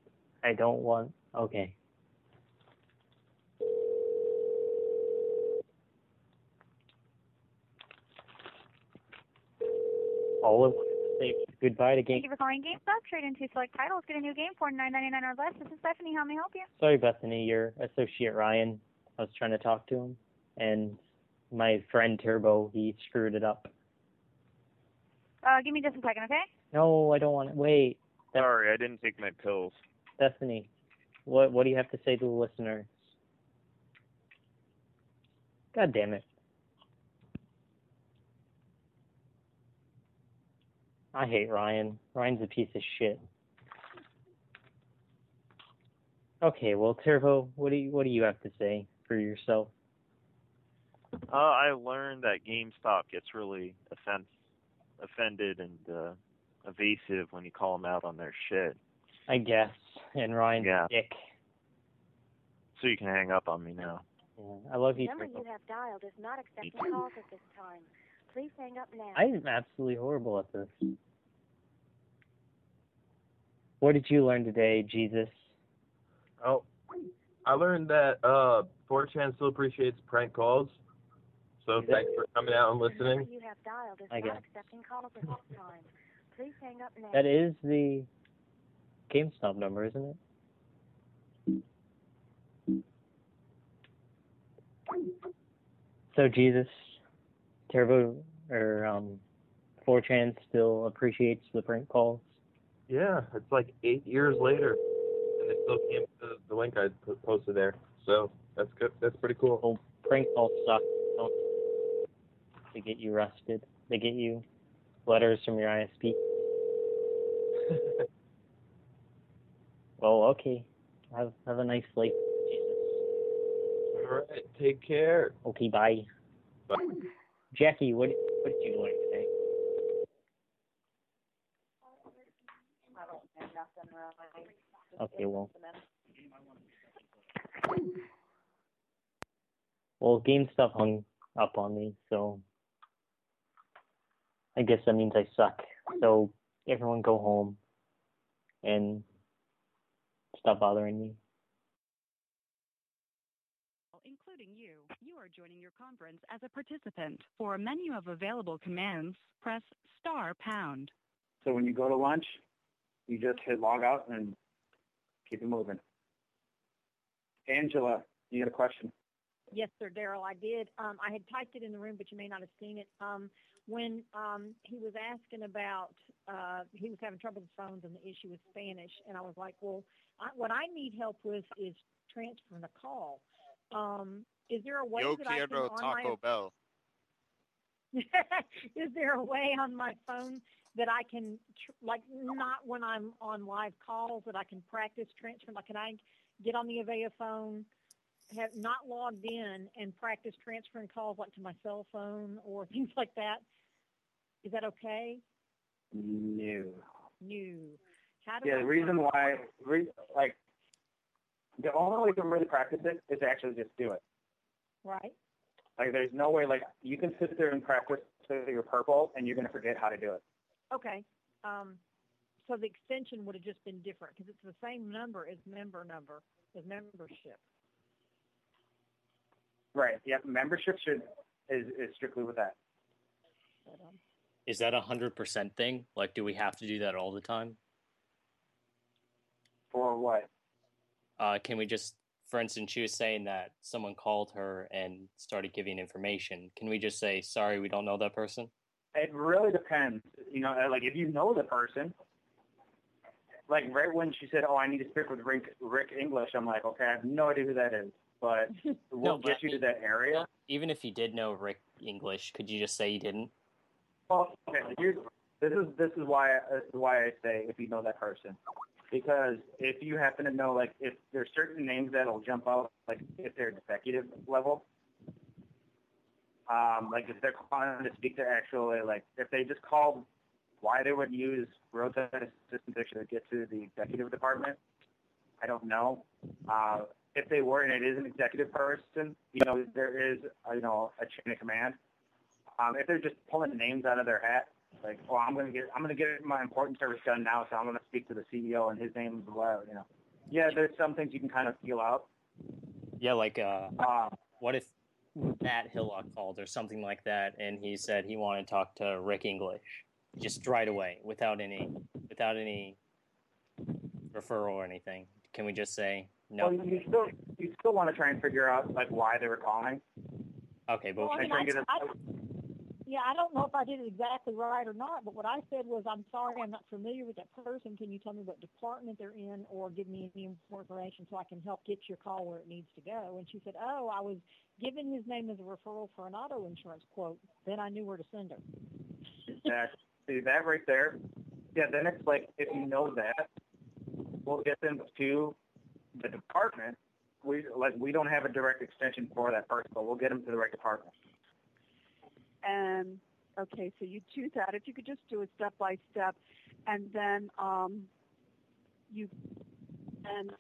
Speaker 1: I don't want. Okay. All I want say goodbye to
Speaker 25: Thank you for calling GameStop. Trade in two select titles. Get a new game for nine ninety nine or less. This is Stephanie. How may I help you?
Speaker 1: Sorry, Bethany, your associate Ryan. I was trying to talk to him, and my friend Turbo he screwed it up.
Speaker 25: Uh, give me just a second, okay?
Speaker 1: No, I don't want to. Wait,
Speaker 2: Sorry, I didn't take my pills.
Speaker 1: Bethany, what what do you have to say to the listeners? God damn it. I hate Ryan. Ryan's a piece of shit. Okay, well, Turbo, what do you what do you have to say for yourself?
Speaker 2: Uh, I learned that GameStop gets really offense, offended and uh, evasive when you call them out on their shit.
Speaker 1: I guess, and Ryan's
Speaker 2: Yeah.
Speaker 1: a dick.
Speaker 2: So you can hang up on me now.
Speaker 1: Yeah, I love
Speaker 24: The
Speaker 1: you,
Speaker 24: number you have dialed is not accepting calls at this time. Please hang up now.
Speaker 1: I'm absolutely horrible at this. What did you learn today, Jesus?
Speaker 6: oh I learned that uh 4chan still appreciates prank calls. So thanks for coming out and listening.
Speaker 24: you have dialed is
Speaker 1: I
Speaker 24: not
Speaker 1: guess.
Speaker 24: accepting calls at this time. Please hang up now.
Speaker 1: That is the GameStop number, isn't it? So Jesus, Turbo, or um, 4chan still appreciates the prank calls.
Speaker 6: Yeah, it's like eight years later, and they still came to the link I posted there. So that's good. That's pretty cool.
Speaker 1: Well, prank calls suck. Don't they get you arrested? They get you letters from your ISP. <laughs> well, okay. Have have a nice sleep. Jesus.
Speaker 6: All right, take care.
Speaker 1: Okay, bye.
Speaker 6: Bye.
Speaker 1: Jackie, what what did you learn today? Okay, well. Well, game stuff hung up on me, so I guess that means I suck. So everyone go home and stop bothering me.
Speaker 15: including you. You are joining your conference as a participant. For a menu of available commands, press star pound.
Speaker 17: So when you go to lunch, you just hit log out and keep it moving. Angela, you got a question?
Speaker 26: Yes, sir, Daryl, I did. Um, I had typed it in the room, but you may not have seen it. Um, when um, he was asking about, uh, he was having trouble with phones and the issue with Spanish, and I was like, well, I, what I need help with is transferring a call. Um, is there a way
Speaker 27: Yo
Speaker 26: that I can
Speaker 27: quiero
Speaker 26: on my
Speaker 27: Bell. <laughs>
Speaker 26: is there a way on my phone that I can, tr- like, not when I'm on live calls, that I can practice transferring? Like, can I get on the Avaya phone, have not logged in, and practice transferring calls, like to my cell phone or <laughs> things like that? Is that okay?
Speaker 28: No.
Speaker 26: No. How do
Speaker 28: Yeah,
Speaker 26: I
Speaker 28: the reason why, re, like, the only way to really practice it is to actually just do it.
Speaker 26: Right.
Speaker 28: Like, there's no way, like, you can sit there and practice till you're purple, and you're going to forget how to do it.
Speaker 26: Okay. Um, so the extension would have just been different because it's the same number as member number, as membership.
Speaker 28: Right. Yep. Membership should is, is strictly with that.
Speaker 26: But, um,
Speaker 1: Is that a hundred percent thing? Like, do we have to do that all the time?
Speaker 28: For what?
Speaker 1: Uh, can we just, for instance, she was saying that someone called her and started giving information. Can we just say, sorry, we don't know that person?
Speaker 28: It really depends. You know, like if you know the person, like right when she said, "Oh, I need to speak with Rick, Rick English," I'm like, "Okay, I have no idea who that is, but we'll <laughs>
Speaker 1: No, but
Speaker 28: get
Speaker 1: I
Speaker 28: you to that area."
Speaker 1: Even if you did know Rick English, could you just say you didn't?
Speaker 28: Well, okay, here's, this is this is why this is why I say if you know that person, because if you happen to know, like, if there's certain names that'll jump out, like if they're executive level, um, like if they're calling to speak to actually, like, if they just called why they would use roadside assistance to get to the executive department, I don't know. Uh, if they were, and it is an executive person, you know, there is, uh, you know, a chain of command. Um, if they're just pulling names out of their hat, like, oh, I'm gonna get, I'm gonna get my important service done now, so I'm gonna speak to the CEO, and his name is what, you know. Yeah, there's some things you can kind of feel out.
Speaker 1: Yeah, like, uh,
Speaker 28: Um,
Speaker 1: what if Matt Hillock called or something like that, and he said he wanted to talk to Rick English, just right away, without any, without any referral or anything? Can we just say no?
Speaker 28: Well, you still, you still want to try and figure out like why they were calling.
Speaker 1: Okay, but
Speaker 26: Well, I mean, I. I, yeah, I don't know if I did it exactly right or not, but what I said was, I'm sorry, I'm not familiar with that person. Can you tell me what department they're in or give me any information so I can help get your call where it needs to go? And she said, oh, I was given his name as a referral for an auto insurance quote. Then I knew where to send her.
Speaker 28: that see that right there. Yeah, then it's like if you know that, we'll get them to the department. We like we don't have a direct extension for that person, but we'll get them to the right department.
Speaker 29: And okay, so you do that. If you could just do it step by step, and then um, you and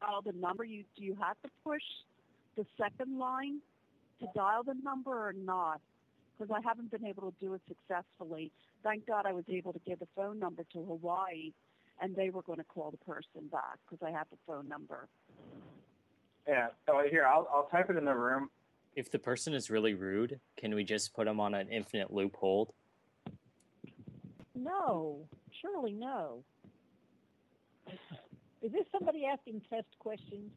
Speaker 29: dial the number. You do you have to push the second line to dial the number or not? Because I haven't been able to do it successfully. Thank God I was able to give the phone number to Hawaii, and they were going to call the person back because I have the phone number.
Speaker 28: Yeah. So here, I'll I'll type it in the room.
Speaker 1: If the person is really rude, can we just put them on an infinite loop hold?
Speaker 26: No, surely no. Is this somebody asking test questions?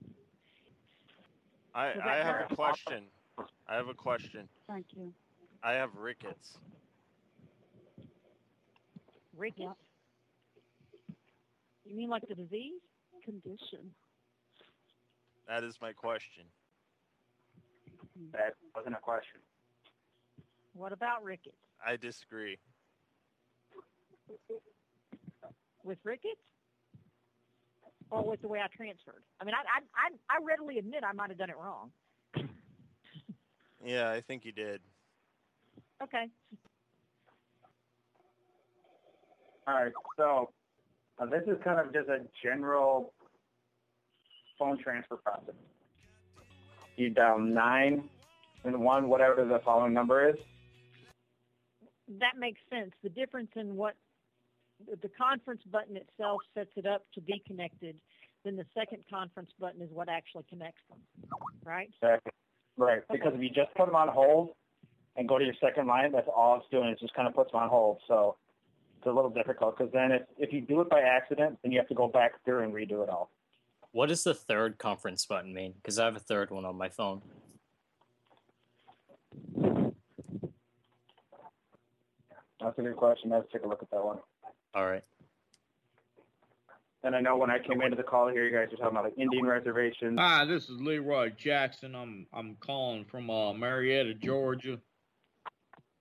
Speaker 2: I, I have
Speaker 26: her?
Speaker 2: a question. I have a question.
Speaker 29: Thank you.
Speaker 2: I have rickets.
Speaker 26: Rickets? You mean like the disease?
Speaker 29: Condition.
Speaker 2: That is my question.
Speaker 28: That wasn't a question.
Speaker 26: What about Ricketts?
Speaker 2: I disagree.
Speaker 26: With Ricketts? Or with the way I transferred? I mean, I I I, I readily admit I might have done it wrong.
Speaker 2: Yeah, I think you did.
Speaker 26: Okay.
Speaker 28: All right. So uh, this is kind of just a general phone transfer process. You dial nine and one, whatever the following number is.
Speaker 26: That makes sense. The difference in what the conference button itself sets it up to be connected, then the second conference button is what actually connects them, right?
Speaker 28: Exactly. Right. Because if you just put them on hold and go to your second line, that's all it's doing. It just kind of puts them on hold. So it's a little difficult because then if, if you do it by accident, then you have to go back through and redo it all.
Speaker 1: What does the third conference button mean? Because I have a third one on my phone.
Speaker 28: That's a good question. Let's take a look at that one.
Speaker 1: All right.
Speaker 28: And I know when I came into the call here, you guys were talking about like Indian reservations.
Speaker 30: Hi, this is Leroy Jackson. I'm I'm calling from uh, Marietta, Georgia.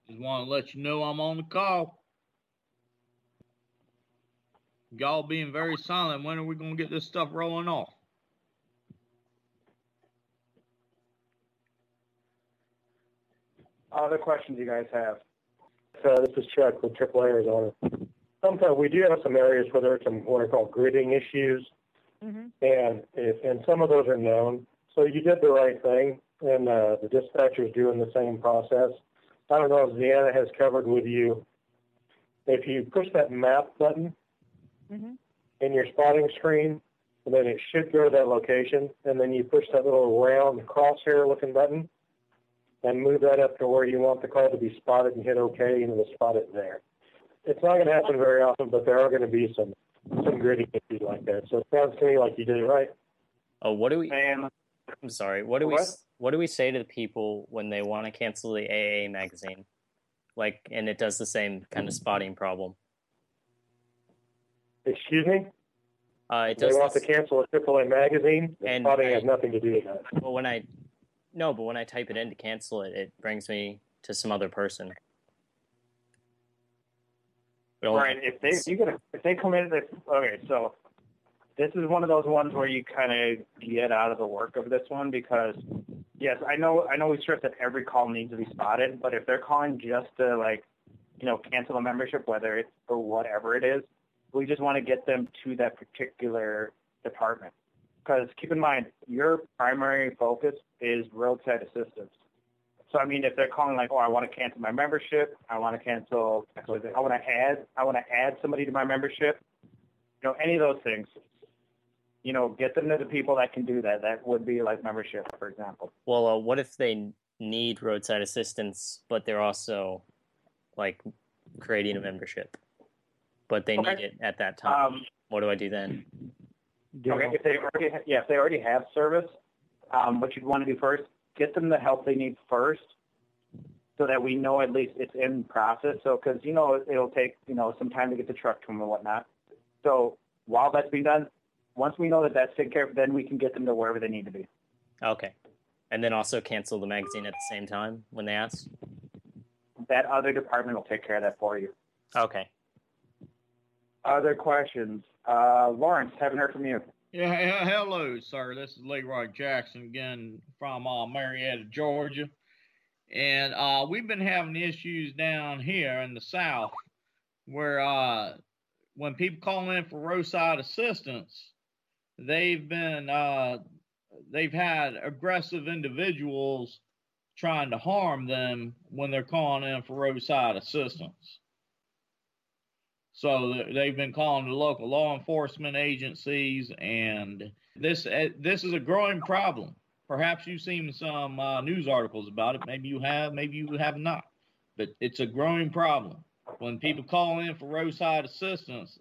Speaker 30: Just want to let you know I'm on the call. Y'all being very silent. When are we gonna get this stuff rolling off?
Speaker 28: Other questions you guys have?
Speaker 31: Uh, this is Chuck with AAA Arizona. Sometimes we do have some areas where there are some what are called gridding issues,
Speaker 26: Mm-hmm.
Speaker 31: and if, and some of those are known. So you did the right thing, and uh, the dispatcher's doing the same process. I don't know if Deanna has covered with you. If you push that map button
Speaker 26: Mm-hmm.
Speaker 31: in your spotting screen, and then it should go to that location, and then you push that little round crosshair looking button, and move that up to where you want the call to be spotted and hit OK, and it'll spot it there. It's not going to happen very often, but there are going to be some some gritty issues like that. So it sounds to me like you did it right.
Speaker 1: Oh, what do we?
Speaker 28: Man,
Speaker 1: I'm sorry. What do we?
Speaker 31: What?
Speaker 1: What do we say to the people when they want to cancel the AA magazine? Like, and it does the same kind of spotting problem.
Speaker 31: Excuse me?
Speaker 1: Uh, it
Speaker 31: They want to cancel a AAA magazine. The
Speaker 1: And
Speaker 31: spotting
Speaker 1: I-
Speaker 31: has nothing to do with that.
Speaker 1: Well, when I no, but when I type it in to cancel it, it brings me to some other person. But
Speaker 28: Right. If they you get a, if they come in this okay, so this is one of those ones where you kind of get out of the work of this one because yes, I know I know we stress that every call needs to be spotted, but if they're calling just to like you know cancel a membership, whether it's for whatever it is, we just want to get them to that particular department. Because keep in mind, your primary focus is roadside assistance. So I mean, if they're calling like, oh, I want to cancel my membership, I want to cancel, I want to add, I want to add somebody to my membership, you know, any of those things, you know, get them to the people that can do that. That would be like membership, for example.
Speaker 1: Well, uh, what if they need roadside assistance, but they're also like creating a membership, but they need it at that time?
Speaker 28: Um,
Speaker 1: what do I do then?
Speaker 28: Okay, if they already, ha- yeah, if they already have service, um, what you'd want to do first, get them the help they need first, so that we know at least it's in process. So, because you know it'll take you know some time to get the truck to them and whatnot. So while that's being done, once we know that that's taken care of, then we can get them to wherever they need to be.
Speaker 1: Okay, and then also cancel the magazine at the same time when they ask.
Speaker 28: That other department will take care of that for you.
Speaker 1: Okay.
Speaker 28: Other questions? Uh, Lawrence, haven't heard from you.
Speaker 30: Yeah, hello, sir. This is Leroy Jackson again from uh, Marietta, Georgia. And uh, we've been having issues down here in the South where uh, when people call in for roadside assistance, they've been uh, they've had aggressive individuals trying to harm them when they're calling in for roadside assistance. So they've been calling the local law enforcement agencies, and this uh, this is a growing problem. Perhaps you've seen some uh, news articles about it. Maybe you have, maybe you have not. But it's a growing problem. When people call in for roadside assistance,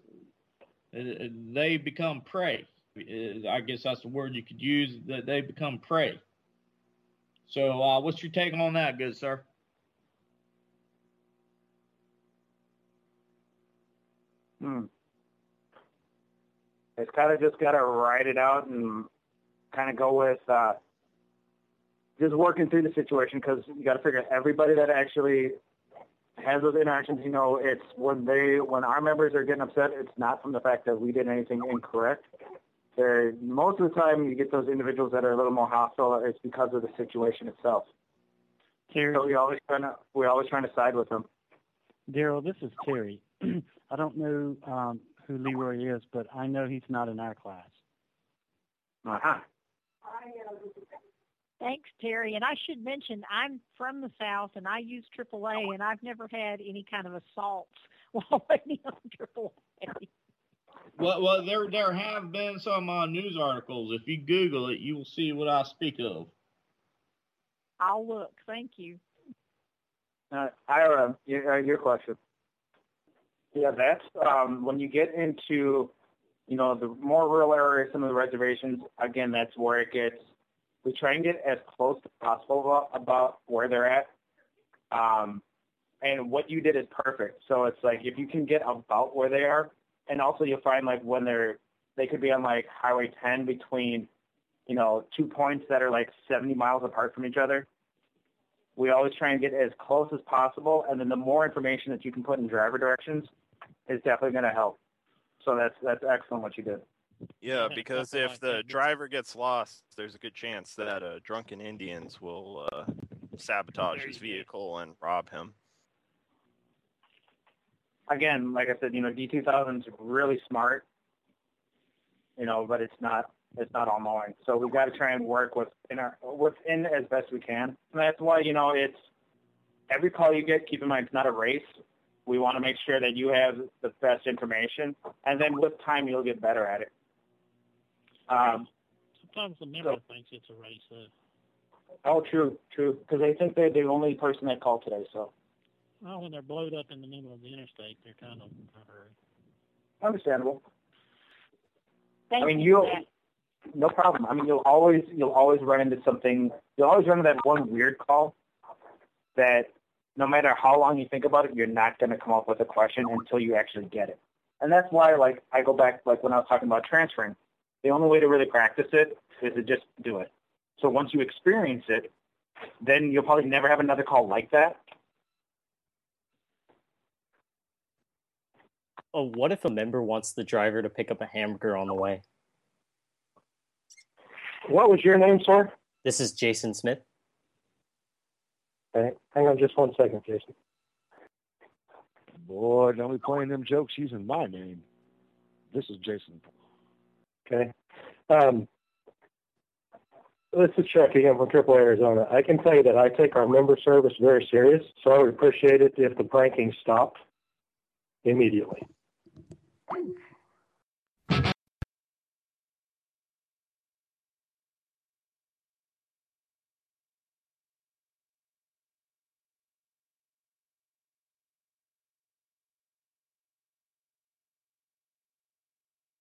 Speaker 30: uh, uh, they become prey. I guess that's the word you could use. That they become prey. So, uh, what's your take on that, good sir?
Speaker 28: Hmm. It's kind of just got to write it out and kind of go with uh, just working through the situation because you got to figure everybody that actually has those interactions. You know, it's when they when our members are getting upset, it's not from the fact that we did anything incorrect. They're, most of the time, you get those individuals that are a little more hostile. It's because of the situation itself. So we always trying to we always trying to side with them.
Speaker 32: Daryl, this is Terry. <clears throat> I don't know um, who Leroy is, but I know he's not in our class.
Speaker 28: Uh-huh.
Speaker 26: Thanks, Terry. And I should mention, I'm from the South, and I use AAA, and I've never had any kind of assaults <laughs> while waiting on AAA.
Speaker 30: Well, well, there there have been some uh, news articles. If you Google it, you will see what I speak of.
Speaker 26: I'll look. Thank you.
Speaker 28: Uh, Ira, your, uh, your question. Yeah, that's um, when you get into, you know, the more rural areas, some of the reservations. Again, that's where it gets. We try and get as close as possible about, where they're at. Um, and what you did is perfect. So it's like if you can get about where they are, and also you'll find like when they're, they could be on like Highway 10 between, you know, two points that are like 70 miles apart from each other we always try and get as close as possible, and then the more information that you can put in driver directions is definitely going to help. So that's that's excellent what you did.
Speaker 2: Yeah, because if the driver gets lost, there's a good chance that uh, drunken Indians will uh, sabotage his vehicle and rob him.
Speaker 28: again, like I said, you know, D2000 is really smart, you know, but it's not it's not all knowing. So we've got to try and work with in our within as best we can. And that's why you know it's every call you get. Keep in mind, it's not a race. We want to make sure that you have the best information, and then with time, you'll get better at it. Um,
Speaker 33: Sometimes the member thinks it's a race. Uh,
Speaker 28: oh, true, true, because they think they're the only person that called today. So
Speaker 33: well, when they're blowed up in the middle of the interstate, they're kind of in a hurry.
Speaker 28: understandable.
Speaker 26: Thank
Speaker 28: I mean,
Speaker 26: you.
Speaker 28: you no problem. I mean, you'll always you'll always run into something. You'll always run into that one weird call that no matter how long you think about it, you're not going to come up with a question until you actually get it. And that's why, like, I go back, like, when I was talking about transferring, the only way to really practice it is to just do it. So once you experience it, then you'll probably never have another call like that.
Speaker 1: Oh, what if a member wants the driver to pick up a hamburger on the way?
Speaker 31: What was your name, sir?
Speaker 1: This is Jason Smith.
Speaker 31: Okay. Hang on just one second, Jason.
Speaker 34: Boy, don't be playing them jokes using my name. This is Jason.
Speaker 31: Okay. Um, this is Chuck again from Triple Arizona. I can tell you that I take our member service very serious, so I would appreciate it if the pranking stopped immediately.